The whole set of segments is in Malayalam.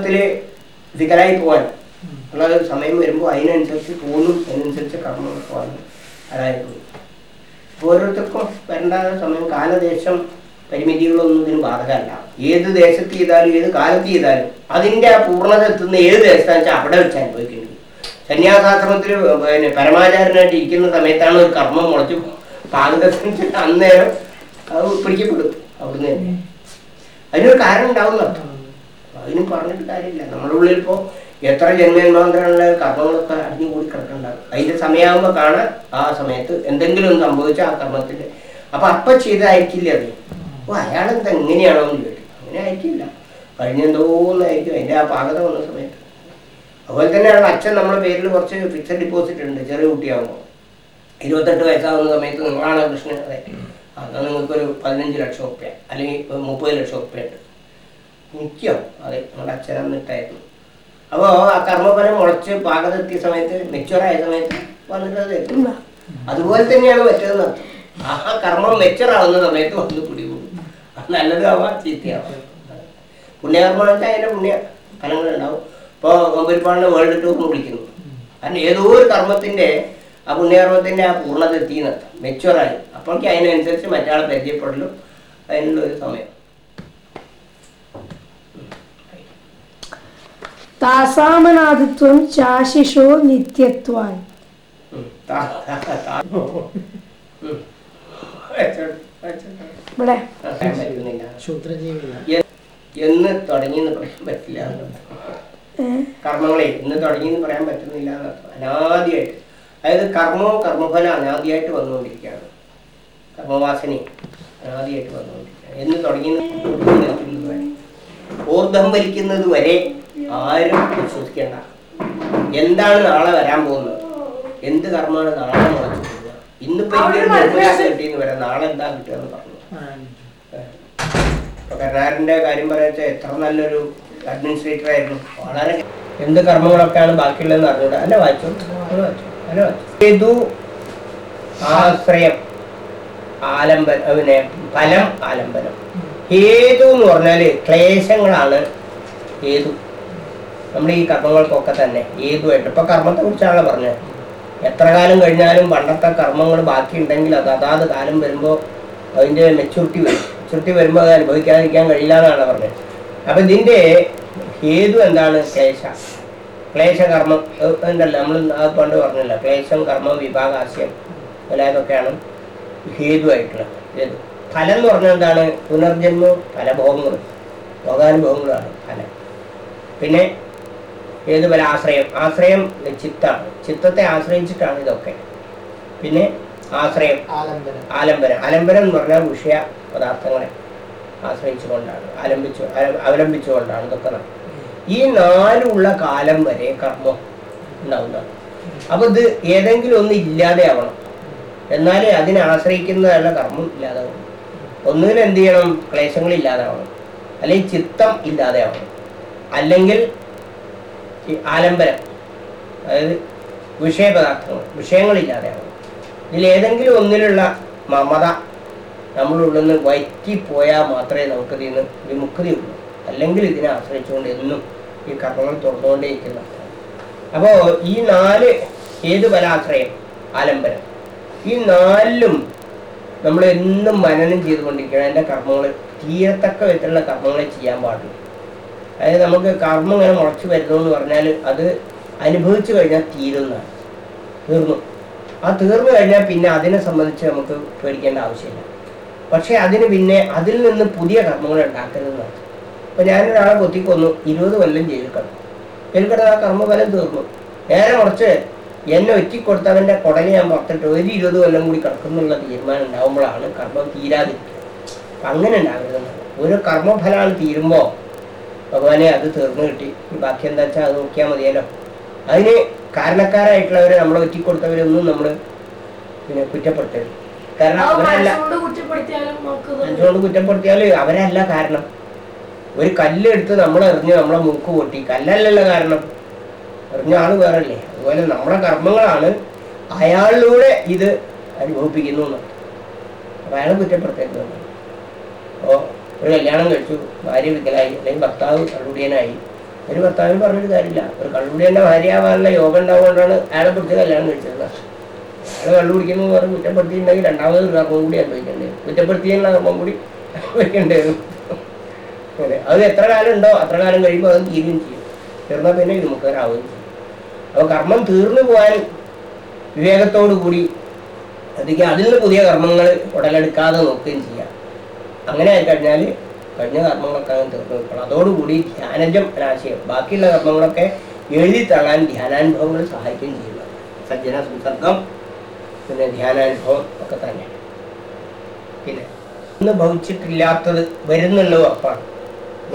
കർമ്മത്തിൽ വികലായി പോകാൻ ഉള്ള സമയം വരുമ്പോൾ അതിനനുസരിച്ച് തോന്നും അതിനനുസരിച്ച് കർമ്മങ്ങൾ പോകാനും അതായത് പോയി ഓരോരുത്തർക്കും വരേണ്ട സമയം കാലദേശം പരിമിതികളൊന്നും ഇതിന് ബാധകമല്ല. ഏത് ദേശത്ത് ചെയ്താലും ഏത് കാലത്ത് ചെയ്താലും അതിന്റെ ആ പൂർണത എത്തുന്ന ഏത് ദേശത്താണെന്ന് വെച്ചാൽ അവിടെ വെച്ച് അനുഭവിക്കേണ്ടത് സന്യാസാശ്രമത്തിൽ പിന്നെ പരമാചാരനായിട്ട് ഇരിക്കുന്ന സമയത്താണ് ഒരു കർമ്മം മുളച്ച് പാകത്തിന് അന്നേരം അത് പിടിക്കപ്പെടും. അവിടുന്ന് തന്നെ. അതിനൊരു കാരണം ഉണ്ടാവുന്നു എന്നർത്ഥം അതിനും പറഞ്ഞിട്ട് കാര്യമില്ല. നമ്മുടെ ഉള്ളിൽ ഇപ്പോൾ എത്ര ജന്മജന്മാന്തരമുള്ള കർമ്മങ്ങളൊക്കെ അടിഞ്ഞു കൂടി അതിന്റെ സമയമാകുമ്പോൾ കാണാൻ ആ സമയത്ത് എന്തെങ്കിലും ഒന്ന് സംഭവിച്ച ആ കർമ്മത്തിന്റെ അപ്പൊ അപ്പൊ ചെയ്തതായിരിക്കില്ല അത്? അപ്പോൾ അയാളെന്താ എങ്ങനെയാണോ എന്ന് ചോദിക്കും അങ്ങനെ ആയിരിക്കില്ല. കഴിഞ്ഞെന്തോന്നായിരിക്കും അതിന്റെ ആ പാകത വന്ന സമയത്ത്. അതുപോലെ തന്നെയാണ് അച്ഛൻ നമ്മുടെ പേരിൽ കുറച്ച് ഫിക്സഡ് ഡിപ്പോസിറ്റ് ഉണ്ട് ചെറിയ കുട്ടിയാകുമ്പോൾ ഇരുപത്തെട്ട് വയസ്സാകുന്ന സമയത്ത് നിങ്ങളാണ് കൃഷ്ണൻ. അതെ. അതാ നിങ്ങൾക്കൊരു പതിനഞ്ച് ലക്ഷം ഉറുപ്പ്യ അല്ലെങ്കിൽ മുപ്പത് ലക്ഷം ഉറുപ്പ്യ ഉണ്ട്. നിത്യം. അത് നമ്മുടെ അച്ഛനം നിട്ടായിരുന്നു അപ്പോൾ ആ കർമ്മഫലം മുളച്ച് പാകത്തെത്തിയ സമയത്ത് മെച്ചുവറായ സമയത്ത് വന്നിട്ട് അത് അതുപോലെ തന്നെയാണ് മറ്റേതെന്ന് അർത്ഥം. ആ കർമ്മം മെച്ചറാവുന്ന സമയത്ത് വന്ന് പിടികൂടും. അത് നല്ലതാവാം ചീത്തയാവാം. പുണ്യകർമ്മം വെച്ചാൽ അതിന്റെ പുണ്യ ഫലങ്ങളുണ്ടാവും ഇപ്പോൾ കൊമ്പരിപ്പാടിനെ വേൾഡ് ടൂർ വിളിക്കുന്നു. കാരണം ഏതോ ഒരു കർമ്മത്തിന്റെ ആ പുണ്യകർമ്മത്തിന്റെ ആ പൂർണത എത്തിയെന്നർത്ഥം മെച്ചുവറായി അപ്പോഴേക്ക് അതിനനുസരിച്ച് മറ്റാളെ പരിചയപ്പെടലും അതിനുള്ള ഒരു സമയം. താസാമനാദിത്വം ചാശിഷോ നിത്യത്വാൻ. ഇവിടെ. എന്ന് തുടങ്ങി പറയാൻ പറ്റില്ല. കർമ്മങ്ങളെ കർമ്മങ്ങളെ തുടങ്ങി എന്ന് പറയാൻ പറ്റുന്നില്ല അനാദിയായിട്ട്. അതായത് കർമ്മവും കർമ്മഫലം അനാദിയായിട്ട് വന്നുകൊണ്ടിരിക്കുകയാണ്. കർമ്മവാസന അനാദിയായിട്ട് വന്നുകൊണ്ടിരിക്കുകയാണ്. എന്ന് തുടങ്ങി ഊർദ്ധം ഭരിക്കുന്നത് വരെ. ആരും വിശ്വസിക്കേണ്ട. എന്താണ് നാളെ വരാൻ പോകുന്നത്? എന്ത് കർമ്മമാണ് നാളെ മുളച്ചു പോകുക ഇന്നിപ്പോ കിട്ടിയെന്ന് വരാം നാളെ എന്താ കിട്ടുക എന്ന് പറഞ്ഞു. ഇപ്പൊ കരുണാകരന്റെ കാര്യം പറയാച്ച എത്ര നല്ലൊരു അഡ്മിനിസ്ട്രേറ്റർ ആയിരുന്നു. വളരെ എന്ത് കർമ്മങ്ങളൊക്കെയാണ് ബാക്കിയുള്ളതെന്ന് അറിഞ്ഞൂടാ. അല്ല വായിച്ചു. അല്ല വായിച്ചു. ആശ്രയം ആലംബനം പിന്നെ ഫലം ആലംബനം. ഹേതു എന്ന് പറഞ്ഞാൽ ക്ലേശങ്ങളാണ് ഹേതു. നമ്മുടെ ഈ കർമ്മങ്ങൾക്കൊക്കെ തന്നെ. ഏതുമായിട്ട്? ഇപ്പൊ കർമ്മത്തെ കുറിച്ചാണല്ലോ പറഞ്ഞത്. എത്ര കാലം കഴിഞ്ഞാലും പണ്ടത്തെ കർമ്മങ്ങൾ ബാക്കിയുണ്ടെങ്കിൽ അത് അതാത് കാലം വരുമ്പോൾ അതിന്റെ മെച്ചൂരിറ്റി വരും. മെച്ചൂരിറ്റി വരുമ്പോൾ അത് അനുഭവിക്കാതിരിക്കാൻ കഴിയില്ല എന്നാണ് പറഞ്ഞത്. അപ്പൊ ഇതിന്റെ ഹേതു എന്താണ്? ക്ലേശ. ക്ലേശകർമ്മം. കർമ്മം ഉണ്ടല്ലോ നമ്മൾ അത് പണ്ട് പറഞ്ഞില്ല ക്ലേശം കർമ്മം വിഭാഗാശയം മുതലായതൊക്കെയാണ് ഹേതുവായിട്ടുള്ള ഹേതു ഫലം എന്ന് പറഞ്ഞാൽ എന്താണ്? പുനർജന്മവും ഫലഭോഗങ്ങളും. ഭോഗാനുഭവങ്ങളാണ് ഫലം. പിന്നെ ഏത് പോലെ ആശ്രയം? ആശ്രയം ചിത്ത. ചിത്തത്തെ ആശ്രയിച്ചിട്ടാണ് ഇതൊക്കെ. പിന്നെ ആശ്രയം. ആലംബനം. ആലംബനം. എന്ന് പറഞ്ഞാൽ വിഷയ പദാർത്ഥങ്ങളെ ആശ്രയിച്ചുകൊണ്ടാണ്. ആലംബിച്ചു അവലംബിച്ചുകൊണ്ടാണ് ഇതൊക്കെ. ഈ നാലുള്ള കാലം വരെ കർമ്മം ഉണ്ടാവുന്നതാണ്. അപ്പൊ ഇത് ഏതെങ്കിലും ഒന്ന് ഇല്ലാതെ ആവണം എന്നാലേ അതിനെ ആശ്രയിക്കുന്നതല്ല കർമ്മം ഇല്ലാതാവണം ഒന്നുകിൽ എന്ത് ചെയ്യണം? ക്ലേശങ്ങൾ ഇല്ലാതാവണം അല്ലെങ്കിൽ ചിത്തം ഇല്ലാതെയാവണം. അല്ലെങ്കിൽ ഈ ആലംബരം. അതായത് വിഷയപദാർത്ഥങ്ങൾ വിഷയങ്ങളില്ലാതെ ആവണം ഇതിൽ ഏതെങ്കിലും ഒന്നിലുള്ള മമത നമ്മളുള്ളിൽ നിന്ന് വറ്റിപ്പോയാൽ മാത്രമേ നമുക്കിതിൽ നിന്ന് വിമുക്തിയുള്ളൂ അല്ലെങ്കിൽ ഇതിനെ ആശ്രയിച്ചുകൊണ്ട് എന്നും ഈ കർമ്മങ്ങൾ തുറന്നുകൊണ്ടേയിരിക്കുന്ന അപ്പോൾ ഈ നാല് ഏത് ബലാശ്രയം? ആലംബരം. ഈ നാലിലും നമ്മൾ എന്നും മനനം ചെയ്തുകൊണ്ടിരിക്കണം എന്റെ കർമ്മങ്ങൾ തീരത്തക്ക വിധത്തിലുള്ള കർമ്മങ്ങളെ ചെയ്യാൻ പാടുള്ളൂ അതായത് നമുക്ക് കർമ്മം ഇങ്ങനെ മുളച്ചു വരുന്നു എന്ന് പറഞ്ഞാൽ അത് അനുഭവിച്ചു കഴിഞ്ഞാൽ തീരുന്നതാണ് തീർന്നു. ആ തീർന്നു കഴിഞ്ഞാൽ പിന്നെ അതിനെ സംബന്ധിച്ച് നമുക്ക് പേടിക്കേണ്ട ആവശ്യമില്ല. പക്ഷെ അതിന് പിന്നെ അതിൽ നിന്ന് പുതിയ കർമ്മങ്ങൾ ഉണ്ടാക്കരുതെന്നാണ് ഇപ്പൊ ഞാനൊരാളെ കൊത്തിക്കൊന്നു ഇരുപത് കൊല്ലം ജയിലിൽ കിടന്നു. ജയിലിൽ കിടന്ന ആ കർമ്മഫലം തീർന്നു. നേരെ കുറച്ച് എന്നെ ഒറ്റിക്കൊടുത്തവന്റെ കുടൽ ഞാൻ പുറത്തിട്ട് ഒരു ഇരുപത് കൊല്ലം കൂടി കിടക്കുന്നുള്ള തീരുമാനം ഉണ്ടാകുമ്പോഴാണ് കർമ്മം തീരാതിരിക്കുക. അങ്ങനെ ഉണ്ടാകരുതെന്നാണ് ഒരു കർമ്മഫലമാണ് തീരുമ്പോൾ ഭഗവാനെ അത് തീർന്നു കിട്ടി. ബാക്കി എന്താ വെച്ചാൽ അത് നോക്കിയാൽ മതിയല്ലോ. അതിന് കാരണക്കാരായിട്ടുള്ളവരെ നമ്മളെ ഒറ്റിക്കൊടുത്തവരൊന്നും നമ്മൾ പിന്നെ കുറ്റപ്പെടുത്തരുത്. കാരണം അവരല്ല കുറ്റപ്പെടുത്തിയാലും എന്തുകൊണ്ട് കുറ്റപ്പെടുത്തിയാൽ അവരല്ല കാരണം. ഒരു കല്ല് എടുത്ത് നമ്മൾ എറിഞ്ഞ് നമ്മളെ മൂക്ക് പൊട്ടി. കല്ലല്ലല്ലോ കാരണം. എറിഞ്ഞ ആൾ വേറല്ലേ? അതുപോലെ നമ്മുടെ കർമ്മങ്ങളാണ് അയാളിലൂടെ ഇത് അനുഭവിപ്പിക്കുന്നു അപ്പൊ അയാളെ കുറ്റപ്പെടുത്തരുത്. അപ്പോൾ ഒരു കല്യാണം കഴിച്ചു ഭാര്യ വിക്കലായി അല്ലെങ്കിൽ ഭർത്താവ് കള്ളുടിയനായി. ഒരു ഭർത്താവിന് പറഞ്ഞൊരു കാര്യമില്ല. ഒരു കള്ളുടിയന്റെ ഭാര്യ ഭാര്യയാവാനുള്ള യോഗം ഉണ്ടാവുകൊണ്ടാണ് അയാളെ പിടിച്ച് കല്യാണം കഴിച്ചത്. അയാൾ കള്ളു കുടിക്കുന്നു പറഞ്ഞ് കുറ്റപ്പെടുത്തിയിട്ടുണ്ടെങ്കിൽ രണ്ടാമത് ഒരു കർമ്മം കൂടി അനുഭവിക്കേണ്ടി വരും. കുറ്റപ്പെടുത്തിയുള്ള കർമ്മം കൂടി വെക്കേണ്ടി വരും. അത് എത്ര കാലം ഉണ്ടോ അത്ര കാലം കഴിയുമ്പോൾ അത് തീരുകയും ചെയ്യും. തീർന്നാൽ പിന്നെ ഇത് മുഖേറാവുകയും ചെയ്യും. അപ്പോൾ കർമ്മം തീർന്നു പോകാൻ വിവേകത്തോടു കൂടി അതിൽ നിന്ന് പുതിയ കർമ്മങ്ങൾ ഉടലെടുക്കാതെ നോക്കുകയും ചെയ്യാം. അങ്ങനെ ആയി കഴിഞ്ഞാൽ കഴിഞ്ഞ കർമ്മങ്ങളൊക്കെ അങ്ങനെ തീർന്നു വെക്കണം അതോടുകൂടി ധ്യാനജം ഒരാശയം. ബാക്കിയുള്ള കർമ്മങ്ങളൊക്കെ എഴുതി തള്ളാൻ ധ്യാനാനുഭവങ്ങൾ സഹായിക്കുകയും ചെയ്യുന്നു. സജ്ജന സംസർഗം പിന്നെ ധ്യാനാനുഭവം ഒക്കെ തന്നെ. പിന്നെ ഇന്ന് ഭവിച്ചിട്ടില്ലാത്തത് വരുന്നുള്ളത് ഉറപ്പാണ്.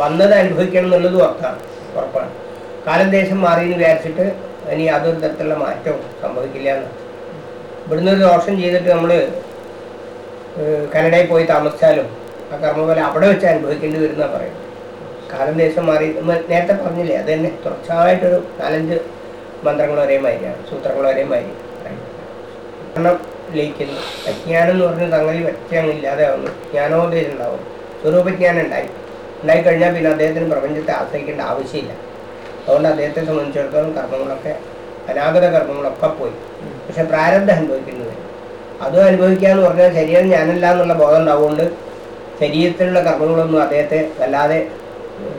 വന്നത് അനുഭവിക്കണം എന്നുള്ളത് ഉറപ്പാണ്. ഉറപ്പാണ്. കാലം ദേശം മാറി എന്ന് വിചാരിച്ചിട്ട് ഇനി യാതൊരു തരത്തിലുള്ള മാറ്റവും സംഭവിക്കില്ല എന്ന്. ഇവിടുന്ന് ഒരു ദോഷം ചെയ്തിട്ട് നമ്മൾ കനഡയിൽ പോയി താമസിച്ചാലും ആ കർമ്മഫലം അവിടെ വെച്ച് അനുഭവിക്കേണ്ടി വരുന്ന പറയുന്നത്. കാലം ദേശം മാറി നേരത്തെ പറഞ്ഞില്ലേ അത് തന്നെ തുടർച്ചയായിട്ടൊരു നാലഞ്ച് മന്ത്രങ്ങൾ ഒരേ മാതിരിയാണ് സൂത്രങ്ങൾ ഒരേ മാതിരി. കാരണം ലയിക്കുന്നു. അജ്ഞാനം എന്ന് പറഞ്ഞാൽ തങ്ങളിൽ വ്യക്തിയാണ് ഇല്ലാതെ ആവുന്നു. ജ്ഞാനോദയം ഉണ്ടാവും. സ്വരൂപജ്ഞാനം ഉണ്ടായി. ഉണ്ടായി കഴിഞ്ഞാൽ പിന്നെ അദ്ദേഹത്തിന് പ്രപഞ്ചത്തെ ആശ്രയിക്കേണ്ട ആവശ്യമില്ല. അതുകൊണ്ട് അദ്ദേഹത്തെ സംബന്ധിച്ചിടത്തോളം കർമ്മങ്ങളൊക്കെ അനാഗത കർമ്മങ്ങളൊക്കെ പോയി. പക്ഷെ പ്രാരബ്ധം അനുഭവിക്കുന്നത് അതും അനുഭവിക്കുക എന്ന് പറഞ്ഞാൽ ശരീരം ഞാനല്ല എന്നുള്ള ബോധം ഉണ്ടാവുകൊണ്ട് ശരീരത്തിലുള്ള കർമ്മങ്ങളൊന്നും അദ്ദേഹത്തെ വല്ലാതെ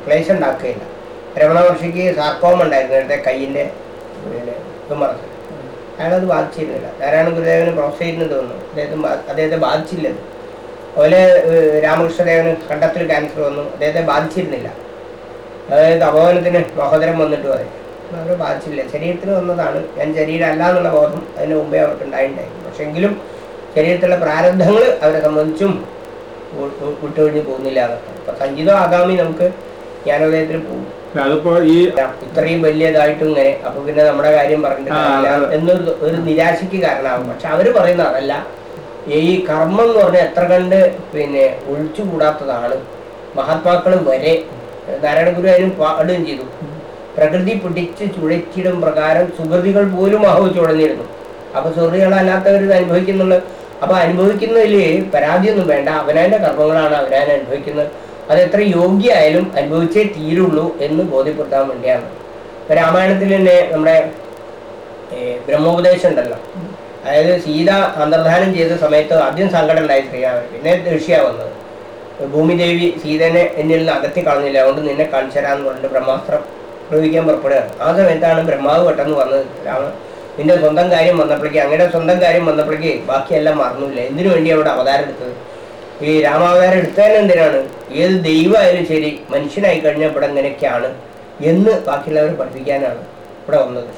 ക്ലേശം ഉണ്ടാക്കുകയില്ല രമണ മഹർഷിക്ക് സാർക്കോമ ഉണ്ടായിരുന്നു നേരത്തെ കയ്യിന്റെ പിന്നെ തുമറത്ത് അയാളത് ബാധിച്ചിരുന്നില്ല. നാരായണ ഗുരുദേവന് പ്രോത്സാഹിക്കുന്നു തോന്നുന്നു. അദ്ദേഹത്തിന് ബാ- അദ്ദേഹത്തെ ബാധിച്ചില്ലത്. അതുപോലെ രാമകൃഷ്ണദേവന് കണ്ടത്തിൽ ക്യാൻസർ വന്നു. അദ്ദേഹത്തെ ബാധിച്ചിരുന്നില്ല. അതായത് അപകടത്തിന് മഹോദരം വന്നിട്ട് പറയും. അവരെ ബാധിച്ചില്ല. ശരീരത്തിന് വന്നതാണ്. ഞാൻ ശരീരമല്ല എന്നുള്ള ബോധം അതിന് മുമ്പേ അവർക്ക് ഉണ്ടായിട്ടുണ്ടായിരുന്നു. പക്ഷെ എങ്കിലും ശരീരത്തിലുള്ള പ്രാരബ്ധങ്ങൾ അവരെ സംബന്ധിച്ചും വിട്ടൊഴിഞ്ഞ് പോകുന്നില്ല. അതൊക്കെ അപ്പൊ ആഗാമി നമുക്ക് ജ്ഞാനോദയത്തിൽ പോകും. അതിപ്പോ ഈ ഇത്രയും വലിയതായിട്ടും ഇങ്ങനെ അപ്പൊ പിന്നെ നമ്മുടെ കാര്യം പറഞ്ഞിട്ട് എന്ന് എന്നൊരു ഒരു നിരാശയ്ക്ക് കാരണമാകും. പക്ഷെ അവർ പറയുന്ന അതല്ല. ഈ കർമ്മം എന്ന് പറഞ്ഞാൽ എത്ര കണ്ട് പിന്നെ ഒഴിച്ചുകൂടാത്തതാണ് മഹാത്മാക്കളും വരെ നാരായണ ഗുരു അതിനും പാടുകയും ചെയ്തു. പ്രകൃതി പിടിച്ച് ചുഴച്ചിടും പ്രകാരം സുഹൃതികൾ പോലും ആഹു ചുഴഞ്ഞിരുന്നു അപ്പൊ സുഹൃതികളല്ലാത്തവർ ഇത് അനുഭവിക്കുന്നുള്ളു. അപ്പൊ അനുഭവിക്കുന്നതിൽ പരാതിയൊന്നും വേണ്ട. അവനാന്റെ കർമ്മങ്ങളാണ് അവനാൻ അനുഭവിക്കുന്നത്. അത് എത്ര യോഗ്യമായാലും അനുഭവിച്ചേ തീരുള്ളൂ എന്ന് ബോധ്യപ്പെടുത്താൻ വേണ്ടിയാണ്. രാമായണത്തിൽ തന്നെ നമ്മുടെ ബ്രഹ്മോപദേശം ഉണ്ടല്ലോ. അതായത് സീത അന്തർധാനം ചെയ്ത സമയത്ത് ആദ്യം സങ്കടം ഉണ്ടായി ശ്രീരാമൻ പിന്നെ ദേഷ്യ വന്നത്. ഭൂമിദേവി സീതനെ എന്നിൽ നിന്ന് അകത്തി കളഞ്ഞില്ല. അതുകൊണ്ട് നിന്നെ കാണിച്ചരാന്ന് പറഞ്ഞിട്ട് ബ്രഹ്മാസ്ത്രം പ്രയോഗിക്കാൻ പുറപ്പെടുകയാണ്. ആ സമയത്താണ് ബ്രഹ്മാവ് പെട്ടെന്ന് വന്നത്. രാമൻ നിന്റെ സ്വന്തം കാര്യം വന്നപ്പോഴേക്ക് അങ്ങയുടെ സ്വന്തം കാര്യം വന്നപ്പോഴേക്ക് ബാക്കിയെല്ലാം മറന്നില്ല? എന്തിനു വേണ്ടി അവിടെ അവതാരം എടുത്തത്? ഈ രാമാവതാരം എടുത്താൽ എന്തിനാണ്? ഏത് ദൈവമായാലും ശരി മനുഷ്യനായി കഴിഞ്ഞാൽ ഇവിടെ ഇങ്ങനെയൊക്കെയാണ് എന്ന് ബാക്കിയുള്ളവരെ പഠിപ്പിക്കാനാണ് ഇവിടെ വന്നത്.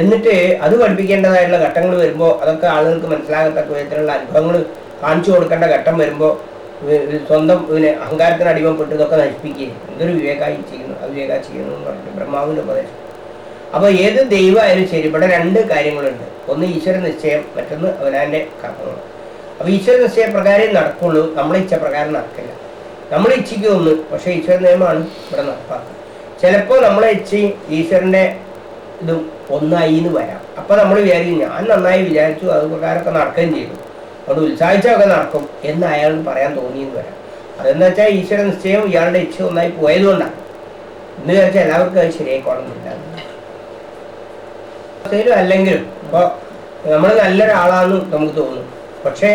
എന്നിട്ട് അത് പഠിപ്പിക്കേണ്ടതായിട്ടുള്ള ഘട്ടങ്ങൾ വരുമ്പോൾ അതൊക്കെ ആളുകൾക്ക് മനസ്സിലാകത്തക്ക വിധത്തിലുള്ള അനുഭവങ്ങൾ കാണിച്ചു കൊടുക്കേണ്ട ഘട്ടം വരുമ്പോൾ സ്വന്തം പിന്നെ അഹങ്കാരത്തിന് അടിമപ്പെട്ട് ഇതൊക്കെ നശിപ്പിക്കുകയും എന്തൊരു വിവേകായി ചെയ്യുന്നു അത് വിവേകാ ചെയ്യുന്നു എന്ന് പറഞ്ഞിട്ട് ബ്രഹ്മാവിന്റെ ഉപദേശം. അപ്പോൾ ഏത് ദൈവമായാലും ശരി ഇവിടെ രണ്ട് കാര്യങ്ങളുണ്ട്. ഒന്ന് ഈശ്വര നിശ്ചയം മറ്റൊന്ന് അവനാന്റെ കർമ്മങ്ങൾ അപ്പൊ ഈശ്വര നിശ്ചയ പ്രകാരം നടക്കുള്ളൂ. നമ്മളെ ഇച്ഛ പ്രകാരം നടക്കില്ല. നമ്മൾ ഇച്ഛിക്കുമെന്ന് പക്ഷേ ഈശ്വര നിയമമാണ് ഇവിടെ നടപ്പാക്കുക ചിലപ്പോൾ നമ്മളെ ഇച്ഛയും ഈശ്വരന്റെ ഇതും ഒന്നായി എന്ന് വരാം. അപ്പൊ നമ്മൾ വിചാരിക്കും ഞാൻ നന്നായി വിചാരിച്ചു അത് പ്രകാരമൊക്കെ നടക്കുകയും ചെയ്തു. അതുകൊണ്ട് ഉത്സാഹിച്ചൊക്കെ നടക്കും എന്ന് അയാൾ പറയാൻ തോന്നിയെന്ന് വരാം. അതെന്താ വെച്ചാൽ ഈശ്വര നിശ്ചയം ഇയാളുടെ ഇച്ഛ ഒന്നായി പോയതുകൊണ്ടാണ്. എന്ന് വിചാരിച്ചാൽ എല്ലാവർക്കും അത് ശരിയായിക്കോണമെന്നില്ല അവസ്ഥയിലും അല്ലെങ്കിലും ഇപ്പോൾ നമ്മൾ നല്ലൊരാളാണെന്ന് നമുക്ക് തോന്നും. പക്ഷേ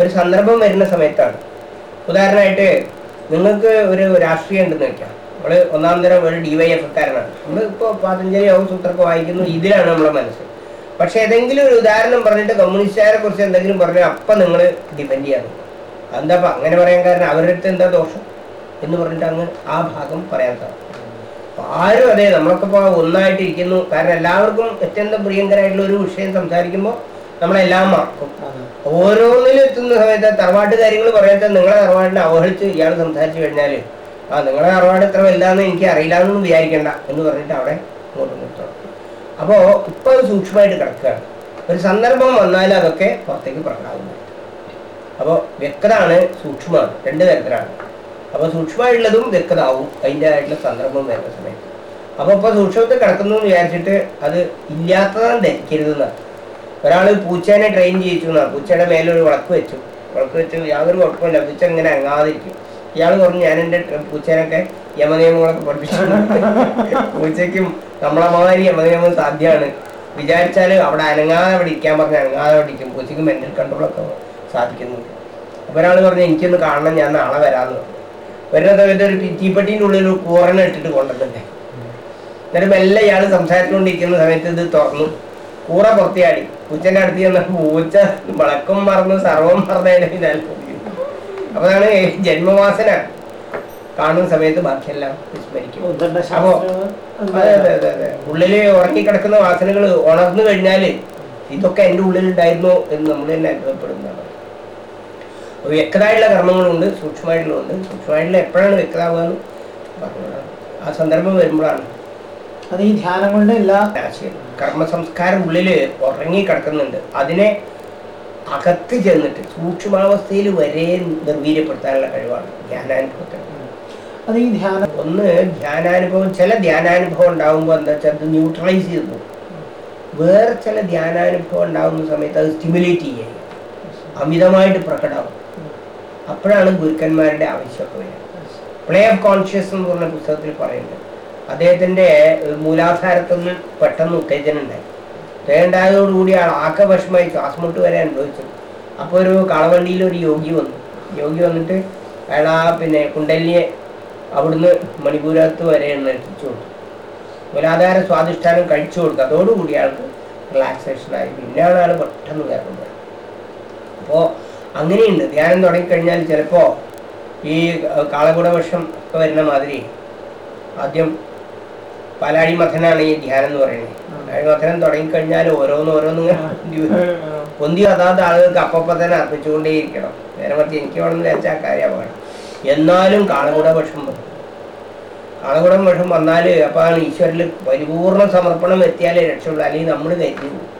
ഒരു സന്ദർഭം വരുന്ന സമയത്താണ്. ഉദാഹരണമായിട്ട് നിങ്ങൾക്ക് ഒരു രാഷ്ട്രീയം ഉണ്ടെന്ന് വെക്കാം. നമ്മൾ ഒന്നാം തരം ഒരു ഡി വൈ എഫക്കാരനാണ് നമ്മൾ ഇപ്പോൾ പതഞ്ജലി യോഗ സൂത്രമൊക്കെ വായിക്കുന്നു ഇതിലാണ് നമ്മളെ മനസ്സ്. പക്ഷെ ഏതെങ്കിലും ഒരു ഉദാഹരണം പറഞ്ഞിട്ട് കമ്മ്യൂണിസ്റ്റുകാരെ കുറിച്ച് എന്തെങ്കിലും പറഞ്ഞാൽ അപ്പം നിങ്ങൾ ഡിപെൻഡ് ചെയ്യാൻ എന്താ അങ്ങനെ പറയാൻ കാരണം അവരുടെ അടുത്ത് എന്താ ദോഷം എന്ന് പറഞ്ഞിട്ട് അങ്ങ് ആ ഭാഗം പറയാൻ സാധിക്കും. ആരും അതെ നമ്മളൊക്കെ ഇപ്പോൾ ഒന്നായിട്ട് ഇരിക്കുന്നു കാരണം എല്ലാവർക്കും അത്യന്തം പ്രിയങ്കരായിട്ടുള്ള ഒരു വിഷയം സംസാരിക്കുമ്പോൾ നമ്മളെല്ലാം മറക്കും. ഓരോന്നിലും എത്തുന്ന സമയത്ത് തറവാട്ട് കാര്യങ്ങൾ പറയാത്ത നിങ്ങളെ തറവാടിനെ അവഹേളിച്ച് ഇയാൾ സംസാരിച്ചു കഴിഞ്ഞാൽ ആ നിങ്ങളെ തറവാട് എത്ര വലുതാന്ന് എനിക്ക് അറിയില്ല എന്നൊന്നും വിചാരിക്കണ്ട എന്ന് പറഞ്ഞിട്ട് അവിടെ ഇങ്ങോട്ട് നിർത്തണം. അപ്പോൾ ഇപ്പൊ അത് സൂക്ഷ്മമായിട്ട് കിടക്കുകയാണ്. ഒരു സന്ദർഭം വന്നാൽ അതൊക്കെ പുറത്തേക്ക് പ്രകടാവുന്നു അപ്പോൾ വ്യക്തമാണ് സൂക്ഷ്മമാണ് രണ്ട് തരത്തിലാണ്. അപ്പോൾ സൂക്ഷ്മമായിട്ടുള്ളതും വ്യക്തമാവും അതിന്റെ ആയിട്ടുള്ള സന്ദർഭം വരുന്ന സമയത്ത് അപ്പോൾ ഇപ്പോൾ സൂക്ഷ്മത്തിൽ കിടക്കുന്നു എന്ന് വിചാരിച്ചിട്ട് അത് ഇല്ലാത്തതാണ് ധരിക്കരുതെന്നാണ് ഒരാൾ പൂച്ചേനെ ട്രെയിൻ ചെയ്യിച്ചു എന്നാണ് പൂച്ചയുടെ മേലൊരു വിളക്ക് വെച്ചു. വിളക്ക് വെച്ചു യാതൊരു കുഴപ്പമില്ല പൂച്ച ഇങ്ങനെ അനങ്ങാതിരിക്കും. ഇയാൾ പറഞ്ഞു ഞാൻ എന്റെ പൂച്ചേനൊക്കെ യമനിയമങ്ങളൊക്കെ പഠിപ്പിച്ചു പൂച്ചയ്ക്കും നമ്മളെ മാതിരി യമനിയമം സാധ്യമാണ്. വിചാരിച്ചാൽ അവിടെ അനങ്ങാതെ അവിടെ ഇരിക്കാൻ പറഞ്ഞാൽ അനങ്ങാതെ അവിടെ ഇരിക്കും. പൂച്ചയ്ക്ക് മെന്റൽ കൺട്രോളൊക്കെ സാധിക്കുന്നുണ്ട്. അപ്പോൾ ഒരാൾ പറഞ്ഞു എനിക്കൊന്ന് കാണണം ഞാൻ നാളെ വരാമെന്ന് പറഞ്ഞു. വരുന്ന സമയത്ത് ഒരു തീപ്പെട്ടിന്റെ ഉള്ളിൽ ഒരു കൂറണ ഇട്ടിട്ട് കൊണ്ടുവന്നെ എന്നിട്ട് മെല്ലെ ഇയാൾ സംസാരിച്ചുകൊണ്ടിരിക്കുന്ന സമയത്ത് ഇത് തുറന്നു. കൂറ പുറത്തിയാടി. പൂച്ചന്റെ അടുത്ത് ചെന്ന പൂച്ച വിളക്കും മറന്ന് സർവം മറന്നതിന് പിന്നാലെ അപ്പോൾ അപ്പൊ അതാണ് ജന്മവാസന. കാണുന്ന സമയത്ത് ബാക്കിയെല്ലാം വിസ്മരിക്കും. അപ്പോ അതെ അതെ അതെ ഉറങ്ങിക്കിടക്കുന്ന വാസനകൾ ഉണർന്നു കഴിഞ്ഞാൽ ഇതൊക്കെ എന്റെ ഉള്ളിൽ ഉണ്ടായിരുന്നു എന്ന് നമ്മൾ തന്നെ അനുഭവപ്പെടുന്നതാണ്. വ്യക്തമായിട്ടുള്ള കർമ്മങ്ങളുണ്ട് സൂക്ഷ്മമായിട്ടുള്ളതുണ്ട്. സൂക്ഷ്മമായിട്ടുള്ള എപ്പോഴാണ് വ്യക്തമാവുക എന്ന് പറഞ്ഞതാണ് ആ സന്ദർഭം വരുമ്പോഴാണ്. അത് ഈ ധ്യാനം കൊണ്ട് എല്ലാ കർമ്മ സംസ്കാരം ഉള്ളിൽ ഉറങ്ങി കിടക്കുന്നുണ്ട്. അതിനെ അകത്ത് ചെന്നിട്ട് സൂക്ഷ്മാവസ്ഥയിൽ വരെ നിർവീര്യപ്പെടുത്താനുള്ള കഴിവാണ് ധ്യാനാനുഭവത്തിന്. അത് ഈ ധ്യാനം ഒന്ന് ധ്യാനാനുഭവം. ചില ധ്യാനാനുഭവം ഉണ്ടാകുമ്പോൾ എന്താ വെച്ചാൽ അത് ന്യൂട്രലൈസ് ചെയ്ത് പോകും വേറെ ചില ധ്യാനാനുഭവം ഉണ്ടാകുന്ന സമയത്ത് അത് സ്റ്റിമുലേറ്റ് ചെയ്യുക അമിതമായിട്ട് പ്രകടമാവും. അപ്പോഴാണ് ഗുരുക്കന്മാരുടെ ആവശ്യമൊക്കെ വരുന്നത് പ്ലേ ഓഫ് കോൺഷ്യസ് എന്ന് പറഞ്ഞ പുസ്തകത്തിൽ പറയുന്നത്. അദ്ദേഹത്തിന്റെ മൂലാധാരത്തിൽ നിന്ന് പെട്ടെന്ന് ഉത്തേജനം ഉണ്ടായി. ഉത്തേജനുണ്ടായതോടുകൂടി ആൾ ആകെ വിഷമായി ശ്വാസമുട്ട് വരെ അനുഭവിച്ചു. അപ്പോൾ ഒരു കളവണ്ടിയിൽ ഒരു യോഗി വന്നു. യോഗി വന്നിട്ട് അയാൾ ആ പിന്നെ കുണ്ടലിയെ അവിടുന്ന് മണിപൂരത്ത് വരെ എണ്ണിച്ചു കൊടുത്തു. മൂലാധാര സ്വാധിഷ്ഠാനം കഴിച്ചു കൊടുത്തു. അതോടുകൂടി ആൾക്ക് റിലാക്സേഷൻ ആയി. പിന്നെയാണ് ആൾ പെട്ടെന്ന് കയറുന്നത് അപ്പോൾ അങ്ങനെയുണ്ട്. ധ്യാനം തുടങ്ങിക്കഴിഞ്ഞാൽ ചിലപ്പോൾ ഈ കാളകൂടവർഷം ഒക്കെ വരുന്ന മാതിരി ആദ്യം പാലാഴി മഥനാണ് ഈ ധ്യാനം എന്ന് പറയുന്നത്. പാലാഴി മഥനം തുടങ്ങിക്കഴിഞ്ഞാൽ ഓരോന്ന് ഓരോന്ന് ഇങ്ങനെ പൊന്തി അതാത് ആളുകൾക്ക് അപ്പപ്പം തന്നെ അർപ്പിച്ചുകൊണ്ടേയിരിക്കണം. നേരെ മറിച്ച് എനിക്ക് വേണമെന്ന് വെച്ചാൽ കാര്യമാണ് എന്നാലും കാളകൂടപക്ഷം വന്നു കാളകൂടം പക്ഷം വന്നാൽ അപ്പാണ് ഈശ്വരിൽ പരിപൂർണ സമർപ്പണം എത്തിയാലേ രക്ഷയുള്ളൂ. അല്ലെങ്കിൽ നമ്മൾ കയറ്റി പോകും.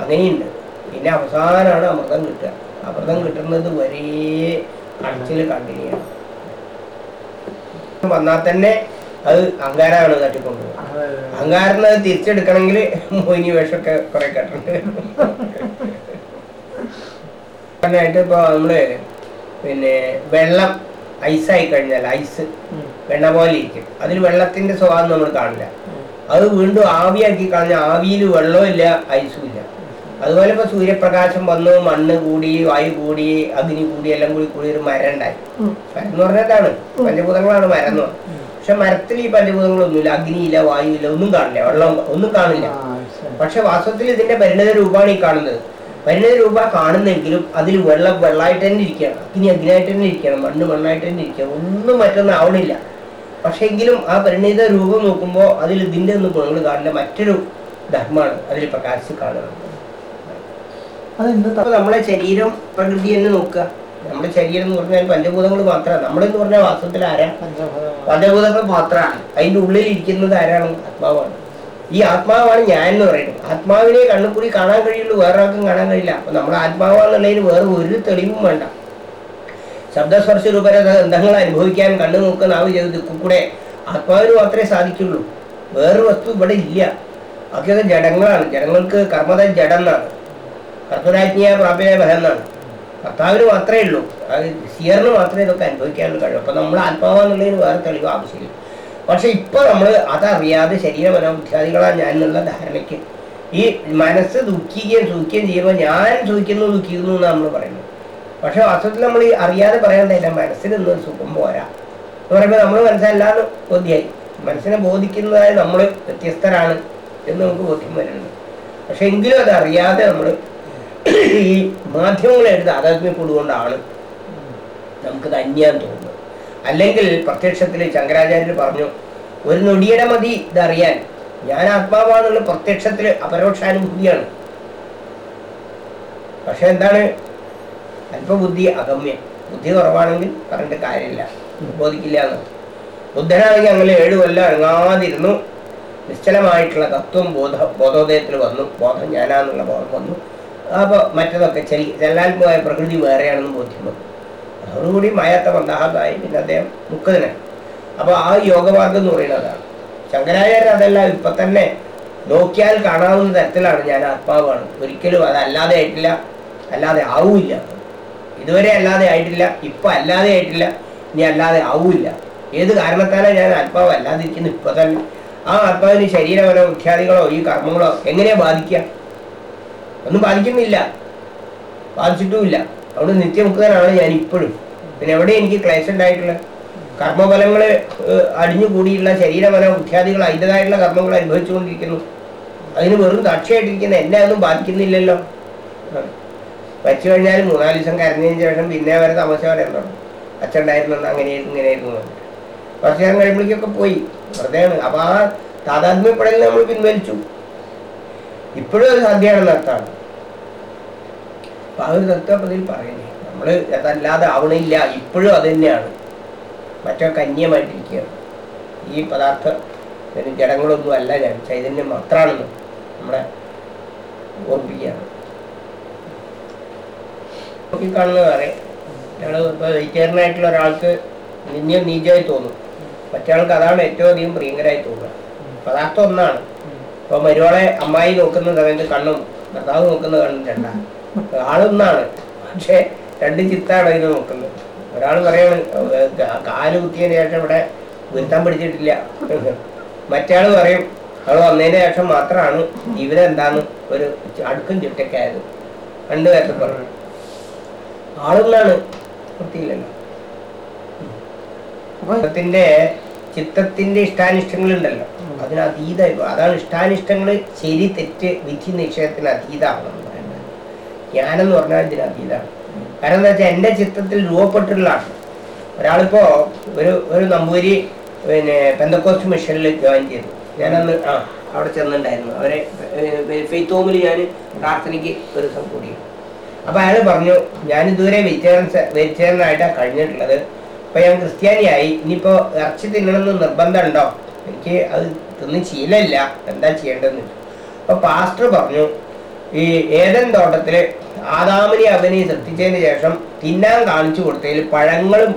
അങ്ങനെയുണ്ട്. പിന്നെ അവസാനമാണ് അമൃതം കിട്ടുക. അമൃതം കിട്ടുന്നത് വരേ കടച്ചിൽ കണ്ടിന്യൂ ചെയ്യണം വന്നാൽ തന്നെ അത് അഹങ്കാരമാണ് തട്ടിക്കൊണ്ടുപോകുക അഹങ്കാരത്തിന് അത് തിരിച്ചെടുക്കണമെങ്കിൽ മോഹിനി വേഷമൊക്കെ കുറെ കെട്ടുണ്ട് ഇപ്പൊ നമ്മൾ പിന്നെ വെള്ളം ഐസായി കഴിഞ്ഞാൽ ഐസ് വെണ്ണ പോലെ ഇരിക്കും. അതിൽ വെള്ളത്തിന്റെ സ്വഭാവം നമ്മൾ കാണില്ല. അത് വീണ്ടും ആവിയാക്കി കളഞ്ഞ ആവിയിൽ വെള്ളമില്ല ഇല്ല ഐസും അതുപോലെ ഇപ്പൊ സൂര്യപ്രകാശം വന്നു മണ്ണ് കൂടി വായു കൂടി അഗ്നി കൂടി എല്ലാം കൂടി കൂടി ഒരു മരം ഉണ്ടായി മരം എന്ന് പറഞ്ഞതാണ് പഞ്ചഭൂതങ്ങളാണ് മരം എന്ന് പറഞ്ഞത് പക്ഷെ മരത്തിൽ ഈ പഞ്ചഭൂതങ്ങളൊന്നുമില്ല. അഗ്നിയില്ല വായുവില്ല ഒന്നും കാണില്ല. വെള്ളം ഒന്നും കാണില്ല. പക്ഷെ വാസ്തവത്തിൽ ഇതിന്റെ പരിണിത രൂപമാണ് ഈ കാണുന്നത്. പരിണിത രൂപ കാണുന്നെങ്കിലും അതിൽ വെള്ളം വെള്ളമായിട്ട് തന്നെ ഇരിക്കുകയാണ്. അഗ്നി അഗ്നിയായിട്ട് തന്നെ ഇരിക്കുകയാണ്. മണ്ണ് മണ്ണായിട്ട് തന്നെ ഇരിക്കുകയാണ്. ഒന്നും മറ്റൊന്നും ആവണില്ല. പക്ഷെ എങ്കിലും ആ പരിണിത രൂപം നോക്കുമ്പോൾ അതിൽ ഇതിന്റെ ഒന്നും ഗുണങ്ങൾ കാണില്ല. മറ്റൊരു ധർമ്മമാണ് അതിൽ പ്രകാശിച്ച് കാണുന്നത്. അതെന്ത് നമ്മളെ ശരീരം പ്രകൃതി തന്നെ നോക്കുക. നമ്മുടെ ശരീരം എന്ന് പറഞ്ഞാൽ പഞ്ചഭൂതങ്ങൾ മാത്രമാണ്. നമ്മളെന്ന് പറഞ്ഞാൽ വാസ്തവത്തിൽ ആരാ? പഞ്ചഭൂതങ്ങൾ. മാത്രമാണ്. അതിന്റെ ഉള്ളിൽ ഇരിക്കുന്നത് ആരാണ്? ആത്മാവാണ്. ഈ ആത്മാവാണ് ഞാൻ എന്ന് പറയുന്നത്. ആത്മാവിനെ കണ്ണുകൂടി കാണാൻ കഴിയുള്ളൂ വേറെ ആർക്കും കാണാൻ കഴിയില്ല. അപ്പൊ നമ്മൾ ആത്മാവാന്നുള്ളതിന് വേറെ ഒരു തെളിവും വേണ്ട. ശബ്ദസ്പർശ രൂപര ബന്ധങ്ങൾ അനുഭവിക്കാൻ കണ്ണു നോക്കുക നാവ് ചെയ്ത് കൂടെ ആത്മാവിന് മാത്രമേ സാധിക്കുള്ളൂ. വേറൊരു വസ്തു ഇവിടെ ഇല്ല. ബാക്കിയൊക്കെ ജഡങ്ങളാണ്. ജഡങ്ങൾക്ക് കർമ്മത ജഡം എന്നാണ്. കർത്തരാജ്ഞിയ പ്രാപ്യമായ എന്നാണ് കർത്താവിന് മാത്രമേ ഉള്ളൂ. അത് സിയറിന് മാത്രമേ ഇതൊക്കെ അനുഭവിക്കാനുള്ള കഴിയൂ. അപ്പൊ നമ്മൾ ആത്മാവാന്നുള്ളതിന് വേറെ തെളിവ് ആവശ്യമില്ല. പക്ഷെ ഇപ്പൊ നമ്മൾ അതറിയാതെ ശരീര മനോബുദ്ധ്യാദികളാണ് ഞാൻ എന്നുള്ള ധാരണയ്ക്ക്. ഈ മനസ്സ് ദുഃഖിക്കുകയും സുഖിക്കുകയും ചെയ്യുമ്പോൾ ഞാൻ സുഖിക്കുന്നു ദുഃഖിക്കുന്നു എന്നാണ് നമ്മൾ പറയുന്നത്. പക്ഷെ വാസ്തവത്തിൽ നമ്മൾ അറിയാതെ പറയണ്ടല്ല മനസ്സിന് ഇന്ന് സുഖം പോരാ. എന്ന് പറയുമ്പോൾ നമ്മൾ മനസ്സല്ലാന്ന് ബോധ്യായി. മനസ്സിനെ ബോധിക്കുന്നതായി നമ്മൾ വ്യത്യസ്തരാണ് എന്ന് നമുക്ക് ബോധ്യം വരുന്നുണ്ട്. പക്ഷെ എങ്കിലും അത് അറിയാതെ നമ്മൾ ഈ മാധ്യമങ്ങളെ എടുത്ത് ആധ്യാത്മികപ്പെടുകൊണ്ടാണ് നമുക്കത് അന്യാൻ തോന്നുന്നത് അല്ലെങ്കിൽ പ്രത്യക്ഷത്തിൽ ശങ്കരാചാര്യർ പറഞ്ഞു ഒരു നൊടിയുടെ മതി ഇതറിയാൻ. ഞാൻ ആത്മാവാന്നുള്ള പ്രത്യക്ഷത്തിൽ അപരോക്ഷാനുഭൂതിയാണ്. പക്ഷെ എന്താണ്? അല്പബുദ്ധി അഗമ്യം. ബുദ്ധി കുറവാണെങ്കിൽ പറഞ്ഞിട്ട് കാര്യമില്ല. ബോധിക്കില്ല എന്ന്. ബുദ്ധനാണെങ്കിൽ അങ്ങനെ ഏഴു കൊല്ലം ഇറങ്ങാതിരുന്നു നിശ്ചലമായിട്ടുള്ള തത്വം ബോധ ബോധോദയത്തിൽ വന്നു. ബോധം ഞാനാന്നുള്ള ബോധം വന്നു. അപ്പോൾ മറ്റതൊക്കെ ചെല്ലി ചെല്ലാത്മകമായ പ്രകൃതി വേറെയാണെന്ന് ബോധ്യം വന്നു അതോടുകൂടി മായാത്ത മന്ദാഹതായി പിന്നെ അദ്ദേഹം മുക്കതിനായി അപ്പോൾ ആ യോഗമാർഗം എന്ന് പറയുന്നതാണ് ശങ്കരാചാര്യർ അതെല്ലാം ഇപ്പൊ തന്നെ നോക്കിയാൽ കാണാവുന്ന തരത്തിലാണ് ഞാൻ ആത്മാവാണ്. ഒരിക്കലും അല്ലാതെ ആയിട്ടില്ല. അല്ലാതെ ആവൂല്ല ഇതുവരെ അല്ലാതെ ആയിട്ടില്ല. ഇപ്പൊ അല്ലാതെ ആയിട്ടില്ല. ഇനി അല്ലാതെ ആവൂല്ല ഏത് കാരണത്താലാണ് ഞാൻ ആത്മാവ് അല്ലാതിരിക്കുന്നത് ഇപ്പൊ തന്നെ? ആ ആത്മാവിന് ശരീരമനോ മുഖ്യാദികളോ ഈ കർമ്മങ്ങളോ എങ്ങനെയാ ബാധിക്കുക? ഒന്നും ബാധിച്ചിട്ടുമില്ല അവിടെ നിത്യമുക്തനാണ് ഞാൻ ഇപ്പോഴും പിന്നെ എവിടെ എനിക്ക് ക്ലേശം ഉണ്ടായിട്ടുള്ള കർമ്മഫലങ്ങൾ അടിഞ്ഞുകൂടിയുള്ള ശരീരമന മുഖ്യാദികൾ അതിന്റെതായിട്ടുള്ള കർമ്മങ്ങൾ അനുഭവിച്ചുകൊണ്ടിരിക്കുന്നു. അതിന് വെറും കക്ഷയായിട്ടിരിക്കുന്ന എന്നെ ഒന്നും ബാധിക്കുന്നില്ലല്ലോ. വച്ചു കഴിഞ്ഞാൽ മൂന്നാൽ ദിവസം കരഞ്ഞതിന് ശേഷം പിന്നെ അവരെ തമാശ പറയുന്നുണ്ട് അച്ഛൻ ഉണ്ടായിരുന്നു അങ്ങനെയായിരുന്നു ഇങ്ങനെയായിരുന്നു. കുറച്ച് നേരം കഴിയുമ്പോഴേക്കൊക്കെ പോയി. വെറുതെയാണ്. അപ്പൊ ആ താതാത്മ്യപ്പെടൽ നമ്മൾ പിൻവലിച്ചു. ഇപ്പോഴും അത് സാധ്യമാണെന്ന് അർത്ഥമാണ്. അപ്പൊ ആ ഒരു തത്വപതിൽ പറയുന്നു. നമ്മൾ അതല്ലാതെ ആവണില്ല ഇപ്പോഴും അത് തന്നെയാണ്. മറ്റൊക്കെ അന്യമായിട്ടിരിക്കുകയാണ് ഈ പദാർത്ഥ ജഡങ്ങളൊന്നും അല്ല ഞാൻ ചൈതന്യം മാത്രമാണെന്ന് നമ്മളെ ഓർപ്പിക്കുകയാണ്. നോക്കിക്കാണുന്നത് പറയാം ഇപ്പൊ ഇപ്പോൾ വെജിറ്റേറിയനായിട്ടുള്ള ഒരാൾക്ക് നിന്യം നീചമായി തോന്നും. മറ്റേ ആൾക്ക് അതാണ് ഏറ്റവും അധികം പ്രിയങ്കരായി തോന്നുക. പദാർത്ഥം ഒന്നാണ്. ഇപ്പൊ മരുവാളെ അമ്മായി നോക്കുന്ന സമയത്ത് കണ്ണും ഭർത്താവ് നോക്കുന്ന കണ്ണും രണ്ടാ ആളൊന്നാണ്. പക്ഷെ രണ്ട് ചിത്താണ് ഇത് നോക്കുന്നത്? ഒരാൾ പറയാണ് "ഏർ കാ- കാൽ കുത്തിയതിന് ശേഷം ഇവിടെ വീഴ്ത്താൻ പിടിച്ചിട്ടില്ല. മറ്റയാൾ പറയും അവൾ വന്നതിന് ശേഷം മാത്രമാണ് ജീവിതം എന്താന്ന് ഒരു അടുക്കും ചിട്ടൊക്കെ ആയത് രണ്ട് പേർക്ക് പറഞ്ഞു. ആളൊന്നാണ്. വൃത്തിയില്ലല്ലോ അപ്പൊ ചിത്തത്തിന്റെ ചിത്തത്തിന്റെ ഇഷ്ടാനിഷ്ടങ്ങൾ ഉണ്ടല്ലോ അതിന് അതീതമായി അതാണ് ഇഷ്ടാനിഷ്ടങ്ങൾ ശരി തെറ്റ് വിധി നിക്ഷേപത്തിന് അതീതമാണ് പറയുന്നത്. ജ്ഞാനം പറഞ്ഞാൽ ഇതിന് അതീതമാണ്. കാരണം എന്താ വെച്ചാൽ എന്റെ ചിത്രത്തിൽ രൂപപ്പെട്ടിട്ടുള്ളതാണ്. ഒരാളിപ്പോ ഒരു ഒരു നമ്പൂരി പിന്നെ പെന്തക്കോസ്റ്റ് മിഷനിൽ ജോയിൻ ചെയ്തു. ഞാനന്ന് ആ അവിടെ ചെന്നിട്ടുണ്ടായിരുന്നു. അവരെ ഫെയ്ത്ത് ഹോമിൽ ഞാൻ പ്രാർത്ഥനയ്ക്ക് ഒരു ദിവസം കൂടി. അപ്പൊ അയാൾ പറഞ്ഞു ഞാൻ ഇതുവരെ വെജിറ്റേറിയൻ വെജിറ്റേറിയനായിട്ടാണ് കഴിഞ്ഞിട്ടുള്ളത്. അപ്പൊ ഞാൻ ക്രിസ്ത്യാനിയായി. ഇനിയിപ്പോ ഇറച്ചി തിന്നണമെന്ന് നിർബന്ധമുണ്ടോ എനിക്ക് അത് തിന്ന് ശീലമില്ല. എന്താ ചെയ്യേണ്ടതെന്ന് അപ്പൊ പാസ്റ്റർ പറഞ്ഞു ഈ ഏതൻ തോട്ടത്തിൽ ആദാമിനെ അവനെ ശ്രദ്ധിച്ചതിന് ശേഷം തിന്നാൻ കാണിച്ചു കൊടുത്തതിൽ പഴങ്ങളും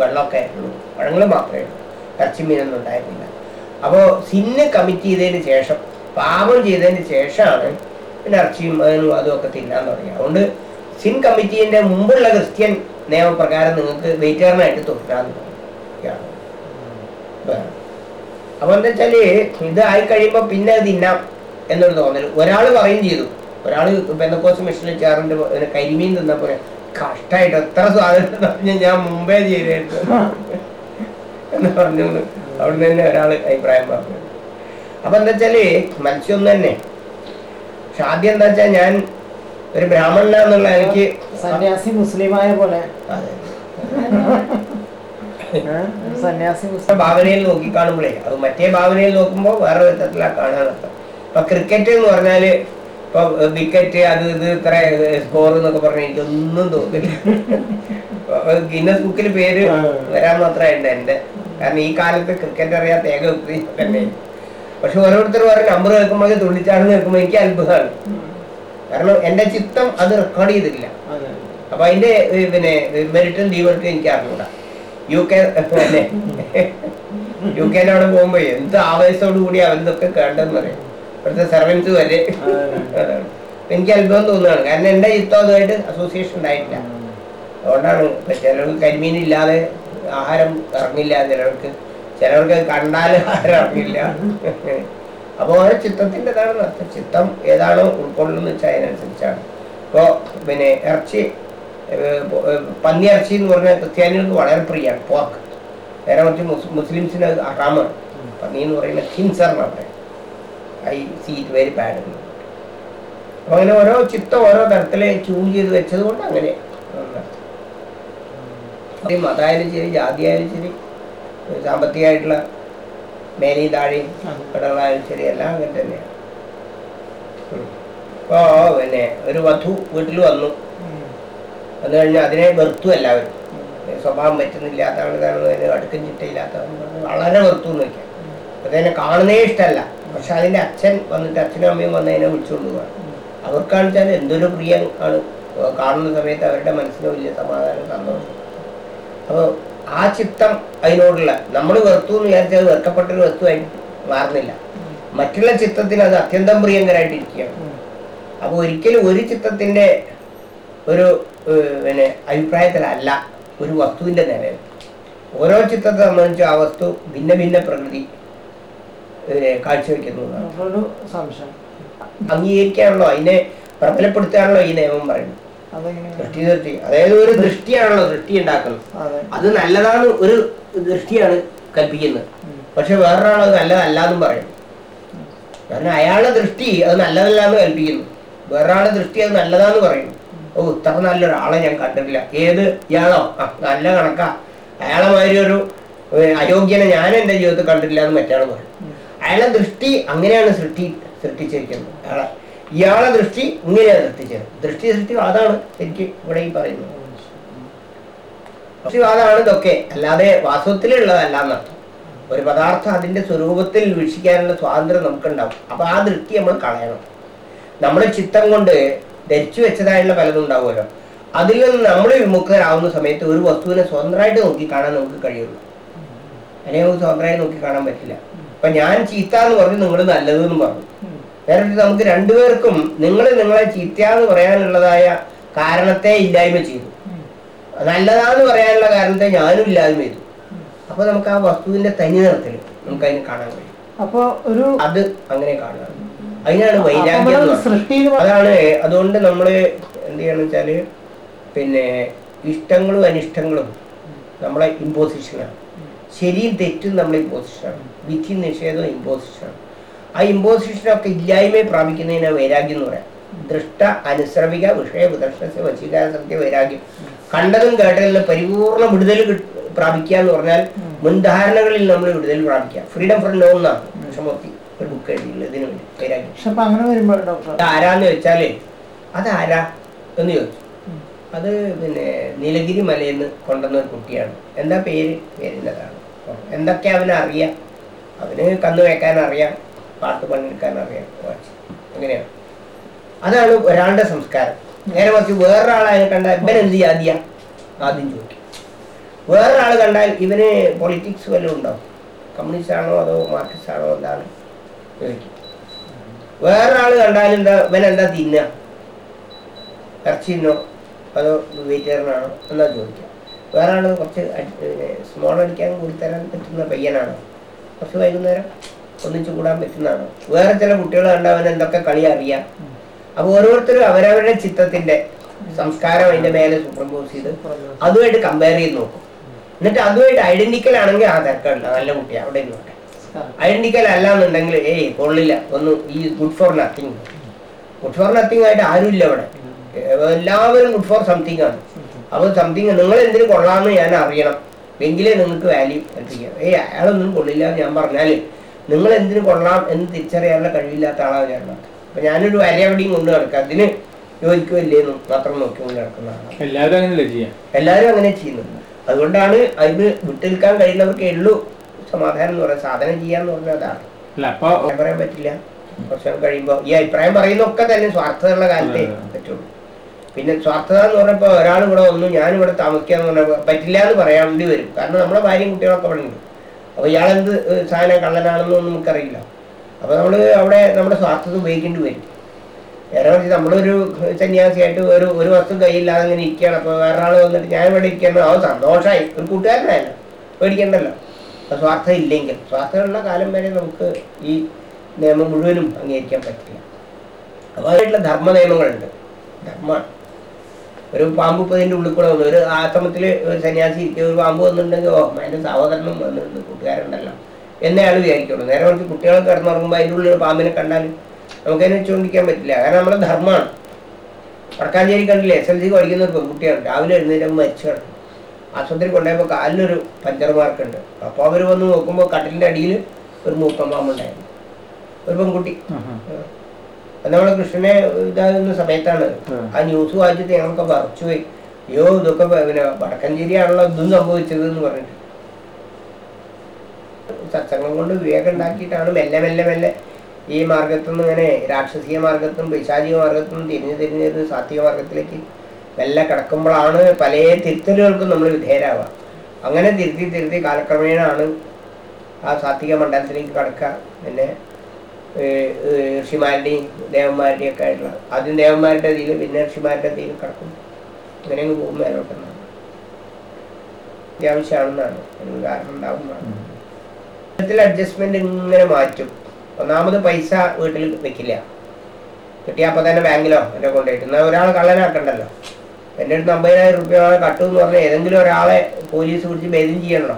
വെള്ളമൊക്കെ ഉള്ളൂ പഴങ്ങൾ മാത്രമേ ഉള്ളൂ. കച്ചിമീനൊന്നും ഉണ്ടായിരുന്നില്ല. അപ്പോൾ സിന്ന് കമ്മിറ്റ് ചെയ്തതിന് ശേഷം പാപം ചെയ്തതിന് ശേഷമാണ് പിന്നെ ഇറച്ചിയും അതിനും അതും ഒക്കെ തിന്നാൻ തുടങ്ങി അതുകൊണ്ട് സിൻ കമ്മിറ്റീന്റെ മുമ്പുള്ള ക്രിസ്ത്യൻ നിയമപ്രകാരം നിങ്ങൾക്ക് വെയിറ്റേറിനായിട്ട് തുടരാന്ന് പറഞ്ഞു. അപ്പൊ എന്താ വെച്ചാൽ ഇത് ആയി കഴിയുമ്പോ പിന്നെ അത് തിന്നാം എന്നൊരു തോന്നൽ ഒരാൾ പറയും ചെയ്തു. ഒരാൾ പെന്തക്കോസ് മിഷനിൽ ചേർന്ന് കരിമീൻ കരിമീൻ തിന്നപ്പോ കഷ്ടായിട്ട് എത്ര സാധനം പറഞ്ഞ ഞാൻ മുമ്പേ ചെയ്തായിരുന്നു എന്ന് പറഞ്ഞു അവിടുന്ന് തന്നെ ഒരാൾ അഭിപ്രായം പറഞ്ഞു. അപ്പൊ എന്താ വെച്ചാൽ മത്സ്യം ഒന്ന് തന്നെ. പക്ഷെ ആദ്യം എന്താ വെച്ചാൽ ഞാൻ ഒരു ബ്രാഹ്മണനാന്നുള്ള എനിക്ക് സന്യാസി മുസ്ലിമായ പോലെ. അതെ. ഭാവനയിൽ നോക്കിക്കാണുമ്പോഴേ അത് മറ്റേ ഭാവനയിൽ നോക്കുമ്പോൾ വേറെ വിധത്തിലാണ് കാണാനർത്ഥം ഇപ്പൊ ക്രിക്കറ്റ് എന്ന് പറഞ്ഞാൽ ഇപ്പൊ വിക്കറ്റ് അത് ഇത് ഇത്ര സ്കോർ എന്നൊക്കെ പറഞ്ഞ എനിക്കൊന്നും തോന്നില്ല. ഗിന്നസ് ബുക്കിൽ പേര് വരാൻ മാത്രമായിട്ടുണ്ട് എന്റെ കാരണം ഈ കാലത്ത് ക്രിക്കറ്റ് അറിയാത്ത ഏക വ്യക്തി തന്നെ. പക്ഷെ ഓരോരുത്തർ ഓരോ നമ്പർ കേൾക്കുമ്പോൾ തുള്ളിച്ചാടുന്ന കേൾക്കുമ്പോൾ എനിക്ക് അത്ഭുതമാണ്. കാരണം എന്റെ ചിത്തം അത് റെക്കോർഡ് ചെയ്തിട്ടില്ല. അപ്പൊ അതിന്റെ പിന്നെ മെറിറ്റും ഡീമെറിറ്റും എനിക്ക് അറിഞ്ഞൂടാ. യു കെ അല്ലേ? യു കെയിലാണ് പോകുമ്പോ എന്ത് ആവേശത്തോടു കൂടി അവരിതൊക്കെ കേണ്ടെന്ന് പറയും. ഇവിടുത്തെ സെർവൻസ് വരെ. എനിക്ക് അത്ഭുതം തോന്നുകയാണ്. കാരണം എന്റെ യുദ്ധം അതുമായിട്ട് അസോസിയേഷൻ ഉണ്ടായിട്ടില്ല. അതുകൊണ്ടാണ് ചിലർക്ക് കരിമീൻ ഇല്ലാതെ ആഹാരം ഇറങ്ങില്ല ചിലർക്ക്. ചിലർക്ക് കണ്ടാൽ ആഹാരം ഇറങ്ങില്ല. അപ്പോൾ ഓരോ ചിത്തത്തിന്റെതാണ് ചിത്രം ഏതാണോ ഉൾക്കൊള്ളുന്നത് വെച്ചാൽ അതിനനുസരിച്ചാണ്. ഇപ്പോൾ പിന്നെ ഇറച്ചി ഏഹ്, പന്നി ഇറച്ചി എന്ന് പറഞ്ഞാൽ ക്രിസ്ത്യാനികൾക്ക് വളരെ പ്രിയമാണ് പോർക്ക് നേരെ മറിച്ച് മുസ് മുസ്ലിംസിന് അത് അറാമാണ് പന്നി എന്ന് പറയുന്ന ഹിൻസറിന് അവിടെ. I see it very bad അപ്പം അങ്ങനെ ഓരോ ചിത്ത ഓരോ തരത്തിലെ ചൂ ചെയ്ത് വെച്ചത് കൊണ്ട് അങ്ങനെ മതമായാലും ശരി ജാതിയായാലും ശരി സാമ്പത്തികമായിട്ടുള്ള മേലി താഴെയും കടകളായാലും ശരി എല്ലാം അങ്ങനെ തന്നെയാണ്. അപ്പോൾ പിന്നെ ഒരു വധു വീട്ടിൽ വന്നു. വന്നു കഴിഞ്ഞാൽ അതിനെ വെറുത്തു എല്ലാവരും. സ്വഭാവം പറ്റുന്നില്ലാത്തവണ് ഇതാണ് അടുക്കും ചിട്ടയില്ലാത്തവണ് വളരെ വെറുത്തു എന്ന് വെക്കാം. അതിനെ കാണുന്നേ ഇഷ്ടമല്ല. പക്ഷെ അതിന്റെ അച്ഛൻ വന്നിട്ട് അച്ഛനും അമ്മയും വന്ന് അതിനെ വിളിച്ചുകൊണ്ട് പോകണം അവർക്കാണ് വെച്ചാൽ എന്തൊരു പ്രിയം ആണ്. കാണുന്ന സമയത്ത് അവരുടെ മനസ്സിന് വലിയ സമാധാനം സന്തോഷം അപ്പോൾ ആ ചിത്തം അതിനോടുള്ള നമ്മൾ വെറുത്തു എന്ന് വിചാരിച്ചാൽ വെറുക്കപ്പെട്ടൊരു വസ്തുവായി മാറുന്നില്ല. മറ്റുള്ള ചിത്തത്തിന് അത് അത്യന്തം പ്രിയങ്കരായിട്ടിരിക്കുകയാണ്. അപ്പോൾ ഒരിക്കലും ഒരു ചിത്തത്തിന്റെ ഒരു പിന്നെ അഭിപ്രായത്തിലല്ല ഒരു വസ്തുവിന്റെ നിലയിൽ. ഓരോ ചിത്രത്തെ സംബന്ധിച്ച് ആ വസ്തു ഭിന്ന ഭിന്ന പ്രകൃതി കാഴ്ചവെക്കുന്നു അംഗീകരിക്കാനുള്ളോ അംഗീകരിക്കാണല്ലോ അതിനെ പ്രബലപ്പെടുത്താണല്ലോ ഈ നിയമം പറയുന്നത് ദൃഷ്ടി ദൃഷ്ടി. അതായത് ഒരു ദൃഷ്ടിയാണല്ലോ ദൃഷ്ടി ഉണ്ടാക്കുന്നത് അതെ. നല്ലതാണ് ഒരു ദൃഷ്ടിയാണ് കൽപ്പിക്കുന്നത്. പക്ഷെ വേറൊരാൾ അത് നല്ലതല്ലാന്നും പറയുന്നു. കാരണം അയാളുടെ ദൃഷ്ടി അത് നല്ലതല്ല എന്ന് കൽപ്പിക്കുന്നു. വേറൊരാളുടെ ദൃഷ്ടി അത് നല്ലതാന്ന് പറയുന്നു. ഓ ഇത്ര നല്ലൊരാളെ ഞാൻ കണ്ടിട്ടില്ല. ഏത്? ഇയാളോ? ആ നല്ല കണക്കാ. അയാളെ മാതിരി ഒരു അയോഗ്യനെ ഞാൻ എന്റെ ജീവിതത്തിൽ കണ്ടിട്ടില്ല എന്ന് മറ്റയാൾ പറയും. അയാളെ ദൃഷ്ടി അങ്ങനെയാണ് സൃഷ്ടി സൃഷ്ടിച്ചിരിക്കുന്നത്. അയാളെ ഇയാളെ ദൃഷ്ടി ഇങ്ങനെയാണ് സൃഷ്ടിച്ചത് ദൃഷ്ടി സൃഷ്ടി അതാണ് എനിക്ക് ഇവിടെ ഈ പറയുന്നത്. ദൃഷ്ടിവാദമാണ് ഇതൊക്കെ. അല്ലാതെ വാസ്തവത്തിലുള്ളതല്ല എന്നർത്ഥം. ഒരു പദാർത്ഥം അതിന്റെ സ്വരൂപത്തിൽ വീക്ഷിക്കാനുള്ള സ്വാതന്ത്ര്യം നമുക്കുണ്ടാവും. അപ്പൊ ആ ദൃഷ്ടി നമ്മൾ കളയണം. നമ്മുടെ ചിത്തം കൊണ്ട് ധരിച്ചു വെച്ചതായുള്ള പലതും ഉണ്ടാവുമല്ലോ. അതിൽ നിന്ന് നമ്മൾ വിമുക്തരാകുന്ന സമയത്ത് ഒരു വസ്തുവിനെ സ്വതന്ത്രമായിട്ട് നോക്കി കാണാൻ നമുക്ക് കഴിയുള്ളൂ. അല്ലെങ്കിൽ നമുക്ക് സ്വതന്ത്രമായിട്ട് നോക്കി കാണാൻ പറ്റില്ല. അപ്പൊ ഞാൻ ചീത്ത എന്ന് പറഞ്ഞു നിങ്ങൾ നല്ലതെന്ന് പറഞ്ഞു. വേറെ നമുക്ക് രണ്ടുപേർക്കും നിങ്ങൾ നിങ്ങളെ ചീത്ത എന്ന് പറയാനുള്ളതായ കാരണത്തെ ഇല്ലായ്മ ചെയ്തു. നല്ലതാന്ന് പറയാനുള്ള കാരണത്തെ ഞാനും ഇല്ലായ്മ ചെയ്തു. അപ്പൊ നമുക്ക് ആ വസ്തുവിന്റെ തനി നിറത്തിൽ നമുക്ക് അതിന് കാണാൻ കഴിയും. അപ്പൊ ഒരു അത് അങ്ങനെ കാണാം അതിനാണ് വൈരാഗ്യം. അതാണ് അതുകൊണ്ട് നമ്മൾ എന്ത് ചെയ്യണം വെച്ചാൽ പിന്നെ ഇഷ്ടങ്ങളും അനിഷ്ടങ്ങളും നമ്മളെ ഇമ്പോസിഷനാണ് ശരിയും തെറ്റും നമ്മളെ ഇമ്പോസിഷനാണ് വിധി നിഷേധവും ഇമ്പോസിഷനാണ് ആ ഇമ്പോസിഷനൊക്കെ ഇല്ലായ്മയെ പ്രാപിക്കുന്നതിനാണ് വൈരാഗ്യം എന്ന് പറയാം. ദൃഷ്ട അനുശ്രവിക വിഷയ വിദർശന വശീകാര സത്യ വൈരാഗ്യം. കണ്ടതും കേട്ടതിലും പരിപൂർണ വിടുതൽ പ്രാപിക്കുക എന്ന് പറഞ്ഞാൽ മുൻധാരണകളിൽ നമ്മൾ വിടുതൽ പ്രാപിക്കുക. ഫ്രീഡം ഫ്രം ലോ എന്നാണ് കൃഷ്ണമൂർത്തി ഒരു ബുക്ക് എഴുതിയുള്ളത് ഇതിനു വേണ്ടി പക്ഷെ അപ്പൊ അങ്ങനെ വരുമ്പോൾ ഡോക്ടർ ആരാന്ന് വെച്ചാൽ അതാരാ എന്ന് ചോദിച്ചു. അത് പിന്നെ നീലഗിരി മലയിൽ നിന്ന് കൊണ്ടുവന്ന ഒരു കുട്ടിയാണ്. എന്താ പേര്? പേരിന്റെതാണ് എന്തൊക്കെ അവന് അറിയാം? അവന് കന്നു വയ്ക്കാൻ അറിയാം പാട്ട് പണിയെടുക്കാൻ അറിയാം അങ്ങനെയാണ്. അതാണ് ഒരാളുടെ സംസ്കാരം. നേരെ മറിച്ച് വേറൊരാളെ കണ്ടാൽ ഇവൻ എന്ത് ജാതിയാ? ആദ്യം ചോദിക്കും. വേറൊരാൾ കണ്ടാൽ ഇവന് പൊളിറ്റിക്സ് വല്ലതും ഉണ്ടോ? കമ്മ്യൂണിസ്റ്റ് ആണോ അതോ മാർക്സിസ്റ്റ് ആണോ എന്താണ്? വേറൊരാൾ കണ്ടാൽ എന്താ ഇവൻ എന്താ തിന്ന? ഇറച്ചി തിന്നോ അതോ വെജിറ്റേറിയനാണോ? എന്നാ ചോദിക്കാം. വേറെ ആൾ കുറച്ച് സ്മോൾ അടിക്കാൻ കൂടി തരാൻ പറ്റുന്ന പയ്യനാണോ? കുറച്ച് വൈകുന്നേരം ഒന്നിച്ചു കൂടാൻ പറ്റുന്നതാണോ? വേറെ ചില കുട്ടികൾ കണ്ടാൽ അവൻ എന്തൊക്കെ കളി അറിയാം. അപ്പൊ ഓരോരുത്തരും അവരവരുടെ ചിത്രത്തിന്റെ സംസ്കാരം അതിന്റെ മേലെ സൂപ്രംപോസ് ചെയ്ത് അതുമായിട്ട് കമ്പയർ ചെയ്ത് നോക്കും. എന്നിട്ട് അതുമായിട്ട് ഐഡന്റിക്കൽ ആണെങ്കിൽ ആ തിരക്കുണ്ട്. നല്ല കുട്ടിയാണ് അവിടെ ഇരുന്നോട്ടെ. ഐഡന്റിക്കൽ അല്ല എന്നുണ്ടെങ്കിൽ ഏയ് കൊള്ളില്ല. ഒന്ന് ഈ good for nothing good for nothing ആയിട്ട് ആരുമില്ല അവിടെ. എല്ലാവരും ഗുഡ് ഫോർ സംതിങ് ആണ്. അപ്പോൾ സംതിങ് നിങ്ങൾ എന്തിനു കൊള്ളാമെന്ന് ഞാൻ അറിയണം. എങ്കിലേ നിങ്ങൾക്ക് വാല്യൂ കൽപ്പിക്കാം ഏയ് അയാളൊന്നും കൊള്ളില്ല എന്ന് ഞാൻ പറഞ്ഞാൽ നിങ്ങൾ എന്തിനു കൊള്ളാം എന്ന് തിരിച്ചറിയാനുള്ള കഴിവില്ലാത്ത ആളാണ് ഞാൻ. അപ്പൊ ഞാനൊരു വര എവിടെയും കൊണ്ട് നടക്കുക അതിന് യോജിക്കുമല്ലേന്നും മാത്രം നോക്കി കൊണ്ട് നടക്കുന്ന ആളാണ് എല്ലാവരും അങ്ങനെയല്ലേ ചെയ്യാം? എല്ലാവരും അങ്ങനെ ചെയ്യുന്നുണ്ട് അതുകൊണ്ടാണ് അതിന് വിട്ടു കഴിയുന്നവർക്ക് ഉള്ളൂ. സമാധാനം എന്ന് പറയുന്നത് സാധനം ചെയ്യാന്ന് പറഞ്ഞാൽ അതാണ്. പറയാൻ പറ്റില്ല. കുറച്ച് കഴിയുമ്പോ ഈ അഭിപ്രായം പറയുന്നൊക്കെ തന്നെ സ്വാർത്ഥതയുള്ള കാലത്തേ. പറ്റുള്ളൂ. പിന്നെ സ്വാർത്ഥത എന്ന് പറഞ്ഞപ്പോ ഒരാൾ ഇവിടെ വന്നു ഞാൻ ഇവിടെ താമസിക്കാന്ന് പറഞ്ഞപ്പോ പറ്റില്ല എന്ന് പറയാണ്ടി വരും. കാരണം നമ്മുടെ ഭാര്യയും കുട്ടികളൊക്കെ ഇവിടെ ഉണ്ട്. അപ്പൊ ഇയാളെന്ത് എന്ത് സാധനം കള്ളനാണെന്നൊന്നും നമുക്കറിയില്ല. അപ്പൊ നമ്മൾ അവിടെ നമ്മുടെ സ്വാർത്ഥത ഉപയോഗിക്കേണ്ടി വരും. നേരെ മറിച്ച് നമ്മളൊരു സന്യാസിയായിട്ട് ഒരു ഒരു വസ്തു കയ്യില്ലാതെ ഇങ്ങനെ ഇരിക്കുകയാണ്. അപ്പൊ വേറെ ആൾ വന്നിട്ട് ഞാൻ ഇവിടെ ഇരിക്കണം അവൻ സന്തോഷമായി ഒരു കൂട്ടുകാരനായല്ലോ. പേടിക്കണ്ടല്ലോ. സ്വാർത്ഥം ഇല്ലെങ്കിൽ സ്വാർത്ഥമുള്ള കാലം വരെ നമുക്ക് ഈ നിയമം മുഴുവനും അംഗീകരിക്കാൻ പറ്റില്ല. അപ്പോൾ ധർമ്മ നിയമങ്ങളുണ്ട് ധർമ്മ. ഒരു പാമ്പ് ഇപ്പൊ ഇതിന്റെ ഉള്ളിൽ കൂടെ വന്നു. ഒരു ആശ്രമത്തിൽ ഒരു സന്യാസി ഇരിക്കുക ഒരു പാമ്പ് വന്നിട്ടുണ്ടെങ്കിൽ ഓ അതിന്റെ സഹോദരനും വന്നിട്ടുണ്ട് കൂട്ടുകാരുണ്ടല്ലോ. എന്നേ ആൾ വിചാരിക്കുള്ളൂ. നേരെ മറിച്ച് കുട്ടികളെ കിടന്നുറങ്ങുമ്പോൾ അതിന്റെ ഉള്ളിൽ ഒരു പാമ്പിനെ കണ്ടാൽ നമുക്കതിനെ വെച്ചുകൊണ്ടിരിക്കാൻ പറ്റില്ല. കാരണം നമ്മുടെ ധർമ്മമാണ്. വടക്കാഞ്ചേരി കണ്ടില്ലേ? എസ് എൽ സി പഠിക്കുന്ന പെൺകുട്ടിയാണ് രാവിലെ എഴുന്നേറ്റ് മരിച്ചു കിടക്കും. ആശുപത്രി കൊണ്ടുപോയപ്പോൾ കാലിലൊരു പഞ്ചർ മാർക്കുണ്ട് അപ്പോൾ അവർ വന്ന് നോക്കുമ്പോൾ കട്ടിലിന്റെ അടിയിൽ ഒരു മൂക്കം പാമ്പുണ്ടായിരുന്നു ഒരു പെൺകുട്ടി. നമ്മളെ കൃഷ്ണനെ ഇതാകുന്ന സമയത്താണ് ആ. ന്യൂസ് വായിച്ചിട്ട് ഞങ്ങളൊക്കെ വറച്ചു പോയി. അയ്യോ ഇതൊക്കെ പിന്നെ വടക്കഞ്ചേരിയാണല്ലോ ഇതും സംഭവിച്ചത് എന്ന് പറഞ്ഞിട്ട്. സത്സംഗം കൊണ്ട് വിവേകം ഉണ്ടാക്കിയിട്ടാണ് മെല്ലെ മെല്ലെ മെല്ലെ ഈ മാർഗത്തുനിന്ന് ഇങ്ങനെ രാക്ഷസീയ മാർഗത്തും പൈശാചിക മാർഗത്തും തിരിഞ്ഞ് തിരിഞ്ഞ് സാത്വിക മാർഗത്തിലേക്ക് മെല്ലെ കിടക്കുമ്പോഴാണ് പല തിരുത്തലുകൾക്കും നമ്മൾ വിധേയരാവുക. അങ്ങനെ തിരുത്തി തിരുത്തി കാലക്രമേണാണ് ആ സാത്വിക മണ്ഡലത്തിലേക്ക് കടക്കുക. പിന്നെ ഋഷിമാരുടെയും ദേവന്മാരുടെയും ഒക്കെ ആയിട്ടുള്ള ആദ്യം ദേവന്മാരുടെ ഇതിൽ പിന്നെ ഋഷിമാരുടെ ഇതിൽ കിടക്കും. അങ്ങനെ അങ്ങ് പോകും മേലോട്ടെന്നാണ് അത്യാവശ്യമാണെന്നാണ് അതിന് കാരണം ഉണ്ടാവുന്നതാണ് ഇത്തരത്തിൽ അഡ്ജസ്റ്റ്മെന്റ് ഇങ്ങനെ മാറ്റും. ഒന്നാമത് പൈസ വീട്ടിൽ വെക്കില്ല കിട്ടിയാൽ അപ്പം തന്നെ ബാങ്കിലോ എന്റെ കൊണ്ടുപോയിട്ട് എന്നാൽ ഒരാൾ കള്ളനാക്കണ്ടല്ലോ. എന്റെ അടുത്ത് അമ്പതിനായിരം റുപ്യ കട്ടു എന്ന് പറഞ്ഞാൽ ഏതെങ്കിലും ഒരാളെ പോലീസ് പിടിച്ച് ഭേദം ചെയ്യണോ?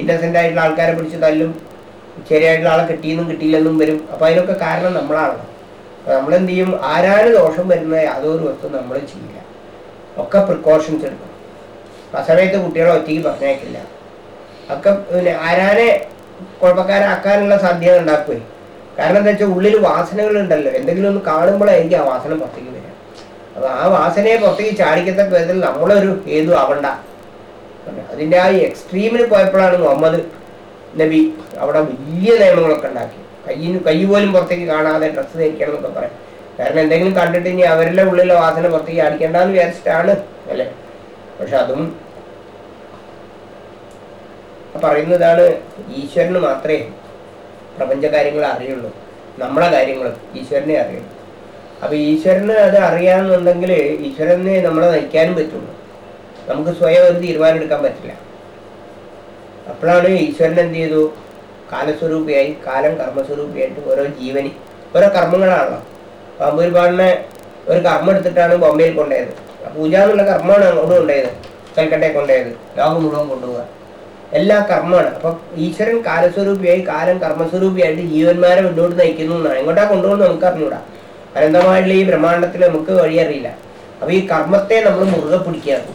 ഇന്നസെന്റ് ആയിട്ടുള്ള ആൾക്കാരെ പിടിച്ച് തല്ലും ശരിയായിട്ടുള്ള ആളെ കിട്ടിയെന്നും കിട്ടിയില്ലെന്നും വരും. അപ്പോൾ അതിനൊക്കെ കാരണം നമ്മളാണ്. നമ്മളെന്ത് ചെയ്യും ആരാണ് ദോഷം വരുന്നത്? യാതൊരു വസ്തു നമ്മൾ ചെയ്യില്ല. ഒക്കെ പ്രിക്കോഷൻസ് എടുക്കും ആ സമയത്ത് കുട്ടികളെ ഒറ്റയ്ക്ക് പറഞ്ഞേക്കില്ല ഒക്കെ പിന്നെ ആരാനെ കുഴപ്പക്കാരാക്കാനുള്ള സാധ്യത ഉണ്ടാക്കുകയും കാരണം എന്താ വെച്ചാൽ ഉള്ളിൽ വാസനകൾ ഉണ്ടല്ലോ എന്തെങ്കിലും ഒന്ന് കാണുമ്പോഴായിരിക്കും ആ വാസന പുറത്തേക്ക് വരിക. അപ്പൊ ആ വാസനയെ പുറത്തേക്ക് ചാടിക്കത്തക്ക വിധത്തിൽ നമ്മളൊരു ഏതു ആവണ്ട. അതിന്റെ ആ എക്സ്ട്രീമിന് പോയപ്പോഴാണ് മുഹമ്മദ് നബി അവിടെ വലിയ നിയമങ്ങളൊക്കെ ഉണ്ടാക്കി. കയ്യിന് കൈ പോലും പുറത്തേക്ക് കാണാതെ ഡ്രസ്സ് ധരിക്കണം എന്നൊക്കെ പറയാം. കാരണം എന്തെങ്കിലും കണ്ടിട്ട് ഇനി അവരുടെ ഉള്ളിലെ വാസന പുറത്തേക്ക് അടിക്കണ്ടെന്ന് വിചാരിച്ചിട്ടാണ് അല്ലേ? പക്ഷെ അതും പറയുന്നതാണ് ഈശ്വരന് മാത്രമേ പ്രപഞ്ച കാര്യങ്ങൾ അറിയുള്ളൂ. നമ്മളെ കാര്യങ്ങൾ ഈശ്വരനെ അറിയുള്ളൂ. അപ്പൊ ഈശ്വരന് അത് അറിയാമെന്നുണ്ടെങ്കിൽ ഈശ്വരനെ നമ്മളെ നയിക്കാനും പറ്റുള്ളൂ. നമുക്ക് സ്വയം ഒരു തീരുമാനം എടുക്കാൻ പറ്റില്ല. അപ്പോഴാണ് ഈശ്വരൻ എന്ത് ചെയ്തു? കാലസ്വരൂപിയായി കാലം കർമ്മസ്വരൂപിയായിട്ട് ഓരോ ജീവനി ഓരോ കർമ്മങ്ങളാണല്ലോ. പാമ്പൂരിപ്പാടിനെ ഒരു കർമ്മം എടുത്തിട്ടാണ് ബോംബെയിൽ കൊണ്ടുപോയത്. പൂജ എന്നുള്ള കർമ്മമാണ് അങ്ങോട്ട് കൊണ്ടുപോയത്. കൽക്കട്ടയെ കൊണ്ടുപോയത്. ലോകം മുഴുവൻ കൊണ്ടുപോകുക എല്ലാ കർമ്മമാണ്. അപ്പൊ ഈശ്വരൻ കാലസ്വരൂപിയായി കാലം കർമ്മസ്വരൂപിയായിട്ട് ജീവന്മാരെ മുന്നോട്ട് നയിക്കുന്നു എന്നാണ്. എങ്ങോട്ടാ കൊണ്ടുപോകുന്നത് നമുക്ക് അറിഞ്ഞൂടാ. അനന്തമായിട്ടുള്ള ഈ ബ്രഹ്മാണ്ടത്തിൽ നമുക്ക് വഴിയറിയില്ല അപ്പൊ ഈ കർമ്മത്തെ നമ്മൾ മുറുകെ പിടിക്കുകയാണ്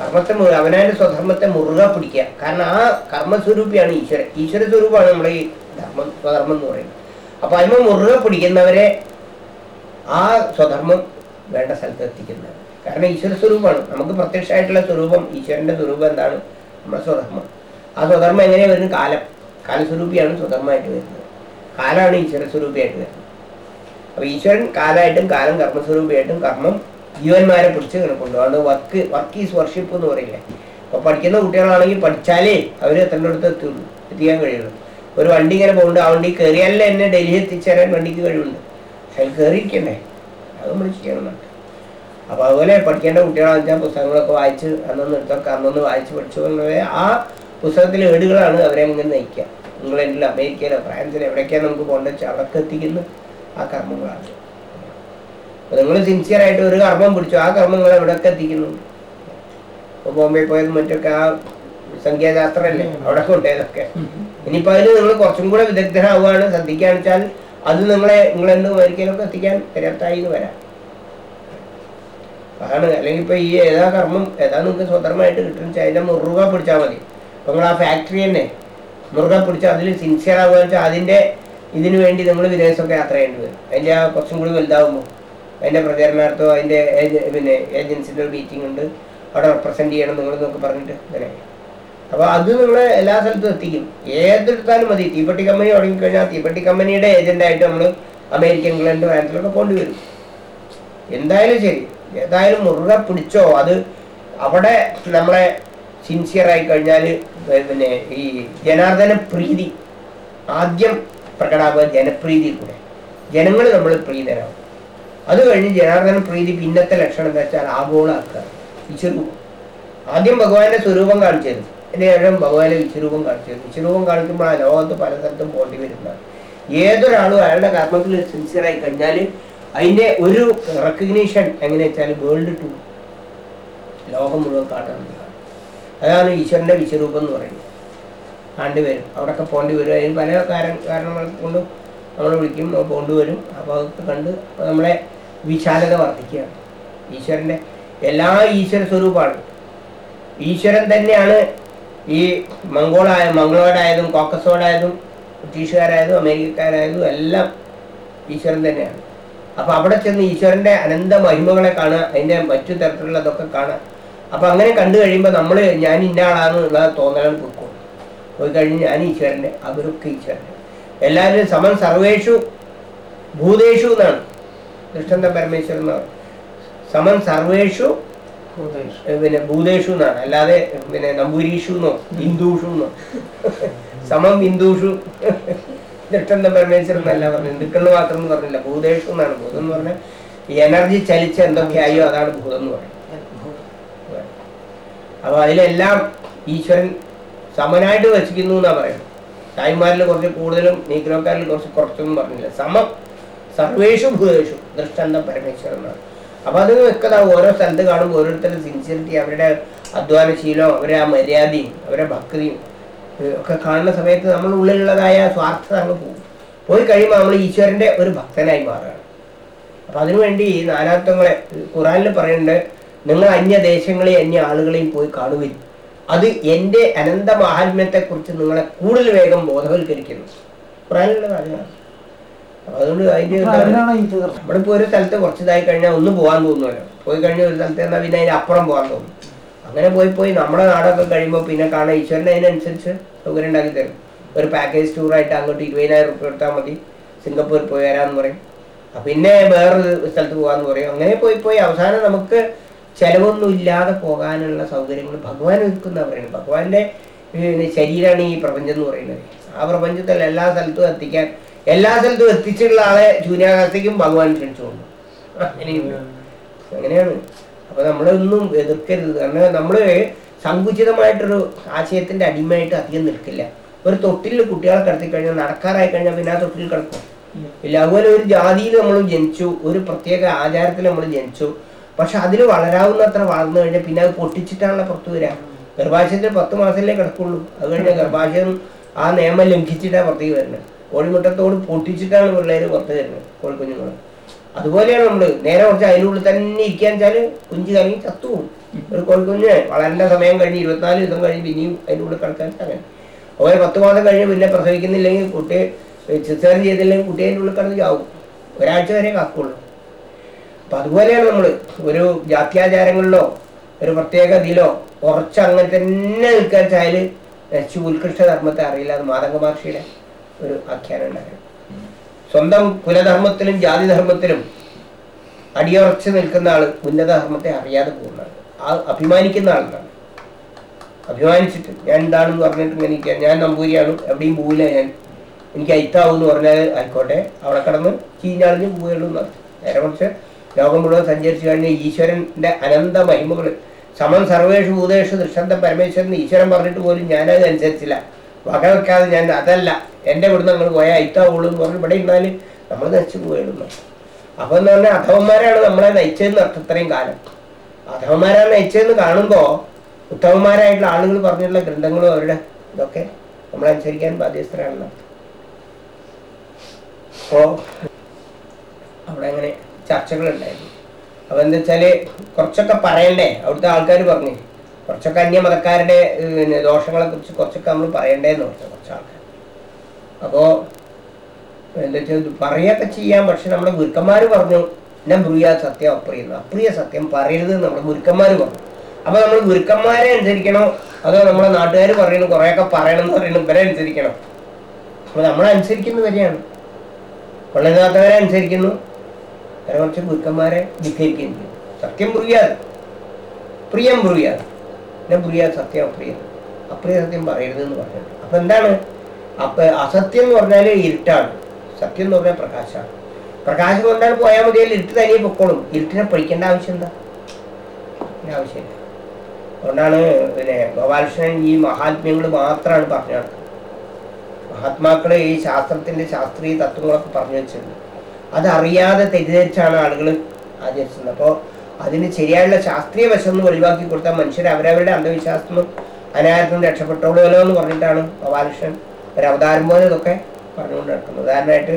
കർമ്മത്തെ അവനായിട്ട് സ്വധർമ്മത്തെ മുറുകെ പിടിക്കുക. കാരണം ആ കർമ്മസ്വരൂപിയാണ് ഈശ്വരൻ. ഈശ്വര സ്വരൂപമാണ് നമ്മുടെ ഈ ധർമ്മം സ്വധർമ്മം എന്ന് പറയുന്നത്. അപ്പൊ അതിന് മുറുകെ പിടിക്കുന്നവരെ ആ സ്വധർമ്മം വേണ്ട സ്ഥലത്ത് എത്തിക്കുന്നത്. കാരണം ഈശ്വര സ്വരൂപമാണ് നമുക്ക് പ്രത്യക്ഷമായിട്ടുള്ള സ്വരൂപം ഈശ്വരന്റെ സ്വരൂപം എന്താണ്? നമ്മുടെ സ്വധർമ്മം. ആ സ്വധർമ്മം എങ്ങനെയാണ് വരുന്നത്? കാലം. കാലസ്വരൂപിയാണ് സ്വധർമ്മമായിട്ട് വരുന്നത്. കാലാണ് ഈശ്വര സ്വരൂപിയായിട്ട് വരുന്നത്. അപ്പൊ ഈശ്വരൻ കാലായിട്ടും കാലം കർമ്മസ്വരൂപിയായിട്ടും കർമ്മം ജീവന്മാരെ പിടിച്ച് കിടക്കുന്നുണ്ട് അത് വർക്ക് വർക്ക് ഈസ് വർഷിപ്പ് എന്ന് പറയില്ലേ? അപ്പൊ പഠിക്കുന്ന കുട്ടികളാണെങ്കിൽ പഠിച്ചാലേ അവർ എത്തേണ്ടടുത്ത് എത്തുള്ളൂ എത്തിക്കാൻ കഴിയുള്ളൂ. ഒരു വണ്ടി ഇങ്ങനെ പോകുന്നുണ്ട് ആ വണ്ടി കയറിയാലേ എന്നെ ഡൽഹി എത്തിച്ചേരാൻ വണ്ടിക്ക് കഴിവുണ്ട് പക്ഷെ അതിൽ കയറിയിരിക്കണ്ടേ അത് നമ്മൾ ചെയ്യണം. അപ്പൊ അതുപോലെ പഠിക്കേണ്ട കുട്ടികളാണെന്ന് വെച്ചാൽ പുസ്തകങ്ങളൊക്കെ വായിച്ച് അന്നൊന്ന് എടുത്തൊക്കെ അന്നൊന്ന് വായിച്ച് പഠിച്ചു എന്നുള്ളത് ആ പുസ്തകത്തിലെ ഏടുകളാണ് അവരെ ഇങ്ങനെ നയിക്കുക. ഇംഗ്ലണ്ടിലോ അമേരിക്കയിലോ ഫ്രാൻസിലോ എവിടേക്കാണ് നമുക്ക് പോകേണ്ടത്? വെച്ചാൽ അവിടെയൊക്കെ എത്തിക്കുന്ന ആ കർമ്മങ്ങളാണ് അപ്പൊ നിങ്ങൾ സിൻസിയർ ആയിട്ട് ഒരു കർമ്മം പിടിച്ചു. ആ കർമ്മം നിങ്ങൾ എവിടെയൊക്കെ എത്തിക്കുന്നു? ഇപ്പൊ ബോംബെ പോയത് മറ്റൊക്കെ ആ സംഖ്യാശാസ്ത്രമല്ലേ അവിടെ കൊണ്ടേതൊക്കെ ഇനിയിപ്പോ അതിൽ നിങ്ങൾ കുറച്ചും കൂടെ വിദഗ്ധരാവുകയാണ്. ശ്രദ്ധിക്കുകയാണെന്ന് വെച്ചാൽ അത് നിങ്ങളെ നിങ്ങളെന്ത് അമേരിക്കയിലൊക്കെ എത്തിക്കാൻ പര്യാപ്തമായി വരാം. അതാണ്. അല്ലെങ്കിൽ ഇപ്പൊ ഈ ഏതാ കർമ്മം ഏതാ നിങ്ങൾക്ക് സ്വതന്ത്രമായിട്ട് കിട്ടുന്ന അതിന്റെ മുറുക പിടിച്ചാൽ മതി. നിങ്ങൾ ആ ഫാക്ടറി തന്നെ മുറുക പിടിച്ചാൽ അതിൽ സിൻസിയർ ആവുക വെച്ചാൽ അതിന്റെ ഇതിനു വേണ്ടി നമ്മൾ വിദേശമൊക്കെ യാത്ര ചെയ്യേണ്ടി വരും. അതിന്റെ ആ കുറച്ചും കൂടി വലുതാവുമ്പോൾ അതിന്റെ പ്രചരണാർത്ഥം അതിന്റെ പിന്നെ ഏജൻസിന്റെ ഒരു മീറ്റിംഗ് ഉണ്ട്. അവിടെ റെപ്രസെന്റ് ചെയ്യണം നിങ്ങൾ എന്നൊക്കെ പറഞ്ഞിട്ട് അങ്ങനെ. അപ്പോൾ അത് നിങ്ങളെ എല്ലാ സ്ഥലത്തും എത്തിക്കും. ഏതെടുത്താലും മതി. തീപ്പെട്ടി കമ്പനി തുടങ്ങിക്കഴിഞ്ഞാൽ തീപ്പെട്ടി കമ്പനിയുടെ ഏജന്റായിട്ട് നമ്മൾ അമേരിക്ക ഇംഗ്ലണ്ട് ഫ്രാൻസിലൊക്കെ പോകേണ്ടി വരും. എന്തായാലും ശരി. ഏതായാലും മുറുകെ പിടിച്ചോ. അത് അവിടെ നമ്മളെ സിൻസിയർ ആയി കഴിഞ്ഞാൽ പിന്നെ ഈ ജനാർദ്ദന പ്രീതി ആദ്യം പ്രകടാവുക ജനപ്രീതി കൂടെ. ജനങ്ങൾ നമ്മൾ പ്രീതരാകും അത് കഴിഞ്ഞ് ജനാർദ്ദന പ്രീതി പിന്നത്തെ ലക്ഷണം എന്താ വെച്ചാൽ ആഗോളാക്കുക. വിശ്വരൂപം ആദ്യം ഭഗവാന്റെ സ്വരൂപം കാണിച്ചു തരും ശേഷം ഭഗവാന്റെ വിശ്വരൂപം കാണിച്ചു തരും വിശ്വരൂപം കാണിക്കുമ്പോൾ ആ ലോകത്ത് പലതരത്തും പോണ്ടി വരുന്നതാണ്. ഏതൊരാളും അയാളുടെ കർമ്മത്തിൽ സിൻസിയർ ആയി കഴിഞ്ഞാൽ അതിന്റെ ഒരു റെക്കഗ്നീഷൻ എങ്ങനെ വെച്ചാൽ വേൾഡ് ടു ലോകം മുഴുവൻ കാണുന്നതാണ് അതാണ് ഈശ്വരന്റെ വിശ്വരൂപം എന്ന് പറയുന്നത്. ആണ്ട് വരും അവിടെയൊക്കെ പോകേണ്ടി വരും. അതിന് പല കാരണ കാരണങ്ങൾ കൊണ്ട് നമ്മൾ വിളിക്കും പോകേണ്ടി വരും. അപ്പോൾ അതൊക്കെ കണ്ട് നമ്മളെ വിശാലത വർദ്ധിക്കുകയാണ്. ഈശ്വരന്റെ എല്ലാ ഈശ്വര സ്വരൂപമാണ്. ഈശ്വരൻ തന്നെയാണ് ഈ മംഗോളായ മംഗളോടായതും കോക്കസോടായതും ബ്രിട്ടീഷുകാരായതും അമേരിക്കക്കാരായതും എല്ലാം ഈശ്വരൻ തന്നെയാണ്. അപ്പോൾ അവിടെ ചെന്ന് ഈശ്വരന്റെ അനന്ത മഹിമകളെ കാണുക അതിന്റെ മറ്റു തരത്തിലുള്ളതൊക്കെ കാണുക. അപ്പോൾ അങ്ങനെ കണ്ടു കഴിയുമ്പോൾ നമ്മൾ ഞാൻ ഇന്ന ആളാണെന്നുള്ള തോന്നലാണ് പൊക്കും പോയി കഴിഞ്ഞ് ഞാൻ ഈശ്വരന്റെ അവരൊക്കെ ഈശ്വരന്റെ എല്ലാവരും സമൻ സർവേഷു ഭൂതേഷു എന്നാണ്. ദൃഷ്ടന്ത പരമേശ്വരൻ എന്ന് സമൻ സർവേഷു പിന്നെ ഭൂതേഷു എന്നാണ്. അല്ലാതെ പിന്നെ നമ്പൂരീഷു എന്നോ ഹിന്ദുഷു എന്നോ. സമം ഹിന്ദുഷു. ദൃഷ്ടന്ത പരമേശ്വരൻ എന്നല്ല പറഞ്ഞു ഹിന്ദുക്കളിൽ മാത്രം എന്ന് പറഞ്ഞില്ല. ഭൂതേഷു എന്നാണ്. ഭൂതം എന്ന് പറഞ്ഞാൽ ഈ എനർജി ചലിച്ച് എന്തൊക്കെയായോ അതാണ് ഭൂതം എന്ന് പറയുന്നത്. അപ്പൊ അതിലെല്ലാം ഈശ്വരൻ സമനായിട്ട് വസിക്കുന്നു എന്നാ പറയുന്നത്. തായ്മാരിൽ കുറച്ച് കൂടുതലും നീക്രോക്കാരിൽ കുറച്ച് കുറച്ചൊന്നും പറഞ്ഞില്ല. സമം സർവേഷു ഭൂതേഷു ദൃഷ്ടാന്തം പരമേശ്വരൻ എന്നാണ്. അപ്പൊ അത് വ്യക്തത ഓരോ സ്ഥലത്ത് കാണുമ്പോൾ ഓരോരുത്തരുടെ സിൻസിയറിറ്റി അവരുടെ അധ്വാനശീലവും അവരുടെ ആ മര്യാദയും അവരുടെ ഭക്തിയും ഒക്കെ കാണുന്ന സമയത്ത് നമ്മുടെ ഉള്ളിലുള്ളതായ സ്വാർത്ഥത അങ്ങ് പോകും. പോയി കഴിയുമ്പോൾ നമ്മൾ ഈശ്വരന്റെ ഒരു ഭക്തനായി മാറുകയാണ്. അപ്പൊ അതിനുവേണ്ടി നാനാത്വങ്ങളെ ഖുറാനിൽ പറയുന്നുണ്ട് നിങ്ങൾ അന്യ ദേശങ്ങളെയും അന്യ ആളുകളെയും പോയി കാണുവിൻ. അത് എന്റെ അനന്ത മഹാത്മ്യത്തെ കുറിച്ച് നിങ്ങളെ കൂടുതൽ വേഗം ബോധവൽക്കരിക്കുന്നു. കാര്യമാണ് അതുകൊണ്ട് നമ്മളിപ്പോ ഒരു സ്ഥലത്ത് കുറച്ചിതായി കഴിഞ്ഞാൽ ഒന്ന് പോകാൻ തോന്നുമല്ലോ. പോയി കഴിഞ്ഞ ഒരു സ്ഥലത്ത് എന്നാൽ പിന്നെ അതിന് അപ്പുറം പോകാൻ തോന്നും. അങ്ങനെ പോയി പോയി നമ്മുടെ നാടൊക്കെ കഴിയുമ്പോൾ പിന്നെ കാണാൻ ഈശ്വരൻ അതിനനുസരിച്ച് സൗകര്യം ഉണ്ടാക്കി തരും. ഒരു പാക്കേജ് ടൂർ ആയിട്ട് അങ്ങോട്ട് ഇരുപതിനായിരം റുപ്യ എടുത്താൽ മതി. സിംഗപ്പൂർ പോയി വരാമെന്ന് പറയും. പിന്നെ വേറൊരു സ്ഥലത്ത് പോകാന്ന് പറയും. അങ്ങനെ പോയി പോയി അവസാനം നമുക്ക് ചെലവൊന്നും ഇല്ലാതെ പോകാനുള്ള സൗകര്യങ്ങൾ ഭഗവാൻ ഒരുക്കുന്ന പറയുന്നത് ഭഗവാന്റെ ശരീരമാണ് ഈ പ്രപഞ്ചം എന്ന് പറയുന്നത്. ആ പ്രപഞ്ചത്തിൽ എല്ലാ സ്ഥലത്തും എത്തിക്കാൻ എല്ലാ സ്ഥലത്തും എത്തിച്ചിട്ടുള്ള ആളെ ശൂന്യാകാശത്തേക്കും ഭഗവാൻ ക്ഷണിച്ചുകൊണ്ട് അങ്ങനെയുണ്ട്. അങ്ങനെയാണ്. അപ്പൊ നമ്മളൊന്നും എതിർക്കരുത്. കാരണം നമ്മൾ സങ്കുചിതമായിട്ടൊരു ആശയത്തിന്റെ അടിമയായിട്ട് അധികം നിൽക്കില്ല. ഒരു തൊട്ടിൽ കുട്ടികളെ കിടത്തി കഴിഞ്ഞാൽ നടക്കാറായി കഴിഞ്ഞാൽ പിന്നെ ആ തൊട്ടിൽ കിടക്കും. ഇല്ല അതുപോലെ ഒരു ജാതിയിൽ നമ്മൾ ജനിച്ചു ഒരു പ്രത്യേക ആചാരത്തിൽ നമ്മൾ ജനിച്ചു പക്ഷെ അതിൽ വളരാവുന്നത്ര വളർന്നു കഴിഞ്ഞാൽ പിന്നെ അത് പൊട്ടിച്ചിട്ടാണല്ലോ പുറത്തു വരിക ഗർഭാശയത്തിൽ പത്ത് മാസമല്ലേ കിടക്കുള്ളൂ. അത് കഴിഞ്ഞ ഗർഭാശയം ആ നിയമം ലംഘിച്ചിട്ടാണ് പുറത്തേക്ക് വരുന്നത് കോഴിമുട്ടത്തോട് പൊട്ടിച്ചിട്ടാണ് പിള്ളേർ പുറത്ത് വരുന്നത് കോഴിക്കുഞ്ഞുങ്ങൾ അതുപോലെയാണ് നമ്മൾ നേരെ കുറച്ച് അതിനുള്ളിൽ തന്നെ ഇരിക്കാൻ വെച്ചാൽ കുഞ്ചു കറങ്ങി ചത്തുപോകും. ഒരു കോഴിക്കുഞ്ഞ് വളരേണ്ട സമയം കഴിഞ്ഞ് ഇരുപത്തിനാല് ദിവസം കഴിഞ്ഞ് പിന്നെയും അതിന്റെ ഉള്ളിൽ കിടക്കാൻ അങ്ങനെ അതുപോലെ പത്ത് മാസം കഴിഞ്ഞ് പിന്നെ പ്രസവിക്കുന്നില്ലെങ്കിൽ കുട്ടിയെ ചിത്രം ചെയ്തില്ലെങ്കിൽ കുട്ടി അതിന്റെ ഉള്ളിൽ ചാവും. ഒരാഴ്ച വരെ കാക്കുള്ളൂ അപ്പൊ അതുപോലെയാണ് നമ്മൾ ഒരു ജാത്യാചാരങ്ങളിലോ ഒരു പ്രത്യേക ഇതിലോ ഉറച്ച് അങ്ങനെ തന്നെ നിൽക്കാൻ വെച്ചാൽ നശിച്ചു ഉത്കൃഷ്ട ധർമ്മത്തെ അറിയില്ല അത് മാതംഗ മഹർഷിയുടെ ഒരു ആഖ്യാനം ഉണ്ടായിരുന്നു. സ്വന്തം കുലധർമ്മത്തിലും ജാതിധർമ്മത്തിലും അടിയുറച്ച് നിൽക്കുന്ന ആൾ ഉന്നത ധർമ്മത്തെ അറിയാതെ ആൾ ആ അഭിമാനിക്കുന്ന ആളെന്നാണ് അഭിമാനിച്ചിട്ട് ഞാൻ എന്താണെന്ന് പറഞ്ഞിട്ട് ഇരിക്കുക ഞാൻ നമ്പൂരിയാണ്. എവിടെയും പോവില്ല ഞാൻ. എനിക്ക് അയിത്താവും എന്ന് പറഞ്ഞാൽ ആയിക്കോട്ടെ. അവിടെ കിടന്ന് ചീഞ്ഞാളിഞ്ഞ് പോവുകയുള്ളൂ എന്നാണ്. നേരെ കുറച്ച് ലോകം മുഴുവൻ സഞ്ചരിച്ചു കഴിഞ്ഞ ഈശ്വരന്റെ അനന്ത മഹിമകൾ. സമം സർവേഷു ഭൂതേഷു ദൃഷ്ടന്ത പരമേശ്വരൻ ഈശ്വരൻ പറഞ്ഞിട്ട് പോലും ഞാനത് അനുസരിച്ചില്ല. വക വെക്കാതെ ഞാൻ അതല്ല. എന്റെ ഇവിടുന്ന് നിങ്ങൾ പോയാൽ അയിത്താവുള്ളൂ എന്ന് പറഞ്ഞ് ഇവിടെ ഇരുന്നാൽ നമ്മൾ നശിച്ചു പോവുകയുള്ളൂ അപ്പോൾ എന്ന് പറഞ്ഞാൽ അധവന്മാരാണ് നമ്മളെ നയിച്ചതെന്ന് അർത്ഥം ഇത്രയും കാലം. അധവന്മാരാണ് നയിച്ചതെന്ന് കാണുമ്പോൾ ഉത്തമന്മാരായിട്ടുള്ള ആളുകൾ പറഞ്ഞിട്ടുള്ള ഗ്രന്ഥങ്ങളും അവരുടെ ഇതൊക്കെ നമ്മളനുസരിക്കാൻ ബാധ്യസ്ഥരാണല്ലോ അപ്പോൾ അവിടെ അങ്ങനെ ചർച്ചകളുണ്ടായിരുന്നു. അപ്പൊ എന്താ വെച്ചാൽ കുറച്ചൊക്കെ പറയണ്ടേ? അവിടുത്തെ ആൾക്കാർ പറഞ്ഞു. കുറച്ചൊക്കെ അന്യമതക്കാരുടെ ദോഷങ്ങളെ കുറിച്ച് കുറച്ചൊക്കെ നമ്മൾ പറയണ്ടേന്ന് പറഞ്ഞു കുറച്ച് ആൾക്കാർ അപ്പോ എന്താ വെച്ചാൽ പറയൊക്കെ ചെയ്യാം. പക്ഷെ നമ്മുടെ ഗുരുക്കന്മാര് പറഞ്ഞു ഞാൻ ബ്രിയ സത്യം അപ്രിയെന്ന് അപ്രിയ സത്യം പറയരുത് നമ്മുടെ ഗുരുക്കന്മാര് പറഞ്ഞു. അപ്പൊ നമ്മൾ ഗുരുക്കന്മാരെ അനുസരിക്കണോ? അതോ നമ്മളെ നാട്ടുകാർ പറയണം കുറെയൊക്കെ പറയണം എന്ന് പറയണം ഇവരെ അനുസരിക്കണം? അപ്പൊ നമ്മളെ അനുസരിക്കുന്നു വരെയാണ്. കൊള്ളരുതാത്തവരെ അനുസരിക്കുന്നു. കുറച്ച് ഗുരുക്കന്മാരെ ധിക്കരിക്കുകയും ചെയ്യും സത്യം ബ്രിയാത് പ്രിയം ബ്രിയാത് പിന്നെ ബ്രിയാത് സത്യം അപ്രിയ. അപ്രിയ സത്യം പറയരുത് എന്ന് പറഞ്ഞിട്ടുണ്ട് അപ്പൊ എന്താണ്? അപ്പൊ അസത്യം എന്ന് പറഞ്ഞാൽ ഇരുട്ടാണ്. സത്യം എന്ന് പറഞ്ഞാൽ പ്രകാശമാണ്. പ്രകാശം കൊണ്ടാണ് പോയാൽ മതി. ഇരുട്ട് തനിയെ പൊക്കോളും. ഇരുട്ടിനെ പഠിക്കേണ്ട ആവശ്യം എന്താ? ആവശ്യമില്ല. അതുകൊണ്ടാണ് പിന്നെ ഗോപാലകൃഷ്ണൻ ഈ മഹാത്മ്യങ്ങൾ മാത്രമാണ് പറഞ്ഞു നടക്കുന്നത്. മഹാത്മാക്കൾ ഈ ശാസ്ത്രത്തിന്റെ ശാസ്ത്രീയ തത്വങ്ങളൊക്കെ പറഞ്ഞു വെച്ചിട്ടുണ്ട്. അതറിയാതെ തെറ്റിദ്ധരിച്ചാണ് ആളുകൾ ആചരിച്ചത് അപ്പോൾ അതിന് ശരിയായുള്ള ശാസ്ത്രീയ വശം ഒന്ന് ഒഴിവാക്കി കൊടുത്താൽ മനുഷ്യർ അവരവരുടെ അന്ധവിശ്വാസം അനായത്വം രക്ഷപ്പെട്ടോളുമല്ലോ എന്ന് പറഞ്ഞിട്ടാണ് ഗോപാലകൃഷ്ണൻ ഒരു അവതാരം പോലെ ഇതൊക്കെ പറഞ്ഞുകൊണ്ട് നടക്കുന്നത്. ഉദാഹരണമായിട്ട്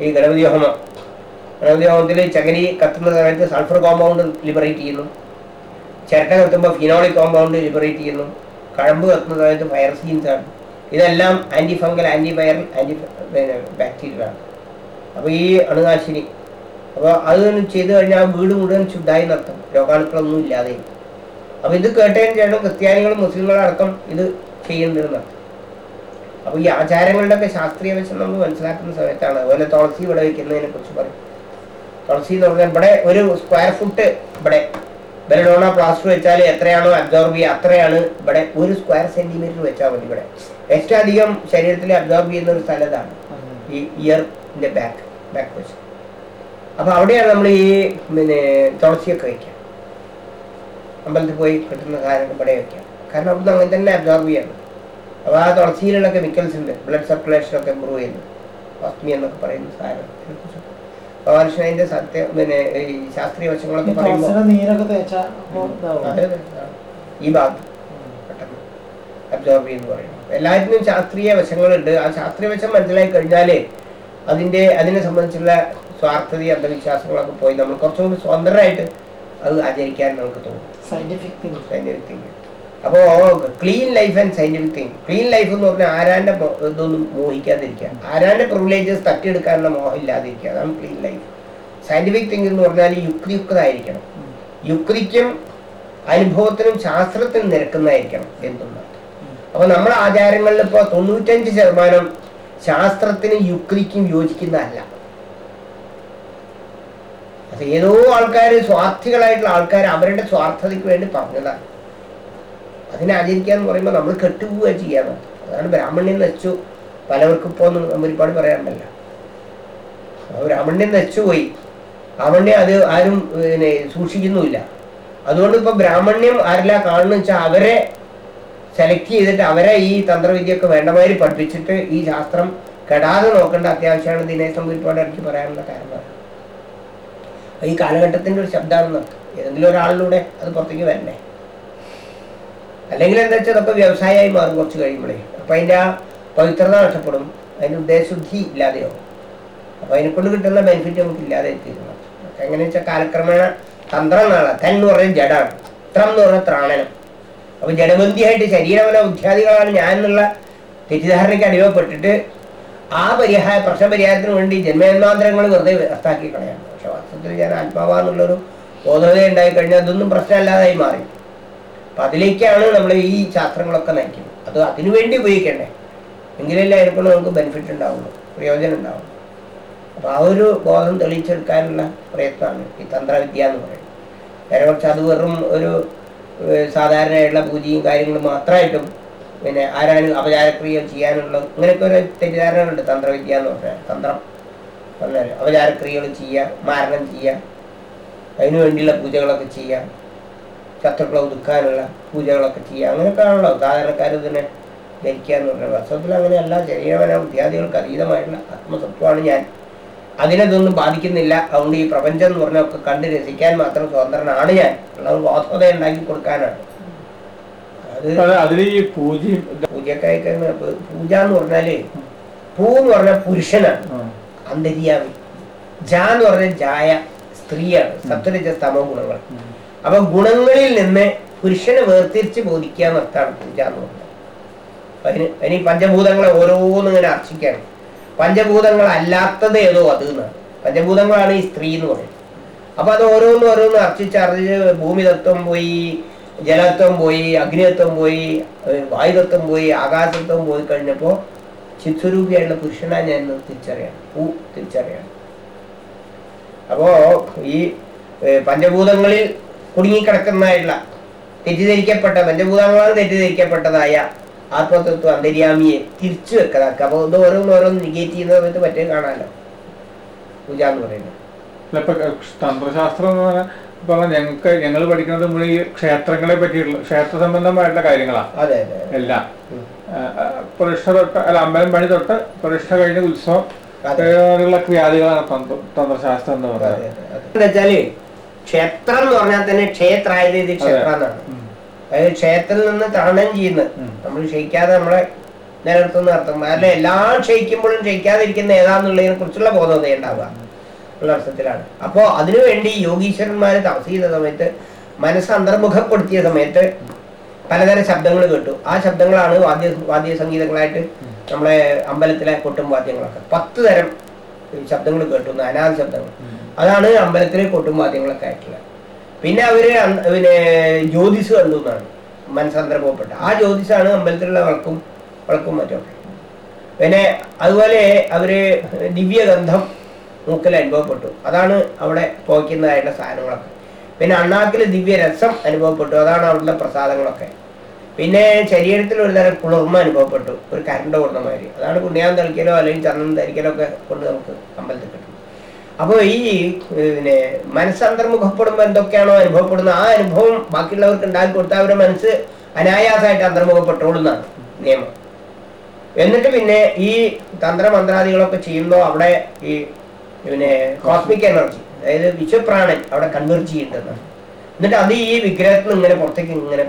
ഈ ഗണപതി ഹോമം. ഗണപതി ഹോമത്തിൽ ചകിരി കത്തുന്ന സമയത്ത് സൾഫർ കോമ്പൗണ്ട് ലിബറേറ്റ് ചെയ്യുന്നു. ചിരട്ട കത്തുമ്പോൾ ഫിനോളിക് കോമ്പൗണ്ട് ലിബറേറ്റ് ചെയ്യുന്നു. കഴമ്പ് കത്തുന്ന സമയത്ത് ഫയർ സീൻസ് ആണ് ഇതെല്ലാം anti fungal anti viral anti bacteria ആണ് അപ്പോൾ ഈ അണുനാശിനി. അപ്പോൾ അത് ചെയ്തു കഴിഞ്ഞാൽ ആ വീട് മുഴുവൻ ശുദ്ധായി നടത്തും രോഗാണുക്കളൊന്നും ഇല്ലാതെ അപ്പോൾ ഇത് കേട്ടതിന് ശേഷം ക്രിസ്ത്യാനികളും മുസ്ലിങ്ങളും അടക്കം ഇത് ചെയ്യുന്നിരുന്ന. അപ്പോൾ ഈ ആചാരങ്ങളുടെ ഒക്കെ ശാസ്ത്രീയ വശം നമ്മൾ മനസ്സിലാക്കുന്ന സമയത്താണ്. അതുപോലെ തുളസി ഇവിടെ വയ്ക്കുന്നതിനെ കുറിച്ച് പറയും. തുളസി എന്ന് പറഞ്ഞാൽ ഇവിടെ ഒരു സ്ക്വയർ ഫുട്ട് ഇവിടെ. ബെലഡോണ പ്ലാസ്റ്റർ വെച്ചാൽ എത്രയാണോ അബ്സോർബ് ചെയ്യുക അത്രയാണ് ഇവിടെ ഒരു സ്ക്വയർ സെന്റിമീറ്റർ വെച്ചാൽ മതി ഇവിടെ. ഏറ്റവും അധികം ശരീരത്തിൽ അബ്സോർബ് ചെയ്യുന്ന ഒരു സ്ഥലതാണ് ഈ ഈ ഇയറിന്റെ ബാക്ക് ബാക്ക് വശം അപ്പോൾ അവിടെയാണ് നമ്മൾ ഈ പിന്നെ തുളസിയൊക്കെ വയ്ക്കുക അമ്പലത്തിൽ പോയി കിട്ടുന്ന സാധനം ഇവിടെ വെക്കാം. കാരണം അവിടുന്ന് അങ്ങനെ തന്നെ അബ്സോർബ് ചെയ്യണം. അപ്പോൾ ആ തുളസിയിലുള്ള കെമിക്കൽസ് ഉണ്ട്. ബ്ലഡ് സർക്കുലേഷനൊക്കെ ഇമ്പ്രൂവ് ചെയ്യുന്നു. ഓസ്മി എന്നൊക്കെ പറയുന്ന സാധനം. ഭഗവാൻ സത്യ പിന്നെ ഈ ശാസ്ത്രീയ വശങ്ങളൊക്കെ പറയുമ്പോൾ. ഈ ഭാഗത്ത് പെട്ടെന്ന് അബ്സോർബ് ചെയ്യുന്നു പറയുന്നു. എല്ലാത്തിനും ശാസ്ത്രീയ വശങ്ങളുണ്ട്. ആ ശാസ്ത്രീയ വശം മനസ്സിലായി കഴിഞ്ഞാലേ അതിന്റെ അതിനെ സംബന്ധിച്ചുള്ള സ്വാർത്ഥത അന്ധവിശ്വാസങ്ങളൊക്കെ പോയി നമ്മൾ കുറച്ചുകൂടി സ്വതന്ത്രമായിട്ട് അത് ആചരിക്കാൻ നമുക്ക് തോന്നും. സയന്റിഫിക് അപ്പോൾ clean life and scientific thing clean life എന്ന് പറഞ്ഞാൽ ആരാന്റെ മോ- ഇതൊന്നും മോഹിക്കാതിരിക്കുക. ആരാന്റെ പ്രിവിലേജസ് തട്ടിയെടുക്കാനുള്ള മോഹം ഇല്ലാതിരിക്കുക. അതാണ് ക്ലീൻ ലൈഫ് സയന്റിഫിക് തിങ് എന്ന് പറഞ്ഞാൽ യുക്തിയുക്തമായിരിക്കണം യുക്തിക്കും അനുഭവത്തിനും ശാസ്ത്രത്തിനും നിരക്കുന്നതായിരിക്കണം എന്തുകൊണ്ട് അപ്പോൾ നമ്മുടെ ആചാരങ്ങളിൽ ഇപ്പോൾ തൊണ്ണൂറ്റഞ്ച് ശതമാനം ശാസ്ത്രത്തിനും യുക്തിക്കും യോജിക്കുന്നതല്ല. അത് ഏതോ ആൾക്കാർ സ്വാർത്ഥികളായിട്ടുള്ള ആൾക്കാർ അവരുടെ സ്വാർത്ഥതയ്ക്ക് വേണ്ടി പറഞ്ഞതാണ്. അതിനെ ആചരിക്കുക എന്ന് പറയുമ്പോൾ നമ്മൾ കെട്ടുപോവുക ചെയ്യാന്ന് അതാണ് ബ്രാഹ്മണ്യം നശിച്ചു. പലവർക്കും ഇപ്പോൾ നമ്മൾ ഒരുപാട് പറയാറുണ്ടല്ലോ ബ്രാഹ്മണ്യം നശിച്ചുപോയി ബ്രാഹ്മണ്യം അത് ആരും പിന്നെ സൂക്ഷിക്കുന്നുമില്ല. അതുകൊണ്ട് ഇപ്പൊ ബ്രാഹ്മണ്യം ആരെല്ലാം കാണുന്ന വെച്ചാൽ അവരെ സെലക്ട് ചെയ്തിട്ട് അവരെ ഈ തന്ത്രവിദ്യയൊക്കെ വേണ്ടമാതിരി പഠിപ്പിച്ചിട്ട് ഈ ശാസ്ത്രം കെടാതെ നോക്കേണ്ട അത്യാവശ്യമാണ് ദിനേശ് നമ്പൂരിപ്പാട് ഇടയ്ക്ക് പറയാനുള്ള കാരണം. ഈ കാലഘട്ടത്തിന്റെ ഒരു ശബ്ദമാണെന്ന് ഏതെങ്കിലും ഒരാളിലൂടെ അത് പുറത്തേക്ക് വരണേ. അല്ലെങ്കിൽ എന്താ വെച്ചാൽ അതൊക്കെ വ്യവസായമായി മാറും കുറച്ച് കഴിയുമ്പോഴേ. അപ്പൊ അതിന്റെ ആ പവിത്രത നഷ്ടപ്പെടും. അതിന്റെ ഉദ്ദേശശുദ്ധി ഇല്ലാതെയാവും. അപ്പൊ അതിനെ കൊണ്ട് കിട്ടുന്ന ബെനിഫിറ്റ് നമുക്ക് ഇല്ലാതെ തീരുന്നു എങ്ങനെയാ വെച്ചാൽ കാലക്രമേണ തന്ത്രം എന്നാണ്. തൻ എന്ന് ജഡാണ്. ത്രം എന്ന് പറഞ്ഞാൽ ത്രാണനം. അപ്പൊ ജഡബന്ധിയായിട്ട് ശരീരമന ബുദ്ധ്യാദികളാണ് ഞാൻ എന്നുള്ള തെറ്റിദ്ധാരണയ്ക്ക് അടിമപ്പെട്ടിട്ട് ആ പരിഹാര പ്രശ്നപരിഹാരത്തിന് വേണ്ടി ജന്മജന്മാന്തരങ്ങൾ വെറുതെ വ്യവസ്ഥാക്കി കളയാണ് പക്ഷെ വാസ്തവത്തിൽ ഞാൻ ആത്മാവാന്നുള്ളൊരു ബോധത ഉണ്ടായി കഴിഞ്ഞാൽ അതൊന്നും പ്രശ്നമല്ലാതായി മാറി. അപ്പൊ അതിലേക്കാണ് നമ്മൾ ഈ ശാസ്ത്രങ്ങളൊക്കെ നയിക്കുന്നത്. അത് അതിനുവേണ്ടി ഉപയോഗിക്കണ്ടേ? എങ്കിലല്ലേ അതിനെക്കൊണ്ട് നമുക്ക് ബെനിഫിറ്റ് ഉണ്ടാവുള്ളൂ പ്രയോജനം ഉണ്ടാവുള്ളൂ. അപ്പൊ ആ ഒരു ബോധം തെളിയിച്ചെടുക്കാനുള്ള പ്രയത്നമാണ് ഈ തന്ത്രവിദ്യ എന്ന് പറയുന്നത്. പക്ഷെ അത് വെറും ഒരു സാധാരണയായിട്ടുള്ള പൂജയും കാര്യങ്ങളും മാത്രമായിട്ടും പിന്നെ ആരാണ് അപചാരക്രിയ ചെയ്യാനുള്ള ഇങ്ങനെയൊക്കെ ഒരു തെറ്റിദ്ധാരണകളുണ്ട്. തന്ത്രവിദ്യ എന്ന് പറഞ്ഞാൽ തന്ത്രം. പറഞ്ഞാൽ അപചാരക്രിയകൾ ചെയ്യുക മാരണം ചെയ്യുക അതിനു വേണ്ടിയുള്ള പൂജകളൊക്കെ ചെയ്യുക ശത്രുക്കളെ ഒതുക്കാനുള്ള പൂജകളൊക്കെ ചെയ്യുക. അങ്ങനെയൊക്കെ ആണല്ലോ സാധാരണക്കാർ ഇതിനെ ധരിക്കുക എന്ന് പറഞ്ഞാൽ. വാസ്തവത്തിൽ അങ്ങനെയല്ല ശരീരവന വിദ്യാർത്ഥികൾക്ക് അതീതമായിട്ടുള്ള ആത്മസത്വമാണ് ഞാൻ അതിനതൊന്നും ബാധിക്കുന്നില്ല. അതുകൊണ്ട് ഈ പ്രപഞ്ചം എന്ന് പറഞ്ഞൊക്കെ കണ്ട് രസിക്കാൻ മാത്രം സ്വതന്ത്രനാണ് ഞാൻ. ഉള്ളത് ബോധത ഉണ്ടാക്കി കൊടുക്കാനാണ്. അത് അതെ അതിന് ഈ ആയിക്കഴിഞ്ഞാൽ പൂജ എന്ന് പറഞ്ഞാൽ പൂ എന്ന് പറഞ്ഞ പുരുഷനാണ്. അന്തര്യാമി. ജാ എന്ന് പറഞ്ഞ ജായ സ്ത്രീയാണ്. സത്വരജ സ്തമ ഗുണങ്ങൾ. അപ്പൊ ഗുണങ്ങളിൽ നിന്ന് പുരുഷനെ വേർതിരിച്ച് ബോധിക്കുക എന്നർത്ഥാണ് പൂജ എന്ന് പറഞ്ഞത് അതിന് അതിന് പഞ്ചഭൂതങ്ങളെ ഓരോന്നും ഇങ്ങനെ അർച്ചിക്കാണ് പഞ്ചഭൂതങ്ങൾ അല്ലാത്തത് ഏതോ അത് എന്നാണ് പഞ്ചഭൂതങ്ങളാണ് ഈ സ്ത്രീ എന്ന് പറയുന്നത് അപ്പൊ അത് ഓരോന്നും ഓരോന്നും അർച്ചിച്ച് അർച്ചിച്ച് ഭൂമിതത്വം പോയി ജലത്വം പോയി അഗ്നിതത്വം പോയി വായുതത്വം പോയി ആകാശത്വം പോയി കഴിഞ്ഞപ്പോ ചിത്സ്വരൂപിയായിട്ടുള്ള പുരുഷനാ ഞാൻ ഇന്ന് തിരിച്ചറിയാം പൂ തിരിച്ചറിയാം അപ്പോ ഈ പഞ്ചഭൂതങ്ങളിൽ കുടുങ്ങിക്കിടക്കുന്നതായിട്ടുള്ള തെറ്റിദ്ധരിക്കപ്പെട്ട പഞ്ചഭൂതങ്ങളാണ് തെറ്റിദ്ധരിക്കപ്പെട്ടതായ ആത്മതത്വം അന്തര്യാമിയെ തിരിച്ചു വെക്കലാക്കുക അപ്പൊ ഇത് ഓരോന്ന് ഓരോന്ന് നിഗേറ്റ് ചെയ്യുന്ന സമയത്ത് മറ്റേ കാണാമല്ലോ പൂജ എന്ന് പറയുന്നത് തന്ത്രശാസ്ത്രം എന്ന് പറഞ്ഞാൽ പറഞ്ഞാൽ ഞങ്ങൾക്ക് ഞങ്ങൾ പഠിക്കുന്നത് മുഴുവൻ ഈ ക്ഷേത്രങ്ങളെ പറ്റിയിട്ടുള്ള ക്ഷേത്ര സംബന്ധമായിട്ടുള്ള കാര്യങ്ങളാണ് അതെ അതെ. എല്ലാം. പ്രതിഷ്ഠ തൊട്ട് അല്ല അമ്പലം പണി തൊട്ട് പ്രതിഷ്ഠ കഴിഞ്ഞ ഉത്സവം. ഉള്ള ക്രിയാദികളാണ് തന്ത്ര തന്ത്രശാസ്ത്രം എന്ന് പറയുന്നത്. ക്ഷേത്രം എന്ന് പറഞ്ഞാൽ തന്നെ ക്ഷേത്രായത് ഇത് ക്ഷേത്രം എന്നാണ്. അതായത് ക്ഷയത്തിൽ നിന്ന് തരണം ചെയ്യുന്നത് നമ്മൾ ക്ഷയിക്കാതെ നമ്മളെ നിലനിർത്തുന്ന അർത്ഥം. അല്ലെ എല്ലാം ക്ഷയിക്കുമ്പോഴും ക്ഷയിക്കാതിരിക്കുന്ന ഏതാന്നുള്ളതിനെ കുറിച്ചുള്ള ബോധം ഉണ്ടാവുക. ഉള്ള അർത്ഥത്തിലാണ്. അപ്പോ അതിനുവേണ്ടി യോഗീശ്വരന്മാരെ തപസ് ചെയ്ത സമയത്ത് മനസ്സ് അന്തർമുഖപ്പെടുത്തിയ സമയത്ത് പലതരം ശബ്ദങ്ങൾ കേട്ടു. ആ ശബ്ദങ്ങളാണ് വാദ്യ വാദ്യ സംഗീതങ്ങളായിട്ട് നമ്മളെ അമ്പലത്തിലെ കൊട്ടും വാദ്യങ്ങളൊക്കെ. പത്ത് തരം ശബ്ദങ്ങൾ കേട്ടു. നാനാ ശബ്ദങ്ങൾ. അതാണ് അമ്പലത്തിലെ കൊട്ടും വാദ്യങ്ങളൊക്കെ ആയിട്ടുള്ളത്. പിന്നെ അവർ പിന്നെ ജ്യോതിസ് കണ്ടു എന്നാണ്. മനസ്സന്തർഭവപ്പെട്ട ആ ജ്യോതിസാണ് അമ്പലത്തിലുള്ള വളക്കും വളക്കും മറ്റൊക്കെ പിന്നെ അതുപോലെ അവർ ദിവ്യഗന്ധം മൂക്കിൽ അനുഭവപ്പെട്ടു. അതാണ് അവിടെ പോയിക്കുന്നതായിട്ടുള്ള സാധനങ്ങളൊക്കെ. പിന്നെ അണ്ണാക്കിൽ ദിവ്യരസം അനുഭവപ്പെട്ടു. അതാണ് അവിടുത്തെ പ്രസാദങ്ങളൊക്കെ. പിന്നെ ശരീരത്തിൽ ഒരു തരം കുളിർമ അനുഭവപ്പെട്ടു. ഒരു കരണ്ട് കൊടുന്ന മാതിരി. അതാണ് പുണ്യാൻ തളിക്കലോ അല്ലെങ്കിൽ ചന്ദനം ധരിക്കലോ ഒക്കെ കൊണ്ട് നമുക്ക് അമ്പലത്തിൽ അപ്പോൾ ഈ പിന്നെ മനസ്സന്തർമുഖപ്പെടുമ്പോൾ എന്തൊക്കെയാണോ അനുഭവപ്പെടുന്ന ആ അനുഭവം ബാക്കിയുള്ളവർക്ക് ഉണ്ടാക്കി കൊടുത്താൽ അവരുടെ മനസ്സ് അനായാസമായിട്ട് അന്തർമുഖപ്പെട്ടോളുന്നതാണ് നിയമം. എന്നിട്ട് പിന്നെ ഈ തന്ത്രമന്ത്രാദികളൊക്കെ ചെയ്യുമ്പോൾ അവിടെ ഈ പിന്നെ കോസ്മിക് എനർജി അതായത് വിശ്വപ്രാണൻ അവിടെ കൺവെർജ് ചെയ്യേണ്ടതാണ്. എന്നിട്ട് അത് ഈ വിഗ്രഹത്തിൽ നിന്ന് ഇങ്ങനെ പുറത്തേക്ക് ഇങ്ങനെ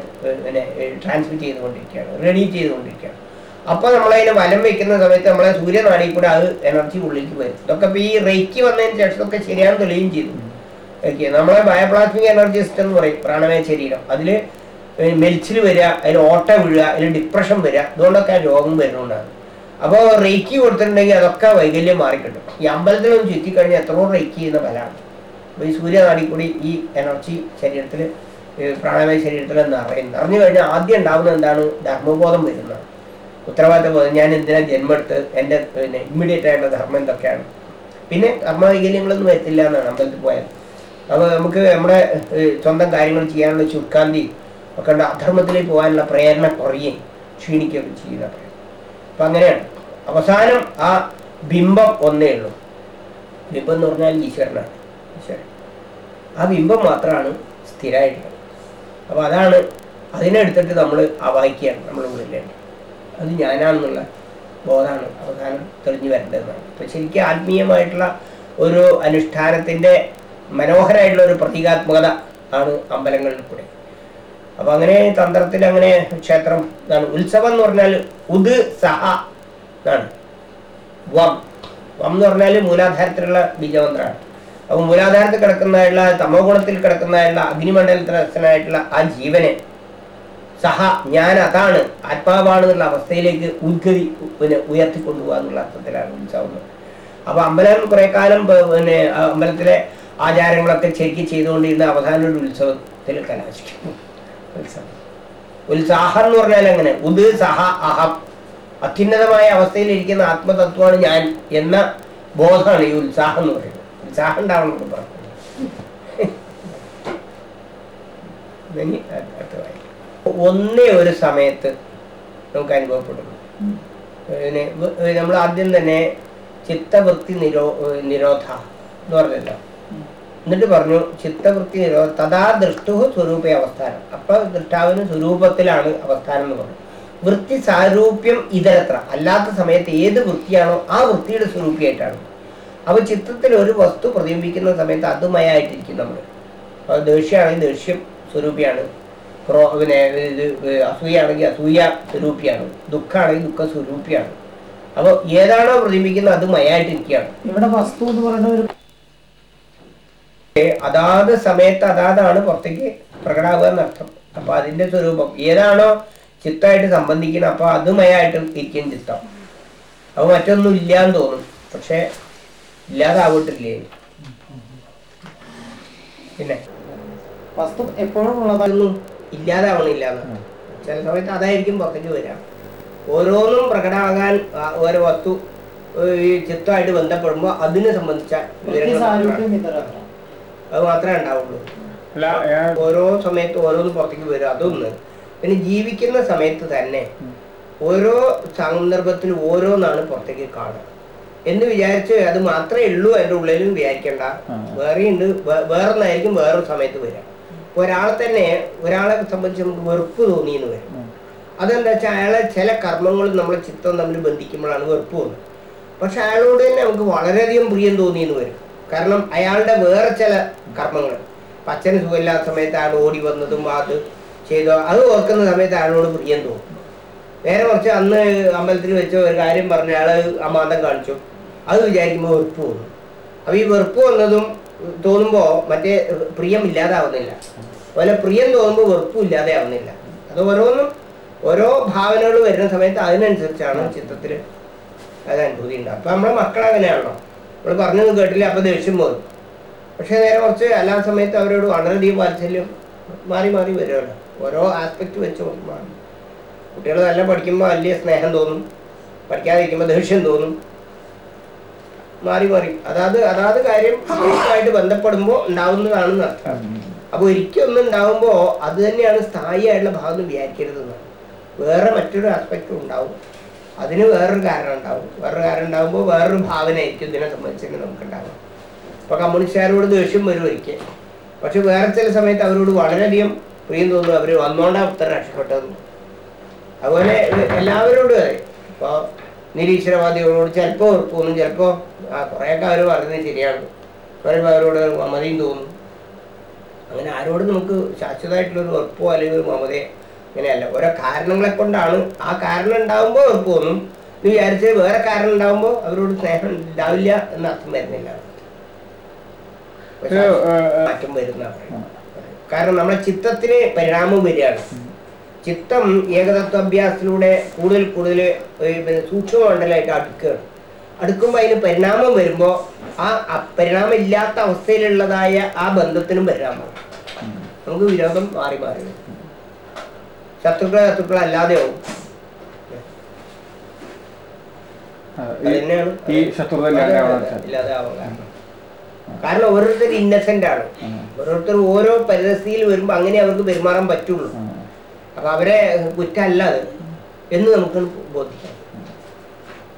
പിന്നെ ട്രാൻസ്മിറ്റ് ചെയ്തുകൊണ്ടിരിക്കുകയാണ് റെഡി ചെയ്തുകൊണ്ടിരിക്കുകയാണ്. അപ്പോൾ നമ്മളതിനെ വലം വെക്കുന്ന സമയത്ത് നമ്മളെ സൂര്യനാടിയിൽ കൂടെ അത് എനർജി ഉള്ളിലേക്ക് വരും. ഇതൊക്കെ ഈ റേക്ക് വന്നതിന് ശേഷം ഇതൊക്കെ ശരിയാണ് തെളിയുകയും ചെയ്തു. ഓക്കെ നമ്മളെ ബയോപ്ലാസ്മിക് എനർജി സിസ്റ്റം എന്ന് പറയും പ്രാണമയ ശരീരം. അതിൽ മെലിച്ചിൽ വരിക അതിൽ ഓട്ട വീഴുക അതിൽ ഡിപ്രഷൻ വരിക ഇതുകൊണ്ടൊക്കെ ആ രോഗം വരുന്നുണ്ടാണ് അപ്പോൾ റേക്കി കൊടുത്തിട്ടുണ്ടെങ്കിൽ അതൊക്കെ വൈകല്യം മാറിക്കിട്ടും. ഈ അമ്പലത്തിലൊന്നും ചുറ്റിക്കഴിഞ്ഞാൽ എത്രയോ റേക്കി ചെയ്യുന്ന ഫലമാണ് അപ്പോൾ ഈ സൂര്യനാടി കൂടി ഈ എനർജി ശരീരത്തിൽ പ്രാണമയ ശരീരത്തിൽ നിറയും നിറഞ്ഞു കഴിഞ്ഞാൽ ആദ്യം ഉണ്ടാകുന്നത് എന്താണ്? ധർമ്മബോധം വരുന്നത് ഉത്തരവാദിത്ത ഞാൻ എന്തിനാ ജന്മെടുത്ത് എന്റെ പിന്നെ ഇമ്മീഡിയറ്റ് ആയിട്ടുള്ള ധർമ്മം എന്തൊക്കെയാണ്? പിന്നെ കർമ്മവൈകല്യങ്ങളൊന്നും വരത്തില്ല എന്നാണ് അമ്പലത്തിൽ പോയാൽ അപ്പോൾ നമുക്ക് നമ്മുടെ സ്വന്തം കാര്യങ്ങൾ ചെയ്യാനുള്ള ചുക്കാന്തി ഒക്കെ ഉണ്ട്. അധർമ്മത്തിലേക്ക് പോകാനുള്ള പ്രേരണ കുറയുകയും ക്ഷീണിക്കുകയൊക്കെ ചെയ്യുന്ന അപ്പം അങ്ങനെയാണ്. അവസാനം ആ ബിംബം ഒന്നേ ഉള്ളൂ. ബിംബം എന്ന് പറഞ്ഞാൽ ഈശ്വരനാണ്. ഈശ്വരൻ. ആ ബിംബം മാത്രമാണ് സ്ഥിരമായിട്ടുള്ളത്. അപ്പോൾ അതാണ് അതിനെടുത്തിട്ട് നമ്മൾ അവായിക്കുകയാണ് നമ്മുടെ ഉള്ളിലേക്ക് അത് ഞാനാണെന്നുള്ള ബോധമാണ് അവസാനം തെളിഞ്ഞു വരേണ്ടതെന്നാണ് അപ്പോൾ ശരിക്കും ആത്മീയമായിട്ടുള്ള ഒരു അനുഷ്ഠാനത്തിന്റെ മനോഹരമായിട്ടുള്ള ഒരു പ്രതീകാത്മകത ആണ് അമ്പലങ്ങളിൽ കൂടെ. അപ്പൊ അങ്ങനെ തന്ത്രത്തിൽ അങ്ങനെ ക്ഷേത്രം ഇതാണ്. ഉത്സവം എന്ന് പറഞ്ഞാൽ ഉദ് സഹ എന്നാണ്. വം. വം എന്ന് പറഞ്ഞാൽ മൂലാധാരത്തിലുള്ള ബീജമന്ത്രമാണ്. അപ്പൊ മൂലാധാരത്തിൽ കിടക്കുന്നതായിട്ടുള്ള തമോ ഗുണത്തിൽ കിടക്കുന്നതായുള്ള അഗ്നിമണ്ഡലത്തിനായിട്ടുള്ള ആ ജീവനെ സഹ ഞാൻ അതാണ് ആത്മാവാണ് എന്നുള്ള അവസ്ഥയിലേക്ക് ഉദ്ഗതി പിന്നെ ഉയർത്തിക്കൊണ്ടുപോകുക എന്നുള്ള അർത്ഥത്തിലാണ് ഉത്സവം. അപ്പൊ അമ്പലം കുറെ കാലം പിന്നെ അമ്പലത്തിലെ ആചാരങ്ങളൊക്കെ ശരിക്ക് ചെയ്തുകൊണ്ടിരുന്ന അവസാനം ഒരു ഉത്സവത്തിൽ കലാശിക്കുന്നു. ഉത്സവം. ഉത്സാഹം എന്ന് പറഞ്ഞാൽ അങ്ങനെ ഉദ് സഹ അഹം. അത്യുന്നതമായ അവസ്ഥയിൽ ഇരിക്കുന്ന ആത്മതത്വമാണ് ഞാൻ എന്ന ബോധമാണ് ഈ ഉത്സാഹം എന്ന് പറയുന്നത്. ഉത്സാഹം ഉണ്ടാവണം പറഞ്ഞു വായിക്കാം. ഒന്നേ ഒരു സമയത്ത് നമുക്ക് അനുഭവപ്പെടുന്നു പിന്നെ നമ്മൾ ആദ്യം തന്നെ ചിത്തവൃത്തി നിരോ നിരോധ എന്ന് പറഞ്ഞല്ലോ. എന്നിട്ട് പറഞ്ഞു ചിത്തവൃത്തി നിരോധ തഥാ ദൃഷ്ടു സ്വരൂപ അവസ്ഥാനം. അപ്പൊ ദൃഷ്ടാവിന് സ്വരൂപത്തിലാണ് അവസ്ഥാനം എന്ന് പറഞ്ഞു. വൃത്തി സാരൂപ്യം ഇതരത്ര. അല്ലാത്ത സമയത്ത് ഏത് വൃത്തിയാണോ ആ വൃത്തിയുടെ സ്വരൂപിയായിട്ടാണ്. അപ്പൊ ചിത്രത്തിൽ ഒരു വസ്തു പ്രതിബിംബിക്കുന്ന സമയത്ത് അതുമയായിട്ടിരിക്കും നമ്മൾ ദേഷ്യമാണെങ്കിൽ ദേഷ്യം സ്വരൂപിയാണ്. ക്രോ പിന്നെ ഇത് അസൂയാണെങ്കിൽ അസൂയ സ്വരൂപിയാണ്. ദുഃഖമാണെങ്കിൽ ദുഃഖ സ്വരൂപിയാണ്. അപ്പോൾ ഏതാണോ പ്രതിബിംബിക്കുന്നത് അത് മയായിട്ടിരിക്കുകയാണ്. ഇവിടെ വസ്തു എന്ന് പറയുന്ന ഒരു അതാത് സമയത്ത് അതാതാണ് പുറത്തേക്ക് പ്രകടാവുക എന്നർത്ഥം അപ്പൊ അതിന്റെ സ്വരൂപം ഏതാണോ ചിത്തമായിട്ട് സംബന്ധിക്കുന്നത് അപ്പൊ അതുമയായിട്ട് ഇരിക്കും ചിത്തം. അപ്പൊ മറ്റൊന്നും ഇല്ലാന്ന് തോന്നും പക്ഷെ ഇല്ലാതാവട്ടില്ലേ? പിന്നെ. വസ്തു എപ്പോഴും ഉള്ളതാണ് അതൊന്നും ഇല്ലാതാവണില്ല എന്ന് ചില സമയത്ത് അതായിരിക്കും പുറത്തേക്ക് വരാം ഓരോന്നും പ്രകടമാകാൻ ഓരോ വസ്തു ഈ ചിത്തമായിട്ട് ബന്ധപ്പെടുമ്പോൾ അതിനെ സംബന്ധിച്ച അത് മാത്രമേ ഉണ്ടാവുള്ളൂ. ഓരോ സമയത്ത് ഓരോന്ന് പുറത്തേക്ക് വരും. അതൊന്ന്. പിന്നെ ജീവിക്കുന്ന സമയത്ത് തന്നെ ഓരോ സന്ദർഭത്തിൽ ഓരോന്നാണ് പുറത്തേക്ക് കാണുക. എന്ന് വിചാരിച്ച് അത് മാത്രമേ ഉള്ളൂ എന്റെ ഉള്ളിലും വിചാരിക്കേണ്ട. വേറെയുണ്ട് വേ- വേറൊന്നായിരിക്കും വേറൊരു സമയത്ത് വരിക. ഒരാളെ തന്നെ ഒരാളെ സംബന്ധിച്ച് നമുക്ക് വെറുപ്പ് തോന്നിയെന്ന് വരും. അതെന്താ വെച്ചാൽ അയാളെ ചില കർമ്മങ്ങൾ നമ്മളെ ചിത്തം തമ്മിൽ ബന്ധിക്കുമ്പോഴാണ് വെറുപ്പ് തോന്നുന്നത് പക്ഷെ അയാളോട് തന്നെ നമുക്ക് വളരെയധികം പ്രിയം തോന്നിയെന്ന് വരും. കാരണം അയാളുടെ വേറെ ചില കർമ്മങ്ങൾ. അച്ഛന് സുഖമില്ലാത്ത സമയത്ത് അയാൾ ഓടി വന്നതും അത് ചെയ്തോ അത് ഓർക്കുന്ന സമയത്ത് അയാളോട് പ്രിയം തോന്നും. നേരെ കുറച്ച് അന്ന് അമ്പലത്തിൽ വെച്ച ഒരു കാര്യം പറഞ്ഞ അയാൾ അമാന്തം കാണിച്ചു. അത് വിചാരിക്കുമ്പോൾ വെറുപ്പ് തോന്നും. അപ്പോൾ ഈ വെറുപ്പ് വന്നതും തോന്നുമ്പോൾ മറ്റേ പ്രിയം ഇല്ലാതാവുന്നില്ല അതുപോലെ പ്രിയം തോന്നുമ്പോൾ വെറുപ്പും ഇല്ലാതെ ആവുന്നില്ല അത് ഓരോന്നും ഓരോ ഭാവനകൾ വരുന്ന സമയത്ത് അതിനനുസരിച്ചാണ് ചിത്രത്തിൽ അത് അനുഭൂതി ഉണ്ടാകും അപ്പം നമ്മളെ മക്കൾ അങ്ങനെയാണല്ലോ. നമ്മൾ പറഞ്ഞൊന്നും കേട്ടില്ല? അപ്പം ദേഷ്യം പോകും പക്ഷേ നേരെ കുറച്ച് എല്ലാ സമയത്ത് അവരോട് വളരെയധികം വാത്സല്യം മാറി മാറി വരുമല്ലോ ഓരോ ആസ്പെക്റ്റ് വെച്ച് കുട്ടികൾ നല്ല പഠിക്കുമ്പോൾ വലിയ സ്നേഹം തോന്നും. പഠിക്കാതിരിക്കുമ്പോൾ ദേഷ്യം തോന്നും. മാറി മാറി. അതാത് അതാത് കാര്യം ആയിട്ട് ബന്ധപ്പെടുമ്പോൾ ഉണ്ടാവുന്നതാണെന്ന് അർത്ഥം. അപ്പോൾ ഒരിക്കലൊന്നും ഉണ്ടാവുമ്പോൾ അത് തന്നെയാണ് സ്ഥായിയായിട്ടുള്ള ഭാഗം എന്ന് വിചാരിക്കരുതെന്നാണ് വേറെ മറ്റൊരു ആസ്പെക്റ്റും ഉണ്ടാവും. അതിന് വേറൊരു കാരണം ഉണ്ടാവും. വേറൊരു കാരണം ഉണ്ടാകുമ്പോൾ വേറൊരു ഭാവനയായിരിക്കും ഇതിനെ സംബന്ധിച്ചിട്ട് നമുക്ക് ഉണ്ടാവുക ഇപ്പോൾ കമ്മ്യൂണിസ്റ്റുകാരോട് ദേഷ്യം വരും ഒരിക്കൽ. പക്ഷെ വേറെ ചില സമയത്ത് അവരോട് വളരെയധികം പ്രിയം തോന്നുന്നു അവർ വന്നോണ്ടാ ഉത്തരം രക്ഷപ്പെട്ടതെന്ന്. അതുപോലെ എല്ലാവരോടും അതെ. ഇപ്പൊ നിരീശ്വരവാദികളോട് ചിലപ്പോൾ ഓർക്കുന്നു ചിലപ്പോൾ ആ കുറേയൊക്കെ അവർ പറയുന്നത് ശരിയാണ്. കുറേ അവരോട് മമതയും തോന്നും. അങ്ങനെ ആരോടും നമുക്ക് ശാശ്വതമായിട്ടുള്ളൊരു ഉറപ്പോ അല്ലെങ്കിൽ ഒരു മമതയോ അങ്ങനെയല്ല ഓരോ കാരണങ്ങളെ കൊണ്ടാണ് ആ കാരണം ഉണ്ടാകുമ്പോൾ ഉറപ്പ് തോന്നും. വിചാരിച്ച് വേറെ കാരണം ഉണ്ടാകുമ്പോൾ അവരോട് സ്നേഹം ഉണ്ടാവില്ല എന്ന അർത്ഥം വരുന്നില്ല. മാറ്റം വരുന്ന കാരണം നമ്മളെ ചിത്തത്തിന് പരിണാമം വരികയാണ്. ചിത്തം ഏകതത്വ അഭ്യാസത്തിലൂടെ കൂടുതൽ കൂടുതൽ സൂക്ഷ്മ മണ്ഡലമായിട്ട് സൂക്ഷ്മമണ്ഡലമായിട്ട് അടുക്കുകയാണ്. അടുക്കുമ്പോൾ അതിന് പരിണാമം വരുമ്പോൾ ആ പരിണാമം ഇല്ലാത്ത അവസ്ഥയിലുള്ളതായ ആ ബന്ധത്തിനും പരിണാമം. നമുക്ക് വിരോധം മാറി മാറി ശത്രുക്കളെ തന്നെയാണ് ഈ ശത്രുത കാരണം. ഓരോരുത്തർ ഇന്നസെന്റ് ആണ്. ഓരോരുത്തർ ഓരോ പരിതസ്ഥിതിയിൽ വരുമ്പോ അങ്ങനെ അവർക്ക് പെരുമാറാൻ പറ്റുള്ളൂ. അപ്പൊ അവരെ കുറ്റമല്ല അത്. എന്ന് നമുക്ക് ബോധിക്കാം.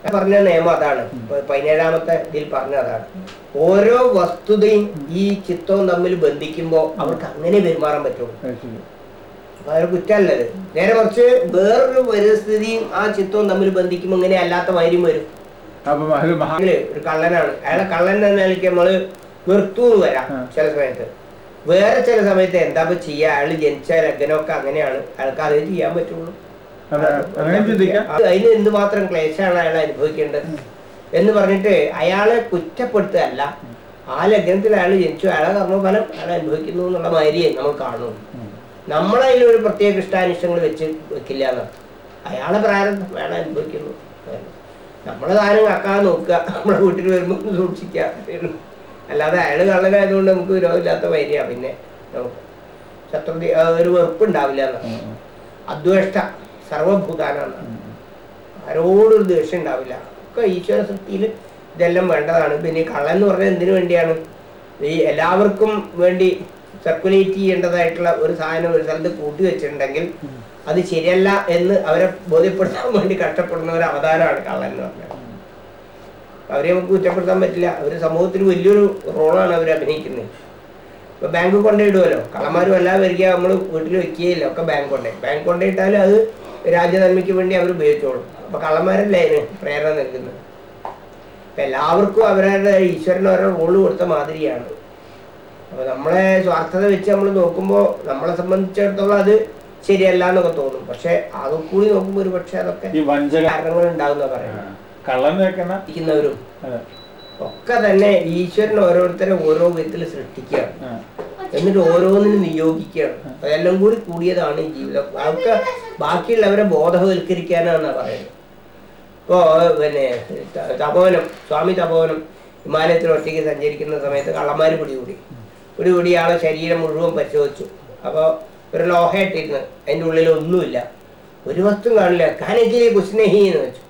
ഞാൻ പറഞ്ഞ നിയമം അതാണ്. പതിനേഴാമത്തെ ഇതിൽ പറഞ്ഞ അതാണ്. ഓരോ വസ്തുതയും ഈ ചിത്തവും തമ്മിൽ ബന്ധിക്കുമ്പോൾ അവർക്ക് അങ്ങനെ പെരുമാറാൻ പറ്റുള്ളൂ. അപ്പൊ അതൊരു കുറ്റമല്ലത് നേരെ കുറച്ച് വേറൊരു പരിസ്ഥിതിയും ആ ചിത്തവും തമ്മിൽ ബന്ധിക്കുമ്പോൾ ഇങ്ങനെ അല്ലാത്ത മാര്യം വരും. ഒരു കള്ളനാണ്. അയാളെ കള്ളൻ എന്ന നിലയ്ക്ക് നമ്മൾ വെറുത്തു വരാം ചില സമയത്ത്. വേറെ ചില സമയത്ത് എന്താ ചെയ്യാ? അയാൾ ജനിച്ച ലഗ്നമൊക്കെ അങ്ങനെയാണ്. അയാൾക്ക് അതേ. ചെയ്യാൻ പറ്റുള്ളൂ അതിന് എന്തുമാത്രം ക്ലേശമാണ് അയാൾ അനുഭവിക്കേണ്ടത്? എന്ന് പറഞ്ഞിട്ട് അയാളെ കുറ്റപ്പെടുത്തുകയല്ല. ആ ലഗ്നത്തിൽ അയാൾ ജനിച്ചു. അയാളെ കർമ്മഫലം അയാൾ അനുഭവിക്കുന്നു എന്നുള്ള മാതിരിയെ നമ്മൾ കാണുന്നു നമ്മളതിൽ ഒരു പ്രത്യേക ഇഷ്ടാനിഷ്ടങ്ങൾ വെച്ച് വെക്കില്ല എന്നർത്ഥം അയാളെ പ്രാരംഭം അയാൾ അനുഭവിക്കുന്നു. നമ്മളെ താരം അക്കാതെ നോക്കുക. നമ്മളെ വീട്ടിൽ വരുമ്പോൾ സൂക്ഷിക്കുക. അല്ലാതെ അയാൾ കള്ളനായതുകൊണ്ട് നമുക്ക് വിരോധമില്ലാത്ത വൈരിയാ. പിന്നെ നമുക്ക് ശത്രുത ഒരു വെറുപ്പുണ്ടാവില്ല എന്നാണ് അദ്വേഷ്ട സർവഭൂതാനാണ്. ആരോടൊരു ദേഷ്യം ഉണ്ടാവില്ല. ഒക്കെ ഈശ്വര സൃഷ്ടിയിൽ ഇതെല്ലാം വേണ്ടതാണ്. പിന്നെ കള്ളൻ എന്ന് പറഞ്ഞാൽ എന്തിനു വേണ്ടിയാണ്? ഈ എല്ലാവർക്കും വേണ്ടി സർക്കുലേറ്റ് ചെയ്യേണ്ടതായിട്ടുള്ള ഒരു സാധനം ഒരു സ്ഥലത്ത് കൂട്ടി വെച്ചിട്ടുണ്ടെങ്കിൽ അത് ശരിയല്ല എന്ന് അവരെ ബോധ്യപ്പെടുത്താൻ വേണ്ടി കഷ്ടപ്പെടുന്ന ഒരു അവതാരമാണ് കള്ളൻ എന്ന് പറഞ്ഞാൽ. അവരെ നമുക്ക് കുറ്റപ്പെടുത്താൻ പറ്റില്ല. അവർ സമൂഹത്തിൽ വലിയൊരു റോളാണ് അവർ അഭിനയിക്കുന്നത്. ഇപ്പൊ ബാങ്ക് കൊണ്ടിടുമല്ലോ കള്ളന്മാരും എല്ലാം വരിക നമ്മൾ വീട്ടിൽ വെക്കുകയില്ല. ഒക്കെ ബാങ്ക് കൊണ്ടേ. ബാങ്ക് കൊണ്ടിട്ടാലും അത് രാജ്യനന്മയ്ക്ക് വേണ്ടി അവർ ഉപയോഗിച്ചോളും. അപ്പൊ കള്ളന്മാരല്ലേ അതിന് പ്രേരണ നൽകുന്നത്? അപ്പൊ എല്ലാവർക്കും അവരവരുടെ ഈശ്വരൻ ഓരോ റോൾ കൊടുത്ത മാതിരിയാണ്. അപ്പൊ നമ്മളെ സ്വാർത്ഥത വെച്ച് നമ്മൾ നോക്കുമ്പോൾ നമ്മളെ സംബന്ധിച്ചിടത്തോളം അത് ശരിയല്ല എന്നൊക്കെ തോന്നും. പക്ഷെ അതൊക്കെ കൂടി നോക്കുമ്പോൾ ഒരു പക്ഷെ അതൊക്കെ കാരണങ്ങൾ ഉണ്ടാകുന്ന പറയുന്നത്. കള്ളൻ വെക്കുന്ന ഇരിക്കുന്നവരും ഒക്കെ തന്നെ ഈശ്വരൻ ഓരോരുത്തരെ ഓരോ വിധത്തിൽ സൃഷ്ടിക്കുകയാണ്. എന്നിട്ട് ഓരോന്നിനും നിയോഗിക്കുകയാണ് അതെല്ലാം കൂടി കൂടിയതാണ് ഈ ജീവിതം. അതൊക്കെ ബാക്കിയുള്ളവരെ ബോധവൽക്കരിക്കാനാണ് പറയുന്നത്. ഇപ്പോ പിന്നെ തപോവനം സ്വാമി തപോവനം ഹിമാലയത്തിൽ ഒറ്റയ്ക്ക് സഞ്ചരിക്കുന്ന സമയത്ത് കള്ളന്മാർ പിടികൂടി. പിടികൂടി ആളെ ശരീരം മുഴുവൻ പരിശോധിച്ചു. അപ്പോൾ ഒരു ലോഹ ഇട്ടിരുന്ന്. അതിന്റെ ഉള്ളിൽ ഒന്നുമില്ല ഒരു വസ്തു കാണില്ല. കാനക്കിലെ കുസ്നേഹി എന്ന് വെച്ചു.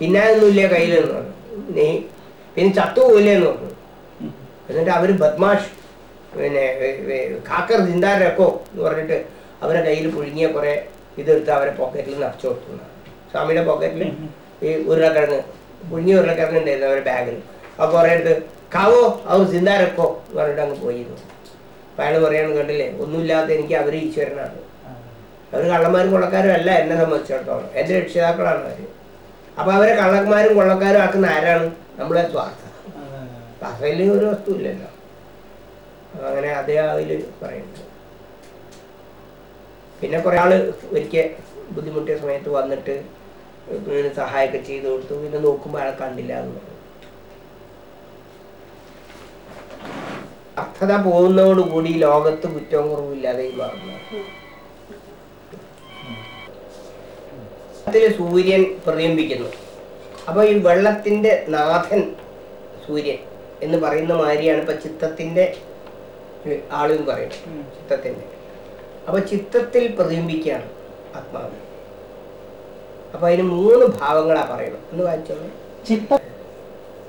തിന്നാനൊന്നുമില്ല കയ്യിൽ എന്ന് പറഞ്ഞു നീ പിന്നെ എന്ന് പറഞ്ഞു. എന്നിട്ട് അവർ ബദ്മാഷ് പിന്നെ കാക്കർ ജിന്താരക്കോ എന്ന് പറഞ്ഞിട്ട് അവരെ കയ്യിൽ പുഴുങ്ങിയ കുറെ ഇതെടുത്ത് അവരെ പോക്കറ്റിൽ നിറച്ചു കൊടുത്തു സ്വാമിയുടെ പോക്കറ്റിൽ ഈ ഉരുളക്കിഴങ്ങ് പുഴുങ്ങിയ ഉരുളക്കിഴങ്ങ് ഉണ്ടായിരുന്നു അവരുടെ ബാഗിൽ അപ്പോൾ കുറേ എടുത്ത് കാവോ അവർ ജിന്താരക്കോ എന്ന് പറഞ്ഞിട്ട് അങ്ങ് പോയിരുന്നു അപ്പം അയാൾ പറയാണ് കണ്ടില്ലേ ഒന്നുമില്ലാത്ത എനിക്ക് അവർ ഈശ്വരനാണ്. അവർ കള്ളന്മാരും കൊള്ളക്കാരും അല്ല എന്നെ സംബന്ധിച്ചിടത്തോളം. എന്റെ രക്ഷിതാക്കളാണ് അവർ അപ്പൊ അവരെ കള്ളന്മാരും കൊള്ളക്കാരും ആക്കുന്ന ആരാണ്? നമ്മളെ സ്വാർത്ഥ. അസലിൽ ഒരു വസ്തു ഇല്ലല്ലോ അങ്ങനെ അതേ അതിൽ പറയുന്നുണ്ട് പിന്നെ കുറെ ആൾ ഒരിക്കൽ ബുദ്ധിമുട്ടിയ സമയത്ത് വന്നിട്ട് ഇങ്ങനെ സഹായമൊക്കെ ചെയ്ത് കൊടുത്തു. പിന്നെ നോക്കുമ്പോൾ ആളെ കണ്ടില്ല എന്ന് പറഞ്ഞു. അർത്ഥത പോകുന്നതോടുകൂടി ലോകത്ത് കുറ്റവും കുറവില്ലാതെ മാറുന്നു. സൂര്യൻ പ്രതിബിംബിക്കുന്നു. അപ്പൊ ഈ വെള്ളത്തിന്റെ നാഥൻ സൂര്യൻ എന്ന് പറയുന്ന മാതിരിയാണ് ഇപ്പൊ ചിത്രത്തിന്റെ ആളും പറയുന്നത്. ചിത്തത്തിന്റെ അപ്പൊ ചിത്തത്തിൽ പ്രതിബിംബിക്കുകയാണ് ആത്മാവ്. അപ്പൊ അതിന് മൂന്ന് ഭാവങ്ങളാ പറയണം എന്ന് വായിച്ചോളൂ ചിത്തം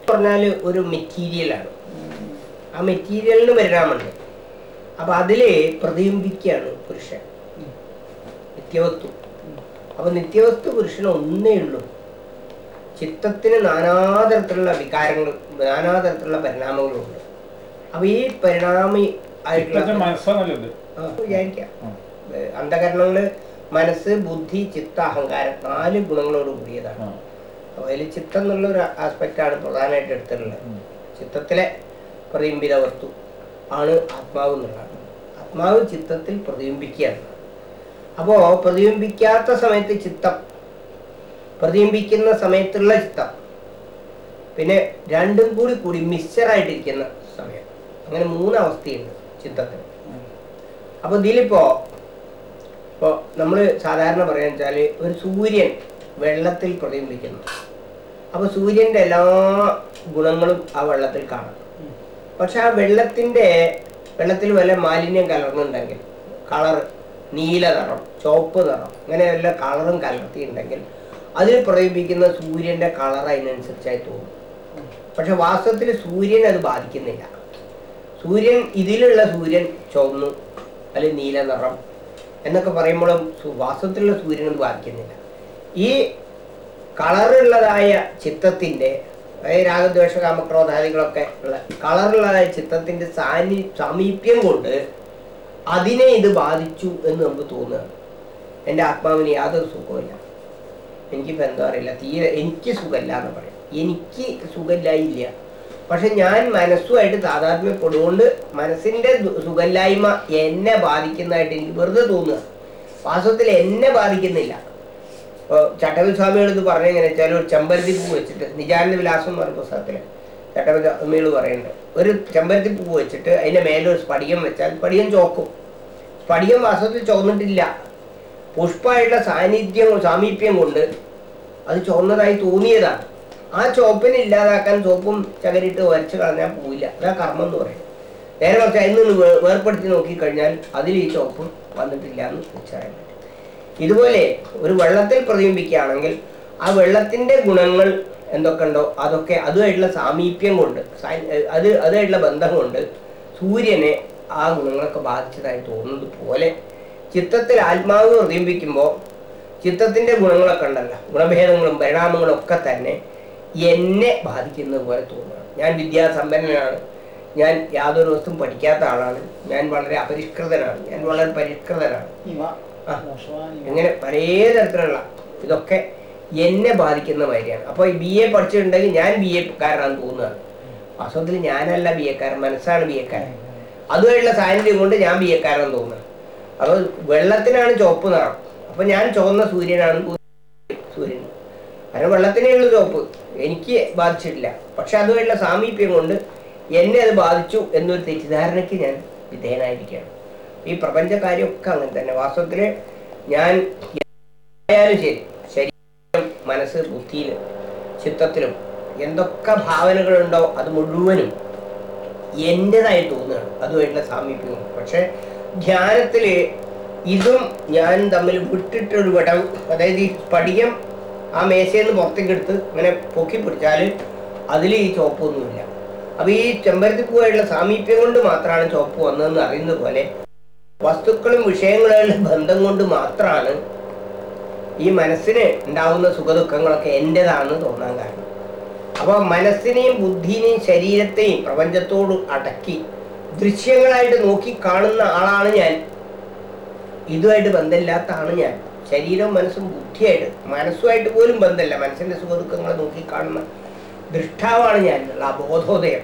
പറഞ്ഞാൽ ഒരു മെറ്റീരിയലാണ് ആ മെറ്റീരിയലിന് പരിണാമമുണ്ട്. അപ്പൊ അതിൽ പ്രതിബിംബിക്കുകയാണ് പുരുഷൻ. നിത്യവസ്തു. അപ്പൊ നിത്യവസ്തു പുരുഷൻ ഒന്നേ ഉള്ളൂ. ചിത്തത്തിന് നാനാതരത്തിലുള്ള വികാരങ്ങൾ നാനാതരത്തിലുള്ള പരിണാമങ്ങളുണ്ട്. അപ്പൊ ഈ പരിണാമി ആയിട്ടുള്ള വിചാരിക്കാം. മനസ്സ് ബുദ്ധി ചിത്ത അഹങ്കാരം നാല് ഗുണങ്ങളോട് കൂടിയതാണ്. അപ്പൊ അപ്പോൾ അതിൽ ചിത്തം എന്നുള്ള ഒരു ആണ് പ്രധാനമായിട്ട് എടുത്തിട്ടുള്ളത്. ചിത്തത്തിലെ പ്രതിബിംബിത വസ്തു ആണ് ആത്മാവ് എന്നുള്ളതാണ് ആത്മാവ് ചിത്തത്തിൽ പ്രതിബിംബിക്കുകയാണ്. അപ്പോൾ പ്രതിബിംബിക്കാത്ത സമയത്ത് ചിത്തം. പ്രതിബിംബിക്കുന്ന സമയത്തുള്ള ചിത്തം. പിന്നെ രണ്ടും കൂടി കൂടി മിക്സറായിട്ടിരിക്കുന്ന സമയം. അങ്ങനെ മൂന്ന് അവസ്ഥയുണ്ട് ചിത്തത്തിന്. അപ്പോൾ ഇതിലിപ്പോ ഇപ്പോൾ നമ്മൾ സാധാരണ പറയാന്ന് വെച്ചാൽ ഒരു സൂര്യൻ വെള്ളത്തിൽ പ്രതിബിംബിക്കുന്നു. അപ്പോൾ സൂര്യന്റെ എല്ലാ ഗുണങ്ങളും ആ വെള്ളത്തിൽ കാണാം. പക്ഷെ ആ വെള്ളത്തിന്റെ വെള്ളത്തിൽ വല്ല മാലിന്യം കലർന്നുണ്ടെങ്കിൽ കളർ നീല നിറം ചുവപ്പ് നിറം അങ്ങനെ വല്ല കളറും കലർത്തിയിട്ടുണ്ടെങ്കിൽ അതിൽ പ്രയോഗിക്കുന്ന സൂര്യന്റെ കളർ അതിനനുസരിച്ചായി തോന്നും. പക്ഷെ വാസ്തവത്തിൽ സൂര്യൻ അത് ബാധിക്കുന്നില്ല. സൂര്യൻ ഇതിലുള്ള സൂര്യൻ ചുവന്നു അല്ലെങ്കിൽ നീല നിറം എന്നൊക്കെ പറയുമ്പോഴും വാസ്തവത്തിലുള്ള സൂര്യൻ അത് ബാധിക്കുന്നില്ല. ഈ കളറുള്ളതായ ചിത്തത്തിന്റെ അതായത് രാഗദ്വേഷ കാമക്രോധാദികളൊക്കെ ഉള്ള കളറുള്ളതായ ചിത്തത്തിന്റെ സാന്നി സാമീപ്യം കൊണ്ട് അതിനെ ഇത് ബാധിച്ചു എന്ന് നമുക്ക് തോന്നുകയാണ് എന്റെ ആത്മാവിന് യാതൊരു സുഖമില്ല എനിക്കിപ്പോൾ എന്താ അറിയില്ല. തീരെ എനിക്ക് സുഖമില്ല എന്ന് പറയാം. എനിക്ക് സുഖമില്ലായില്ല. പക്ഷെ ഞാൻ മനസ്സുമായിട്ട് താതാത്മ്യപ്പെടുകൊണ്ട് മനസ്സിന്റെ സുഖമില്ലായ്മ എന്നെ ബാധിക്കുന്നതായിട്ട് എനിക്ക് വെറുതെ തോന്നുക. വാസ്തവത്തിൽ എന്നെ ബാധിക്കുന്നില്ല. ഇപ്പോൾ ചട്ടവിസ്വാമികൾ ഇത് പറഞ്ഞെങ്ങനെ വെച്ചാൽ ഒരു ചെമ്പരത്തി പൂ വെച്ചിട്ട് നിജാനന്ദ വിലാസം എന്ന് പറഞ്ഞ പുസ്തകത്തിൽ ചട്ടവിസ്വാമികൾ പറയുന്നുണ്ട് ഒരു ചെമ്പരത്തി പൂ വെച്ചിട്ട് അതിന്റെ മേലെ ഒരു സ്പടികം വെച്ചാൽ സ്പടികം ചോക്കും. സ്പടികം വാസ്തവത്തിൽ ചോന്നിട്ടില്ല പുഷ്പമായിട്ടുള്ള സാന്നിധ്യം സാമീപ്യം കൊണ്ട് അത് ചോന്നതായി തോന്നിയതാണ്. ആ ചോപ്പിനെ ഇല്ലാതാക്കാൻ ചോപ്പും ചകരിട്ട് വരച്ച് കളഞ്ഞാൽ പോവില്ല. അതാ കർമ്മം എന്ന് പറയും. നേരെ കുറച്ച് അതിൽ നിന്ന് വേർപ്പെടുത്തി നോക്കിക്കഴിഞ്ഞാൽ അതിൽ ഈ ചോപ്പ് വന്നിട്ടില്ല എന്ന് തിരിച്ചറിയാൻ പറ്റും. ഇതുപോലെ ഒരു വെള്ളത്തിൽ പ്രതിബിംബിക്കുകയാണെങ്കിൽ ആ വെള്ളത്തിന്റെ ഗുണങ്ങൾ എന്തൊക്കെ ഉണ്ടോ അതൊക്കെ അതുമായിട്ടുള്ള സാമീപ്യം കൊണ്ട് അത് അതുമായിട്ടുള്ള ബന്ധം കൊണ്ട് സൂര്യനെ ആ ഗുണങ്ങളൊക്കെ ബാധിച്ചതായി തോന്നുന്നത് പോലെ ചിത്രത്തിൽ ആത്മാവ് പ്രതിബിംബിക്കുമ്പോൾ ചിത്രത്തിന്റെ ഗുണങ്ങളൊക്കെ ഉണ്ടല്ലോ. ഗുണഭേദങ്ങളും പരിണാമങ്ങളും ഒക്കെ തന്നെ എന്നെ ബാധിക്കുന്നത് പോലെ തോന്നുകയാണ് ഞാൻ വിദ്യാസമ്പന്നനാണ്. ഞാൻ യാതൊരു വസ്തു പഠിക്കാത്ത ആളാണ്. ഞാൻ വളരെ അപരിഷ്കൃതനാണ്. ഞാൻ വളരെ പരിഷ്കൃതനാണ്. അങ്ങനെ പല തരത്തിലുള്ള ഇതൊക്കെ എന്നെ ബാധിക്കുന്ന മാതിരിയാണ്. അപ്പോൾ ബി എ പഠിച്ചിട്ടുണ്ടെങ്കിൽ ഞാൻ ബി എക്കാരനാണെന്ന് തോന്നുകയാണ് വാസ്തവത്തിൽ ഞാനല്ല ബി എക്കാരൻ മനസ്സാണ് ബി എക്കാരൻ അതുമായിട്ടുള്ള സാന്നിധ്യം കൊണ്ട് ഞാൻ ബി എക്കാരൻ തോന്നുന്നത് അപ്പോൾ വെള്ളത്തിനാണ് ചുവപ്പ് നിറം. അപ്പോൾ ഞാൻ ചുവന്ന സൂര്യനാണ് സൂര്യൻ. കാരണം വെള്ളത്തിനേ ഉള്ളൂ ചുവപ്പ് എനിക്ക് ബാധിച്ചിട്ടില്ല. പക്ഷെ അതുമായിട്ടുള്ള സാമീപ്യം കൊണ്ട് എന്നെ അത് ബാധിച്ചു എന്നൊരു തെറ്റിദ്ധാരണയ്ക്ക് ഞാൻ വിധേയനായിരിക്കുകയാണ്. ഈ പ്രപഞ്ച കാര്യമൊക്കെ അങ്ങനെ തന്നെ. വാസ്തവത്തിൽ ഞാൻ ആയാലും ശരി. മനസ്സ് ബുദ്ധിയിൽ ചിത്തത്തിലും എന്തൊക്കെ ഭാവനകളുണ്ടോ അത് മുഴുവനും എന്റെതായി തോന്നുകയാണ്. അതുമായിട്ടുള്ള സാമീപ്യവും. പക്ഷെ ധ്യാനത്തിൽ ഇതും ഞാൻ തമ്മിൽ വിട്ടിട്ടൊരു വടം അതായത് ഈ സ്ഫടികം ആ മേശയിൽ നിന്ന് പുറത്തേക്ക് എടുത്ത് ഇങ്ങനെ പൊക്കി പിടിച്ചാൽ അതിൽ ഈ ചുവപ്പൊന്നുമില്ല അപ്പോൾ ഈ ചെമ്പരത്തിപ്പൂവായിട്ടുള്ള സാമീപ്യം കൊണ്ട് മാത്രമാണ് ചുവപ്പ് വന്നതെന്ന് അറിയുന്നത് പോലെ വസ്തുക്കളും വിഷയങ്ങളുമായുള്ള ബന്ധം കൊണ്ട് മാത്രമാണ് ഈ മനസ്സിന് ഉണ്ടാവുന്ന സുഖദുഃഖങ്ങളൊക്കെ എന്റെതാണെന്ന് തോന്നാൻ കാരണം. അപ്പോൾ മനസ്സിനെയും ബുദ്ധിനെയും ശരീരത്തെയും പ്രപഞ്ചത്തോട് അടക്കി ദൃശ്യങ്ങളായിട്ട് നോക്കി കാണുന്ന ആളാണ് ഞാൻ. ഇതുമായിട്ട് ബന്ധമില്ലാത്ത ആണ് ഞാൻ. ശരീരവും മനസ്സും ബുദ്ധിയായിട്ട് മനസ്സുമായിട്ട് പോലും ബന്ധമില്ല. മനസ്സിന്റെ സുഖദുഃഖങ്ങളെ നോക്കി കാണുന്ന ദൃഷ്ടാവാണ് ഞാൻ ആ ബോധോദയം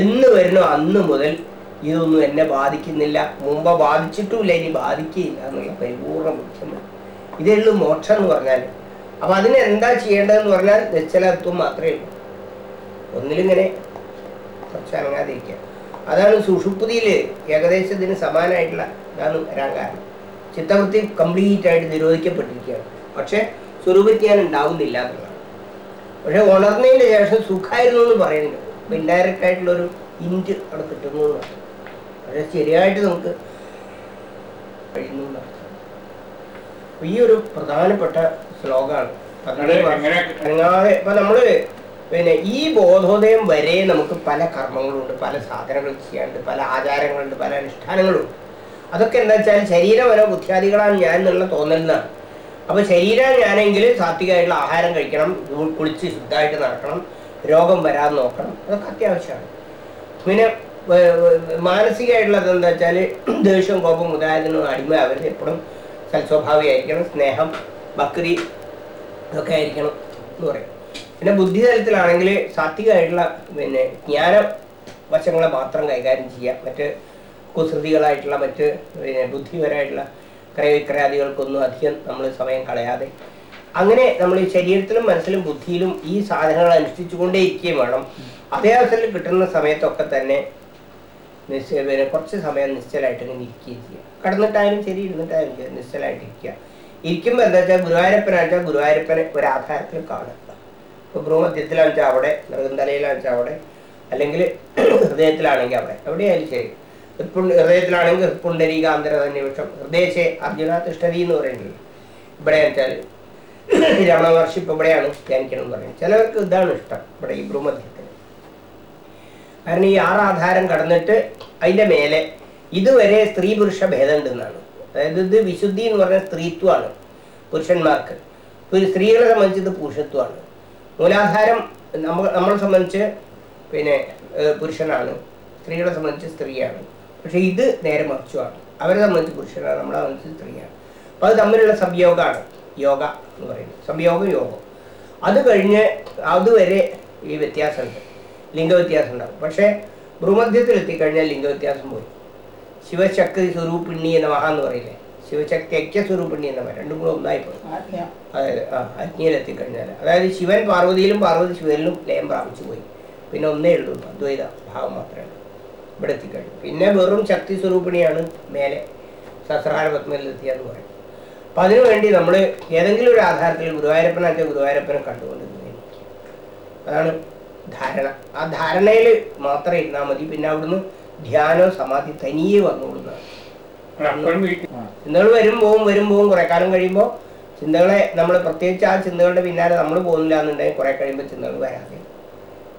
എന്ന് വരണോ അന്ന് മുതൽ ഇതൊന്നും എന്നെ ബാധിക്കുന്നില്ല. മുമ്പ് ബാധിച്ചിട്ടുമില്ല ഇനി ബാധിക്കുകയില്ല എന്നുള്ള പരിപൂർണ ബുദ്ധിമുട്ട്. ഇതേ ഉള്ളൂ മോക്ഷം എന്ന് പറഞ്ഞാൽ. അപ്പൊ അതിന് എന്താ ചെയ്യേണ്ടതെന്ന് പറഞ്ഞാൽ നിശ്ചലത്വം മാത്രമേ ഉള്ളൂ. ഒന്നിലിങ്ങനെ കുറച്ച് അനങ്ങാതിരിക്കുക. അതാണ് സുഷുപ്തിയിൽ ഏകദേശം ഇതിന് സമാനമായിട്ടുള്ള ഇതാണ് വരാൻ കാരണം. ചിത്തവൃത്തി കംപ്ലീറ്റ് ആയിട്ട് നിരോധിക്കപ്പെട്ടിരിക്കുകയാണ്. പക്ഷേ സ്വരൂപജ്ഞാനം ഉണ്ടാവുന്നില്ല എന്നുള്ളതാണ്. പക്ഷെ ഉണർന്നതിന് ശേഷം സുഖമായിരുന്നു എന്ന് പറയുന്നില്ല ഇൻഡയറക്റ്റ് ആയിട്ടുള്ളൊരു ഇന്റ് അവിടെ കിട്ടുന്നു പക്ഷെ ശരിയായിട്ട് നമുക്ക് കഴിയുന്നു എന്നർത്ഥം അപ്പൊ ഈ ഒരു പ്രധാനപ്പെട്ട ശ്ലോകമാണ്. അനങ്ങാതെ ഇപ്പൊ നമ്മൾ പിന്നെ ഈ ബോധോദയം വരെ നമുക്ക് പല കർമ്മങ്ങളുണ്ട് പല സാധനങ്ങൾ ചെയ്യാനുണ്ട് പല ആചാരങ്ങളുണ്ട് പല അനുഷ്ഠാനങ്ങളുണ്ട്. അതൊക്കെ എന്താ വെച്ചാൽ ശരീരമനോ ബുദ്ധിയാദികളാണ് ഞാൻ എന്നുള്ള തോന്നലിനാണ്. അപ്പൊ ശരീരം ഞാനെങ്കിൽ സാത്വികമായിട്ടുള്ള ആഹാരം കഴിക്കണം കുളിച്ച് ശുദ്ധമായിട്ട് നടക്കണം രോഗം വരാതെ നോക്കണം അതൊക്കെ അത്യാവശ്യമാണ്. പിന്നെ മാനസികമായിട്ടുള്ളത് എന്താ വെച്ചാൽ ദേഷ്യം കോപം മുതലായതിനും അടിമ അവർ എപ്പോഴും. സൽസ്വഭാവിയായിരിക്കണം സ്നേഹം ബക്രി ഒക്കെ ആയിരിക്കണം എന്ന് പറയും. പിന്നെ ബുദ്ധി തലത്തിലാണെങ്കിൽ സാത്വികമായിട്ടുള്ള പിന്നെ ജ്ഞാന വശങ്ങളെ മാത്രം കൈകാര്യം ചെയ്യുക. മറ്റ് കുസൃതികളായിട്ടുള്ള മറ്റ് പിന്നെ ബുദ്ധിപരമായിട്ടുള്ള ക്രയവിക്രയാദികൾക്കൊന്നും അധികം നമ്മൾ സമയം കളയാതെ. അങ്ങനെ നമ്മൾ ഈ ശരീരത്തിലും മനസ്സിലും ബുദ്ധിയിലും ഈ സാധനങ്ങൾ അനുഷ്ഠിച്ചുകൊണ്ടേ ഇരിക്കുകയും വേണം. അതേ അവസരത്തിൽ കിട്ടുന്ന സമയത്തൊക്കെ തന്നെ നിശ്ചയ കുറച്ച് സമയം നിശ്ചലമായിട്ട് ഇങ്ങനെ ഇരിക്കുകയും ചെയ്യുക കടന്നിട്ടായാലും ശരി ഇരുന്നിട്ടായാലും ശരി നിശ്ചലായിട്ടിരിക്കുക ഇരിക്കുമ്പോൾ എന്താ വെച്ചാൽ ഗുരുവായൂരപ്പനാണെന്ന് വെച്ചാൽ ഗുരുവായൂരപ്പനെ ഒരു ആധാരത്തിൽ കാണുക. ഇപ്പോൾ ഭ്രൂമധ്യത്തിലാണെന്ന് വെച്ചാൽ അവിടെ മൃഗന്തലയിലാണെന്ന് വെച്ചാൽ അവിടെ അല്ലെങ്കിൽ ഹൃദയത്തിലാണെങ്കിൽ അവിടെ. എവിടെയായാലും ശരി. ഹൃദയത്തിലാണെങ്കിൽ ഹൃത്പുണ്ടരീകാന്തര സന്നിവേഷം ഹൃദയശേ അർജുന തിഷ്ടതി എന്ന് പറയുന്നത്. ഇവിടെ വെച്ചാൽ രമണ മഹർഷി ഇപ്പൊ ഇവിടെയാണ് ധ്യാനിക്കണം എന്ന് പറയുന്നത്. ചിലവർക്ക് ഇതാണ് ഇഷ്ടം ഇവിടെ ഈ ഭ്രൂമധ്യത്തിന് കാരണം ഈ ആറാധാരം കടന്നിട്ട് അതിന്റെ മേലെ ഇതുവരെ സ്ത്രീ പുരുഷ ഭേദം ഉണ്ടെന്നാണ് അതായത് ഇത് വിശുദ്ധി എന്ന് പറഞ്ഞ സ്ത്രീത്വമാണ് പുരുഷന്മാർക്ക്. സ്ത്രീകളെ സംബന്ധിച്ച് ഇത് പുരുഷത്വമാണ്. മൂലാധാരം നമ്മൾ നമ്മളെ സംബന്ധിച്ച് പിന്നെ പുരുഷനാണ്. സ്ത്രീകളെ സംബന്ധിച്ച് സ്ത്രീയാണ്. പക്ഷെ ഇത് നേരെ മറിച്ചുമാണ്. അവരെ സംബന്ധിച്ച് പുരുഷനാണ് നമ്മളെ സംബന്ധിച്ച് സ്ത്രീയാണ്. അപ്പോൾ അത് തമ്മിലുള്ള സംയോഗമാണ്. യോഗ എന്ന് പറയുന്നത്. സംയോഗം യോഗം. അത് കഴിഞ്ഞ് അതുവരെ ഈ വ്യത്യാസമുണ്ട്. ലിംഗവ്യത്യാസം ഉണ്ടാകും പക്ഷേ ഭ്രൂമധ്യത്തിലെത്തിക്കഴിഞ്ഞാൽ ലിംഗവ്യത്യാസം പോയി. ശിവശക്തി സ്വരൂപിണി എന്ന മഹാ എന്ന് പറയില്ലേ? ശിവശക്തി ഐക്യ സ്വരൂപിണി എന്ന മഹാ. രണ്ടും കൂടെ ഒന്നായി പോയി അതായത് ആ അജ്ഞയിലെത്തി കഴിഞ്ഞാൽ അതായത് ശിവൻ പാർവതിയിലും പാർവതി ശിവനിലും ലയം പ്രാപിച്ചു പോയി. പിന്നെ ഒന്നേ ഉള്ളൂ. അദ്വൈത ഭാവം മാത്രമേ ഇവിടെ എത്തിക്കഴിഞ്ഞു. പിന്നെ വെറും ശക്തി സ്വരൂപിണിയാണ് മേലെ സസ്രാര പത്മയിൽ എത്തിയെന്ന് പറയും. അപ്പം അതിനുവേണ്ടി നമ്മൾ ഏതെങ്കിലും ഒരു ആധാരത്തിൽ ഗുരുവായൂരപ്പനാക്കിയ ഗുരുവായൂരപ്പനെ കണ്ടുകൊണ്ട് ഇങ്ങനെ ഇരിക്കുക. അതാണ് ധാരണ. ആ ധാരണയിൽ മാത്രം ഇരുന്നാൽ മതി. പിന്നെ അവിടുന്ന് ധ്യാനം സമാധി തനിയെ വീട്ടിൽ ചിന്തകൾ വരും പോവും വരും പോവും. കുറെ കാലം കഴിയുമ്പോൾ ചിന്തകളെ നമ്മൾ പ്രത്യേകിച്ച് ആ ചിന്തകളുടെ പിന്നാലെ നമ്മൾ പോകുന്നില്ല എന്നുണ്ടെങ്കിൽ കുറെ കഴിയുമ്പോൾ ചിന്തകൾ വരാതെ.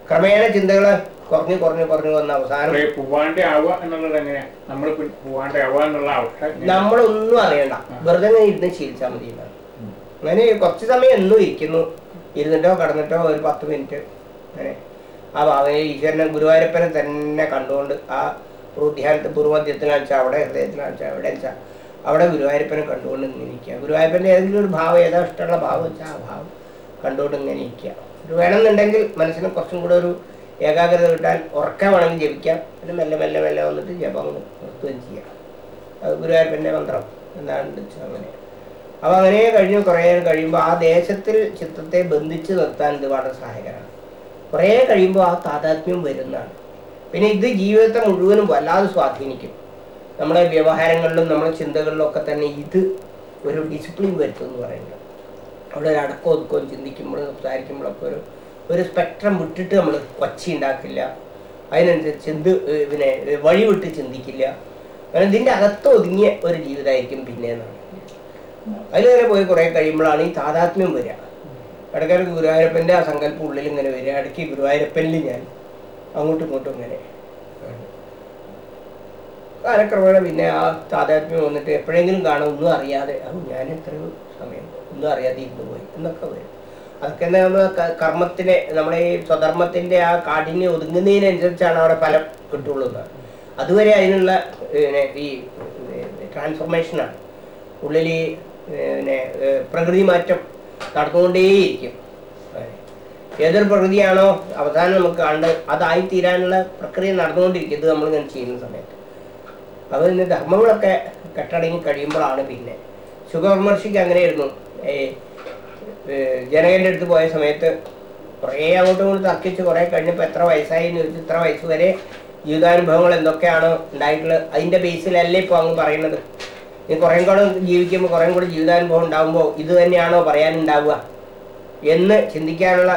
ക്രമേണ ചിന്തകൾ കുറഞ്ഞു കുറഞ്ഞു കുറഞ്ഞു വന്ന അവസാനം? നമ്മളൊന്നും അറിയണ്ട. വെറുതെ ഇരുന്ന് ശീലിച്ചാൽ മതി അങ്ങനെ കുറച്ച് സമയം എന്നും ഇരിക്കുന്നു. ഇരുന്നിട്ടോ കടന്നിട്ടോ ഒരു പത്ത് മിനിറ്റ്. ആ ഭാവയെ ഈശ്വരനെ ഗുരുവായൂരപ്പനെ തന്നെ കണ്ടുകൊണ്ട് ആ ധ്യാനത്തെ പൂർവമധ്യത്തിലാണെന്ന് വെച്ചാൽ അവിടെ ഹൃദയത്തിലാണെന്ന് വെച്ചാൽ എവിടെ വെച്ചാൽ അവിടെ ഗുരുവായൂരപ്പനെ കണ്ടുകൊണ്ട് ഇങ്ങനെ ഇരിക്കുക. ഗുരുവായൂരപ്പന്റെ ഏതെങ്കിലും ഒരു ഭാവം ഏതാ ഇഷ്ടമുള്ള ഭാവം വെച്ചാൽ ആ ഭാവം കണ്ടുകൊണ്ട് ഇങ്ങനെ ഇരിക്കുക. ഒരു വേണമെന്നുണ്ടെങ്കിൽ മനസ്സിന് കുറച്ചും കൂടെ ഒരു ഏകാഗ്രത കിട്ടാൻ ഉറക്കം വേണമെങ്കിൽ ജപിക്കാം. പിന്നെ മെല്ലെ മെല്ലെ മെല്ലെ വന്നിട്ട് ജപം നിർത്തുകയും ചെയ്യാം. അത് ഗുരുവായൂരപ്പന്റെ മന്ത്രം വെച്ചാൽ അങ്ങനെ. അപ്പോൾ അങ്ങനെ കഴിഞ്ഞ് കുറേ കഴിയുമ്പോൾ ആ ദേശത്തിൽ ചിത്രത്തെ ബന്ധിച്ച് നിർത്താൻ ഇത് വളരെ സഹായകരമാണ്. കുറേ കഴിയുമ്പോൾ ആ താതാത്മ്യം വരുന്നതാണ്. പിന്നെ ഇത് ജീവിതത്തെ മുഴുവനും വല്ലാതെ സ്വാധീനിക്കും. നമ്മുടെ വ്യവഹാരങ്ങളിലും നമ്മുടെ ചിന്തകളിലും ഒക്കെ തന്നെ ഇത് ഒരു ഡിസിപ്ലിൻ വരുത്തും എന്ന് പറയുന്നത്. അവിടെ ഒരു അടക്കം ഒതുക്കവും ചിന്തിക്കുമ്പോഴും സംസാരിക്കുമ്പോഴൊക്കെ ഒരു ഒരു സ്പെക്ട്രം വിട്ടിട്ട് നമ്മൾ കൊച്ചി ഉണ്ടാക്കില്ല. അതിനനുസരിച്ച് ചിന്ത പിന്നെ വഴിവിട്ട് വഴി വിട്ട് ചിന്തിക്കില്ല. കാരണം ഇതിന്റെ അകത്ത് ഒതുങ്ങിയ ഒരു ജീവിതമായിരിക്കും പിന്നെ എന്നാണ് അതിൽ വരെ പോയി കുറേ കഴിയുമ്പോഴാണ് ഈ താതാത്മ്യം വരിക. ഇടയ്ക്കിടയ്ക്ക് ഗുരുവായൂരപ്പന്റെ ആ സങ്കല്പം ഉള്ളിൽ ഇങ്ങനെ വരിക. ഇടയ്ക്ക് ഗുരുവായൂരപ്പനിൽ ഞാൻ അങ്ങോട്ടും ഇങ്ങോട്ടും ഇങ്ങനെ കാലക്രമേണ പിന്നെ ആ താതാത്മ്യം വന്നിട്ട് എപ്പോഴെങ്കിലും കാണാം. ഒന്നും അറിയാതെ അത് ഞാൻ എത്രയോ സമയം ഒന്നും അറിയാതെ ഇരുന്നു പോയി എന്നൊക്കെ വരും. അതൊക്കെ നമ്മൾ കർമ്മത്തിനെ നമ്മുടെ ഈ സ്വധർമ്മത്തിന്റെ ആ കാഠിന്യം ഒതുങ്ങുന്നതിനനുസരിച്ചാണ് അവിടെ ഫലം കിട്ടുള്ളൂ അതുവരെ അതിനുള്ള ഈ ട്രാൻസ്ഫോർമേഷനാണ് ഉള്ളിൽ പിന്നെ പ്രകൃതി മാറ്റം നടന്നുകൊണ്ടേയിരിക്കും. ഏതൊരു പ്രകൃതിയാണോ അവസാനം നമുക്ക് കണ്ട് അതായി തീരാനുള്ള പ്രക്രിയ നടന്നുകൊണ്ടിരിക്കും. ഇത് നമ്മളിങ്ങനെ ചെയ്യുന്ന സമയത്ത്. അത് പിന്നെ ധർമ്മങ്ങളൊക്കെ കെട്ടടങ്ങി കഴിയുമ്പോഴാണ് പിന്നെ. സുഖവിമർശിക്ക് അങ്ങനെയായിരുന്നു. ഏ ജനകന്റെ അടുത്ത് പോയ സമയത്ത് കുറേ അങ്ങോട്ടും ഇങ്ങോട്ട് തർക്കിച്ച് കുറേ കഴിഞ്ഞപ്പോൾ എത്ര വയസ്സായി എന്ന് ചോദിച്ചു ഇത്ര വയസ്സ് വരെ ജീവിതാനുഭവങ്ങൾ എന്തൊക്കെയാണോ ഉണ്ടായിട്ടുള്ളത്? അതിന്റെ ബേസിലല്ലേ ഇപ്പോൾ അങ്ങ് പറയുന്നത്? കുറേ കൂടെ ജീവിക്കുമ്പോൾ കുറേ കൂടെ ജീവിതാനുഭവം ഉണ്ടാകുമ്പോൾ ഇത് തന്നെയാണോ പറയാനുണ്ടാവുക? എന്ന് ചിന്തിക്കാനുള്ള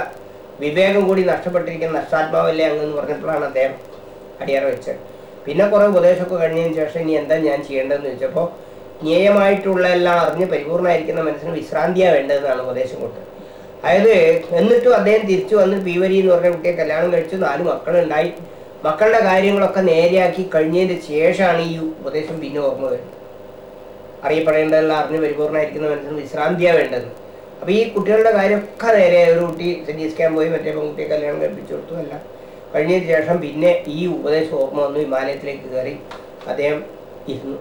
വിവേകം കൂടി നഷ്ടപ്പെട്ടിരിക്കുന്ന നഷ്ടാത്മാവല്ലേ അങ്ങ് എന്ന് പറഞ്ഞപ്പോഴാണ് അദ്ദേഹം അടിയറ വെച്ചത്. പിന്നെ കുറേ ഉപദേശമൊക്കെ കഴിഞ്ഞതിന് ശേഷം ഇനി എന്താ ഞാൻ ചെയ്യേണ്ടതെന്ന് ചോദിച്ചപ്പോൾ ജ്ഞേയമായിട്ടുള്ള എല്ലാം അറിഞ്ഞ് പരിപൂർണമായിരിക്കുന്ന മനസ്സിന് വിശ്രാന്തിയാണ് വേണ്ടതെന്നാണ് ഉപദേശം കൊടുത്തത്. അതായത് എന്നിട്ടും അദ്ദേഹം തിരിച്ചു വന്ന് പീവരി എന്ന് പറഞ്ഞ കുട്ടിയെ കല്യാണം കഴിച്ചു നാല് മക്കളുണ്ടായി. മക്കളുടെ കാര്യങ്ങളൊക്കെ നേരെയാക്കി കഴിഞ്ഞതിന് ശേഷമാണ് ഈ ഉപദേശം പിന്നെ ഓർമ്മ വരുന്നത്. അറിയപ്പെടേണ്ടതെല്ലാം അറിഞ്ഞ് പരിപൂർണമായിരിക്കുന്ന മനസ്സിന് വിശ്രാന്തിയാണ് വേണ്ടത്. അപ്പോൾ ഈ കുട്ടികളുടെ കാര്യമൊക്കെ നേരെ ഒരു കുട്ടി ചികിത്സിക്കാൻ പോയി മറ്റേ പെൺകുട്ടിയെ കല്യാണം കഴിപ്പിച്ചു കൊടുത്തു അല്ല. കഴിഞ്ഞതിന് ശേഷം പിന്നെ ഈ ഉപദേശം ഓർമ്മ വന്നു ഹിമാലയത്തിലേക്ക് കയറി അദ്ദേഹം ഇരുന്നു.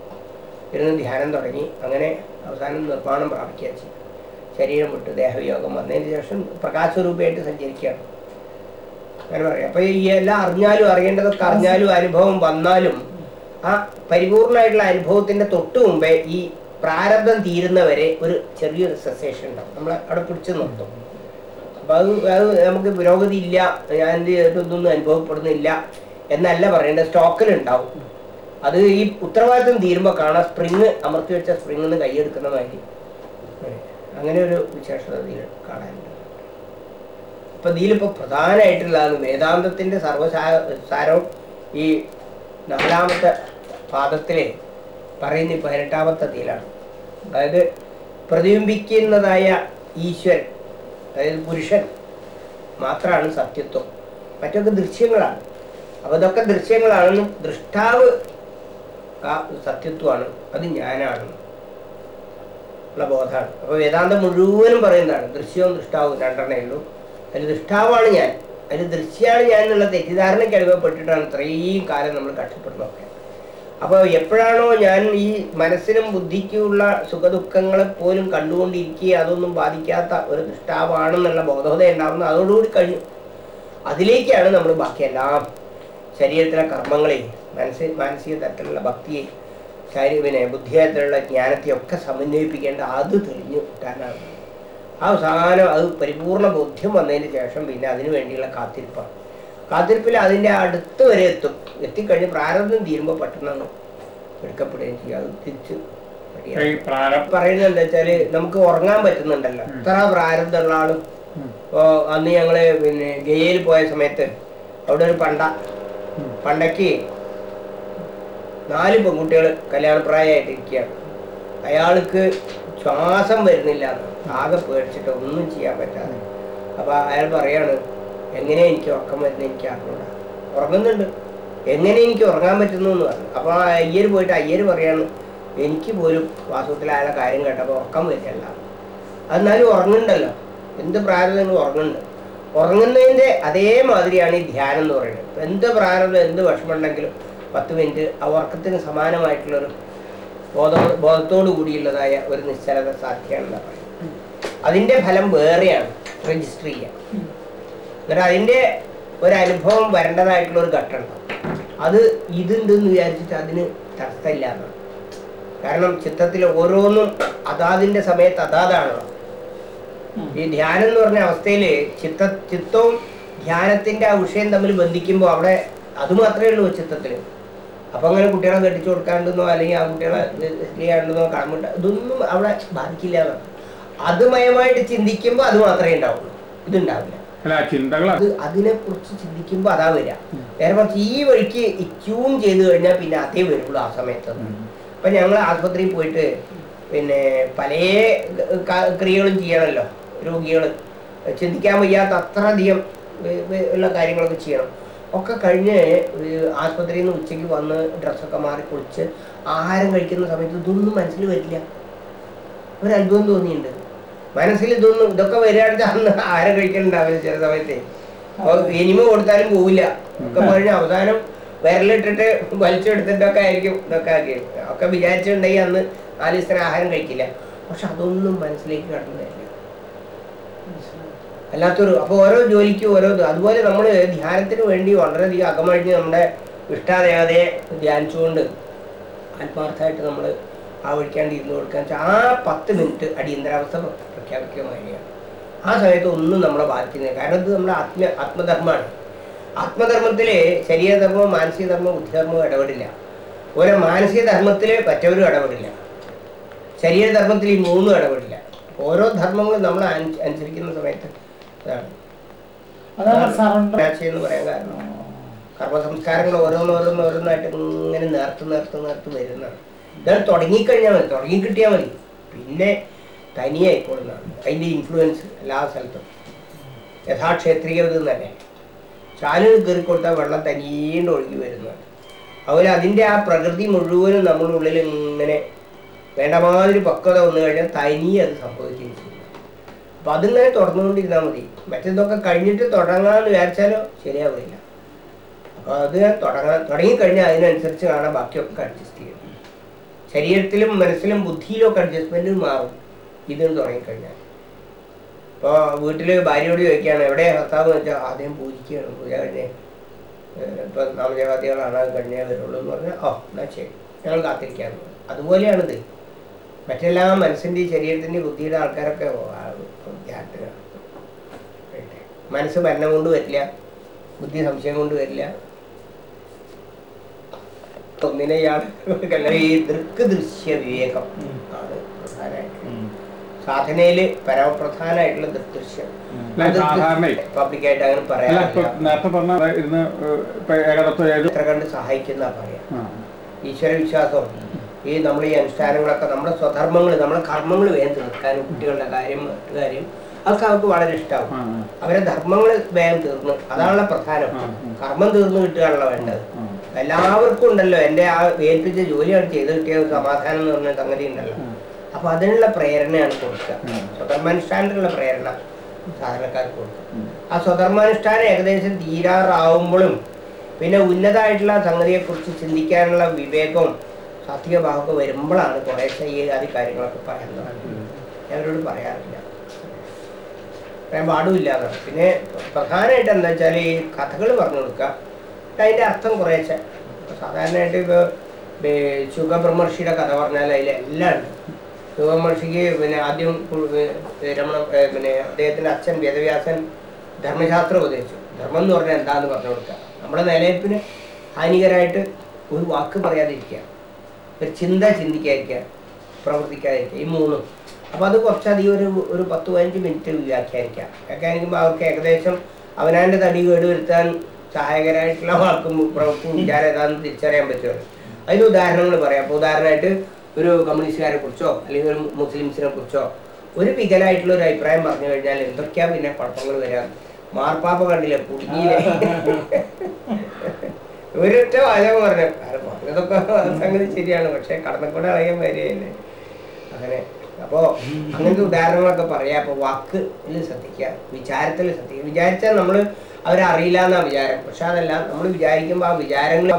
ഇരുന്ന് ധ്യാനം തുടങ്ങി. അങ്ങനെ അവസാനം നിർമ്മാണം പ്രാപിക്കുക ചെയ്തു ശരീരം വിട്ട് ദേഹവിയോഗം വന്നതിന് ശേഷം പ്രകാശരൂപമായിട്ട് സഞ്ചരിക്കുകയാണ്. അങ്ങനെ പറയാം. അപ്പോൾ ഈ എല്ലാം അറിഞ്ഞാലും അറിയേണ്ടതൊക്കെ അറിഞ്ഞാലും അനുഭവം വന്നാലും ആ പരിപൂർണമായിട്ടുള്ള അനുഭവത്തിന്റെ തൊട്ട് മുമ്പേ ഈ പ്രാരബ്ധം തീരുന്നവരെ ഒരു ചെറിയൊരു സെസേഷൻ ഉണ്ടാവും. നമ്മൾ അവിടെ പിടിച്ചു നിർത്തും. അപ്പൊ അത് അത് നമുക്ക് പുരോഗതി ഇല്ല ഞാൻ ഇതൊന്നും അനുഭവപ്പെടുന്നില്ല എന്നല്ല പറയേണ്ടത്. സ്റ്റോക്കിൽ ഉണ്ടാവും. അത് ഈ ഉത്തരവാദിത്വം തീരുമ്പോൾ കാണാം. സ്പ്രിങ് അമർത്തി വെച്ച സ്പ്രിങ്ങിന്ന് കൈയെടുക്കുന്ന മാതിരി. അങ്ങനെ ഒരു വിശേഷത കാണാനുണ്ട്. അപ്പൊ ഇതിലിപ്പോ പ്രധാനമായിട്ടുള്ളതാണ് വേദാന്തത്തിന്റെ സർവസാരവും ഈ നാലാമത്തെ പാദത്തിലെ പറയുന്ന പതിനെട്ടാമത്തെ തീലാണ്. അതായത് പ്രതിബിംബിക്കുന്നതായ ഈശ്വരൻ അതായത് പുരുഷൻ മാത്രമാണ് സത്യത്വം. മറ്റൊക്കെ ദൃശ്യങ്ങളാണ്. അപ്പൊ ഇതൊക്കെ ദൃശ്യങ്ങളാണെന്നും ദൃഷ്ടാവ് ആ സത്യത്വമാണ്. അത് ഞാനാണെന്ന് ഉള്ള ബോധമാണ്. അപ്പോൾ വേദാന്തം മുഴുവനും പറയുന്നതാണ്. ദൃശ്യവും ദൃഷ്ടാവും രണ്ടെണ്ണേ ഉള്ളൂ. അതിൽ ദൃഷ്ടാവാണ് ഞാൻ. അതിൽ ദൃശ്യമാണ് ഞാൻ എന്നുള്ള തെറ്റിദ്ധാരണയ്ക്ക് അനുഭവപ്പെട്ടിട്ടാണ് ഇത്രയും കാലം നമ്മൾ കഷ്ടപ്പെടുന്നതൊക്കെ. അപ്പോൾ എപ്പോഴാണോ ഞാൻ ഈ മനസ്സിനും ബുദ്ധിക്കുമുള്ള സുഖദുഃഖങ്ങളെ പോലും കണ്ടുകൊണ്ടിരിക്കുക അതൊന്നും ബാധിക്കാത്ത ഒരു ദൃഷ്ടാവാണെന്നുള്ള ബോധവത ഉണ്ടാവുന്ന അതോടുകൂടി കഴിഞ്ഞു. അതിലേക്കാണ് നമ്മൾ ബാക്കിയെല്ലാം ശരീരത്തിലെ കർമ്മങ്ങളെ മനസ്സ് മാനസിക തരത്തിലുള്ള ഭക്തിയെ ശാരീ പിന്നെ ബുദ്ധിതരത്തിലുള്ള ജ്ഞാനത്തെയൊക്കെ സമന്വയിപ്പിക്കേണ്ട അത് തെളിഞ്ഞു കിട്ടാനാണ്. ആ അവസാനം അത് പരിപൂർണ ബോധ്യം വന്നതിന് ശേഷം പിന്നെ അതിനു വേണ്ടിയുള്ള കാത്തിരിപ്പാണ്. കാത്തിരിപ്പിൽ അതിന്റെ അടുത്ത് വരെ എത്തും. എത്തിക്കഴിഞ്ഞ് പ്രാരബ്ധം തീരുമ്പോൾ പെട്ടെന്നാണ് എടുക്കപ്പെടുകയും ചെയ്യുക അത് തിരിച്ച് പറയുന്നത് എന്താ വെച്ചാൽ നമുക്ക് ഉറങ്ങാൻ പറ്റുന്നുണ്ടല്ലോ. ഇത്ര പ്രാരബ്ധമുള്ള ആളും. ഇപ്പോ അന്ന് ഞങ്ങൾ പിന്നെ ഗയയിൽ പോയ സമയത്ത് അവിടെ ഒരു പണ്ട. പണ്ടയ്ക്ക് നാല് പെൺകുട്ടികൾ കല്യാണപ്രായമായിട്ട് ഇരിക്കുകയാണ് അയാൾക്ക് ശ്വാസം വരുന്നില്ല. ആകെ പേടിച്ചിട്ട് ഒന്നും ചെയ്യാൻ പറ്റാതെ. അപ്പൊ അയാൾ പറയാണ് എങ്ങനെ എനിക്ക് ഉറക്കം വരുന്നത് എനിക്ക് അറിഞ്ഞൂട. ഉറങ്ങുന്നുണ്ട്. എങ്ങനെ എനിക്ക് ഉറങ്ങാൻ പറ്റുന്നു എന്ന് പറഞ്ഞു. അപ്പൊ ആ അയ്യര് പോയിട്ട് അയ്യർ പറയാണ് എനിക്ക് പോലും വാസുത്തിലായ കാര്യം കേട്ടപ്പോൾ ഉറക്കം വരില്ല എന്നാലും ഉറങ്ങുന്നുണ്ടല്ലോ. എന്ത് പ്രാരംഭം ഉറങ്ങുന്നുണ്ട്. ഉറങ്ങുന്നതിന്റെ അതേമാതിരിയാണ് ഈ ധ്യാനം എന്ന് പറയുന്നത്. ഇപ്പം എന്ത് പ്രാരംഭം എന്ത് വിഷമമുണ്ടെങ്കിലും പത്ത് മിനിറ്റ് ആ ഉറക്കത്തിന് സമാനമായിട്ടുള്ളൊരു ബോധ ബോധത്തോടു കൂടിയുള്ളതായ ഒരു നിശ്ചലത സാധ്യതയാണെന്നാണ് പറയുന്നത്. അതിന്റെ ഫലം വേറെയാണ്. രജിസ്റ്റർ ചെയ്യുക എന്നിട്ട് അതിന്റെ ഒരു അനുഭവം വരേണ്ടതായിട്ടുള്ള ഒരു ഘട്ടം അത് ഇതുണ്ടെന്ന് വിചാരിച്ചിട്ട് അതിന് എന്നാണ് കാരണം ചിത്രത്തിൽ ഓരോന്നും അതാതിന്റെ സമയത്ത് അതാതാണ്. ഈ ധ്യാനം എന്ന് പറഞ്ഞ അവസ്ഥയിൽ ചിത്ത ചിത്തവും ധ്യാനത്തിന്റെ ആ വിഷയം തമ്മിൽ ബന്ധിക്കുമ്പോൾ അവിടെ അത് മാത്രമേ ഉള്ളൂ ചിത്തത്തിൽ അപ്പൊ അങ്ങനെ കുട്ടികളെ കെട്ടിച്ചു കൊടുക്കാണ്ടെന്നോ അല്ലെങ്കിൽ ആ കുട്ടികളെ ചെയ്യാണ്ടെന്നോ കാണുമ്പോൾ ഇതൊന്നും അവിടെ ബാധിക്കില്ല അത് മയമായിട്ട് ചിന്തിക്കുമ്പോൾ അത് മാത്രമേ ഉണ്ടാവുള്ളൂ. ഇതുണ്ടാവില്ല. അല്ല ചിന്തകൾ അത് അതിനെ കുറിച്ച് ചിന്തിക്കുമ്പോൾ അതാ വരിക. നേരെ മറിച്ച് ഈ വഴിക്ക് ട്യൂൺ ചെയ്ത് കഴിഞ്ഞാൽ പിന്നെ അതേ വരുള്ളൂ ആ സമയത്ത്. അപ്പൊ ഞങ്ങൾ ആശുപത്രിയിൽ പോയിട്ട് പിന്നെ പല ക്രിയകളും ചെയ്യണമല്ലോ രോഗികൾ ചിന്തിക്കാൻ വയ്യാത്ത അത്രയധികം ഉള്ള കാര്യങ്ങളൊക്കെ ചെയ്യണം. ഒക്കെ കഴിഞ്ഞ് ആശുപത്രിയിൽ നിന്ന് ഉച്ചയ്ക്ക് വന്ന് ഡ്രസ്സൊക്കെ മാറി കുളിച്ച് ആഹാരം കഴിക്കുന്ന സമയത്ത് ഇതൊന്നും മനസ്സിൽ വരില്ല. ഒരു അത്ഭുതം തോന്നിയിട്ടുണ്ട് മനസ്സിൽ ഇതൊന്നും ഇതൊക്കെ വരികയാണെങ്കിൽ അന്ന് ആരെ കഴിക്കലുണ്ടാവില്ല ചില സമയത്ത്. ഇനിമ കൊടുത്താലും പോവില്ല. ഒക്കെ പറഞ്ഞ അവസാനം വിരലിട്ടിട്ട് വലിച്ചെടുത്തിട്ടൊക്കെ ആയിരിക്കും ഇതൊക്കെ ആക്കി. ഒക്കെ വിചാരിച്ചിട്ടുണ്ടെങ്കിൽ അന്ന് ദിവസത്തിന് ആഹാരം കഴിക്കില്ല. പക്ഷെ അതൊന്നും മനസ്സിലേക്ക് കടന്നില്ല അല്ലാത്തൊരു അപ്പോൾ ഓരോ ജോലിക്കും ഓരോ അതുപോലെ നമ്മൾ ധ്യാനത്തിന് വേണ്ടി വളരെയധികം അകമഴിഞ്ഞ് നമ്മുടെ ഇഷ്ടാദേവതയെ ധ്യാനിച്ചുകൊണ്ട് ആത്മാർത്ഥമായിട്ട് നമ്മൾ ആ വഴിക്കാണ്ട് ഇരുന്ന് കൊടുക്കുക വെച്ചാൽ ആ പത്ത് മിനിറ്റ് അടിയന്തരാവസ്ഥ പ്രഖ്യാപിക്കുക മാതിരിയാണ് ആ സമയത്ത് ഒന്നും നമ്മളെ ബാധിക്കുന്നില്ല. കാരണം ഇത് നമ്മുടെ ആത്മ ആത്മധർമ്മമാണ്. ആത്മധർമ്മത്തിൽ ശരീരധർമ്മവും മാനസിക ധർമ്മവും ബുദ്ധിധർമ്മവും ഇടപെടില്ല. ഓരോ മാനസിക ധർമ്മത്തിൽ മറ്റവരും ഇടപെടില്ല. ശരീരധർമ്മത്തിൽ ഈ മൂന്നും ഇടപെടില്ല. ഓരോ ധർമ്മങ്ങളും നമ്മൾ അനു- അനുസരിക്കുന്ന സമയത്ത് ഇതാണ്. എന്ന് പറയാൻ കാരണം. കർമ്മ സംസ്കാരങ്ങൾ ഓരോന്നോരോന്ന് ഓരോന്നായിട്ട് ഇങ്ങനെ നേർത്ത് നേർത്ത് നേർത്ത് വരുന്നതാണ്. ഇതാണ് തുടങ്ങിക്കഴിഞ്ഞാൽ മതി. തുടങ്ങി കിട്ടിയാൽ മതി. പിന്നെ തനിയെ അതിന്റെ ഇൻഫ്ലുവൻസ് എല്ലാ സ്ഥലത്തും. യഥാക്ഷേത്രികത തന്നെ. ചാലിൽ കയറി കൊടുത്താൽ വെള്ളം തനിയേണ്ട ഒഴുകി വരുന്നതാണ്. അതുപോലെ അതിന്റെ ആ പ്രകൃതി മുഴുവനും നമ്മുടെ ഉള്ളിൽ ഇങ്ങനെ വേണ്ടമാതിരി പക്വത വന്നു കഴിഞ്ഞാൽ തനിയെ അത് സംഭവിക്കുകയും ചെയ്യും. അപ്പം അതിങ്ങനെ തുടർന്നുകൊണ്ടിരുന്നാൽ മതി. മറ്റേതൊക്കെ കഴിഞ്ഞിട്ട് തുടങ്ങാമെന്ന് വിചാരിച്ചാലോ? ശരിയാവില്ല. അത് തുടങ്ങാൻ തുടങ്ങിക്കഴിഞ്ഞാൽ അതിനനുസരിച്ച് കാണാൻ ബാക്കിയൊക്കെ അഡ്ജസ്റ്റ് ചെയ്യും. ശരീരത്തിലും മനസ്സിലും ബുദ്ധിയിലും ഒക്കെ അഡ്ജസ്റ്റ്മെന്റും മാറും. ഇതും തുടങ്ങിക്കഴിഞ്ഞാൽ. ഇപ്പോൾ വീട്ടിൽ ഭാര്യയോട് ചോദിക്കുകയാണ് എവിടെ ഭർത്താവ്? വെച്ചാൽ ആദ്യം പൂജിക്കുകയാണ് പൂജ കഴിഞ്ഞേ ഇപ്പൊ നാമജപാതികളാണ് കഴിഞ്ഞേ വരുള്ളൂ എന്ന് പറഞ്ഞാൽ ഓ എന്നാ ശരി ഞങ്ങൾ കാത്തിരിക്കാന്ന് അതുപോലെയാണിത്. മറ്റെല്ലാ മനസ്സിന്റെ ശരീരത്തിന്റെ ബുദ്ധിയുടെ ആൾക്കാരൊക്കെ മനസ്സ് മരണം കൊണ്ട് വരില്ല ബുദ്ധി സംശയം കൊണ്ട് വരില്ല. ഒന്നിനെയാണ് ഈ ദൃക്ക് ദൃശ്യ വിവേകം ആണ് പ്രധാനമായിട്ട്. സാധനയിൽ പരമപ്രധാനമായിട്ടുള്ള ദൃശ്യം. പബ്ലിക്കായിട്ട് അങ്ങനെ നേരത്തെ പറഞ്ഞ എത്ര കണ്ട് സഹായിക്കുന്ന പറയാം. ഈശ്വര വിശ്വാസം. ഈ നമ്മൾ ഈ അനുഷ്ഠാനങ്ങളൊക്കെ നമ്മുടെ സ്വധർമ്മങ്ങൾ നമ്മുടെ കർമ്മങ്ങൾ വേഗം തീർക്കാനും കുട്ടികളുടെ കാര്യം കാര്യം അതൊക്കെ അവർക്ക് വളരെ ഇഷ്ടമാവും. അവരെ ധർമ്മങ്ങൾ വേഗം തീർന്നു. അതാണല്ലോ പ്രധാനം. കർമ്മം തീർന്നു കിട്ടുകയാണല്ലോ വേണ്ടത്. എല്ലാവർക്കും ഉണ്ടല്ലോ. എന്റെ ആ ഏൽപ്പിച്ച ജോലിയാണ് ചെയ്ത് കിട്ടിയ സമാധാനം എന്ന് പറഞ്ഞ സംഗതി ഉണ്ടല്ലോ. അപ്പൊ അതിനുള്ള പ്രേരണയാണ് കൊടുക്കുക. സ്വധർമാനുഷ്ഠാനത്തിനുള്ള പ്രേരണ സാധാരണക്കാർക്ക് കൊടുക്കുക. ആ സ്വധർമാനുഷ്ഠാനം ഏകദേശം തീരാറാവുമ്പോഴും പിന്നെ ഉന്നതമായിട്ടുള്ള സംഗതിയെക്കുറിച്ച് ചിന്തിക്കാനുള്ള വിവേകവും സാത്വിക ഭാവമൊക്കെ വരുമ്പോഴാണ് കുറേശ്ശെ ഈ ആദ്യ കാര്യങ്ങളൊക്കെ പറയുന്നത്. ഞാൻ അവരോട് പറയാറില്ല. പറയാൻ പാടുമില്ല എന്നാണ് പിന്നെ പ്രധാനമായിട്ട് എന്താ വെച്ചാൽ ഈ കഥകൾ പറഞ്ഞു കൊടുക്കുക. അതിന്റെ അർത്ഥം കുറേശ്ശെ. സാധാരണയായിട്ട് ഇപ്പോൾ ശുഖബ്രഹ്മർഷിയുടെ കഥ പറഞ്ഞാൽ അതിലെല്ലാം ഉണ്ട്. ശുഖബ്രഹ്മർഷിക്ക് പിന്നെ ആദ്യം രമണ പിന്നെ അദ്ദേഹത്തിന്റെ അച്ഛൻ വേദവ്യാസൻ ധർമ്മശാസ്ത്രം ഉപദേശിച്ചു. ധർമ്മം എന്ന് പറഞ്ഞാൽ എന്താന്ന് പറഞ്ഞു കൊടുക്കുക? നമ്മുടെ നിലനിൽപ്പിന് ഹാനികരമായിട്ട് ഒരു വാക്ക് പറയാതിരിക്കുക. ഒരു ചിന്ത ചിന്തിക്കാതിരിക്കുക. പ്രവർത്തിക്കാതിരിക്കുക. ഈ മൂന്നും. അപ്പോൾ അത് കുറച്ചധികം ഒരു ഒരു പത്ത് പതിനഞ്ച് മിനിറ്റ് വ്യാഖ്യാനിക്കാം വ്യാഖ്യാനിക്കുമ്പോൾ അവർക്ക് ഏകദേശം അവനാന്റെ തടി കേടുവരുത്താൻ സഹായകരമായിട്ടുള്ള വാക്കും പ്രവൃത്തി വിചാരം ഏതാണെന്ന് തിരിച്ചറിയാൻ പറ്റുമല്ലോ. അതിന് ഉദാഹരണങ്ങൾ പറയാം. അപ്പോൾ ഉദാഹരണമായിട്ട് ഒരു കമ്മ്യൂണിസ്റ്റുകാരെ കുറിച്ചോ അല്ലെങ്കിൽ ഒരു മുസ്ലിംസിനെ കുറിച്ചോ ഒരു വികലായിട്ടുള്ള ഒരു അഭിപ്രായം പറഞ്ഞു കഴിഞ്ഞാൽ എന്തൊക്കെയാ പിന്നെ കുഴപ്പങ്ങൾ വരാം മാർപ്പാപ്പ കണ്ടില്ലേ കുടുങ്ങിയില്ലേ ഒരൊറ്റ വാചകം പറഞ്ഞു. പറഞ്ഞതൊക്കെ സംഗതി ശരിയാണ് പക്ഷെ കടന്നക്കൂടെ അറിയാൻ വരികയല്ലേ അങ്ങനെ. അപ്പോ അങ്ങനത്തെ ഉദാഹരണങ്ങളൊക്കെ പറയാം. അപ്പൊ വാക്കിൽ ശ്രദ്ധിക്കുക വിചാരത്തിൽ ശ്രദ്ധിക്കുക. വിചാരിച്ചാൽ നമ്മൾ അവരറിയില്ല എന്നാ വിചാരം. പക്ഷെ അതല്ല നമ്മൾ വിചാരിക്കുമ്പോൾ ആ വിചാരങ്ങൾ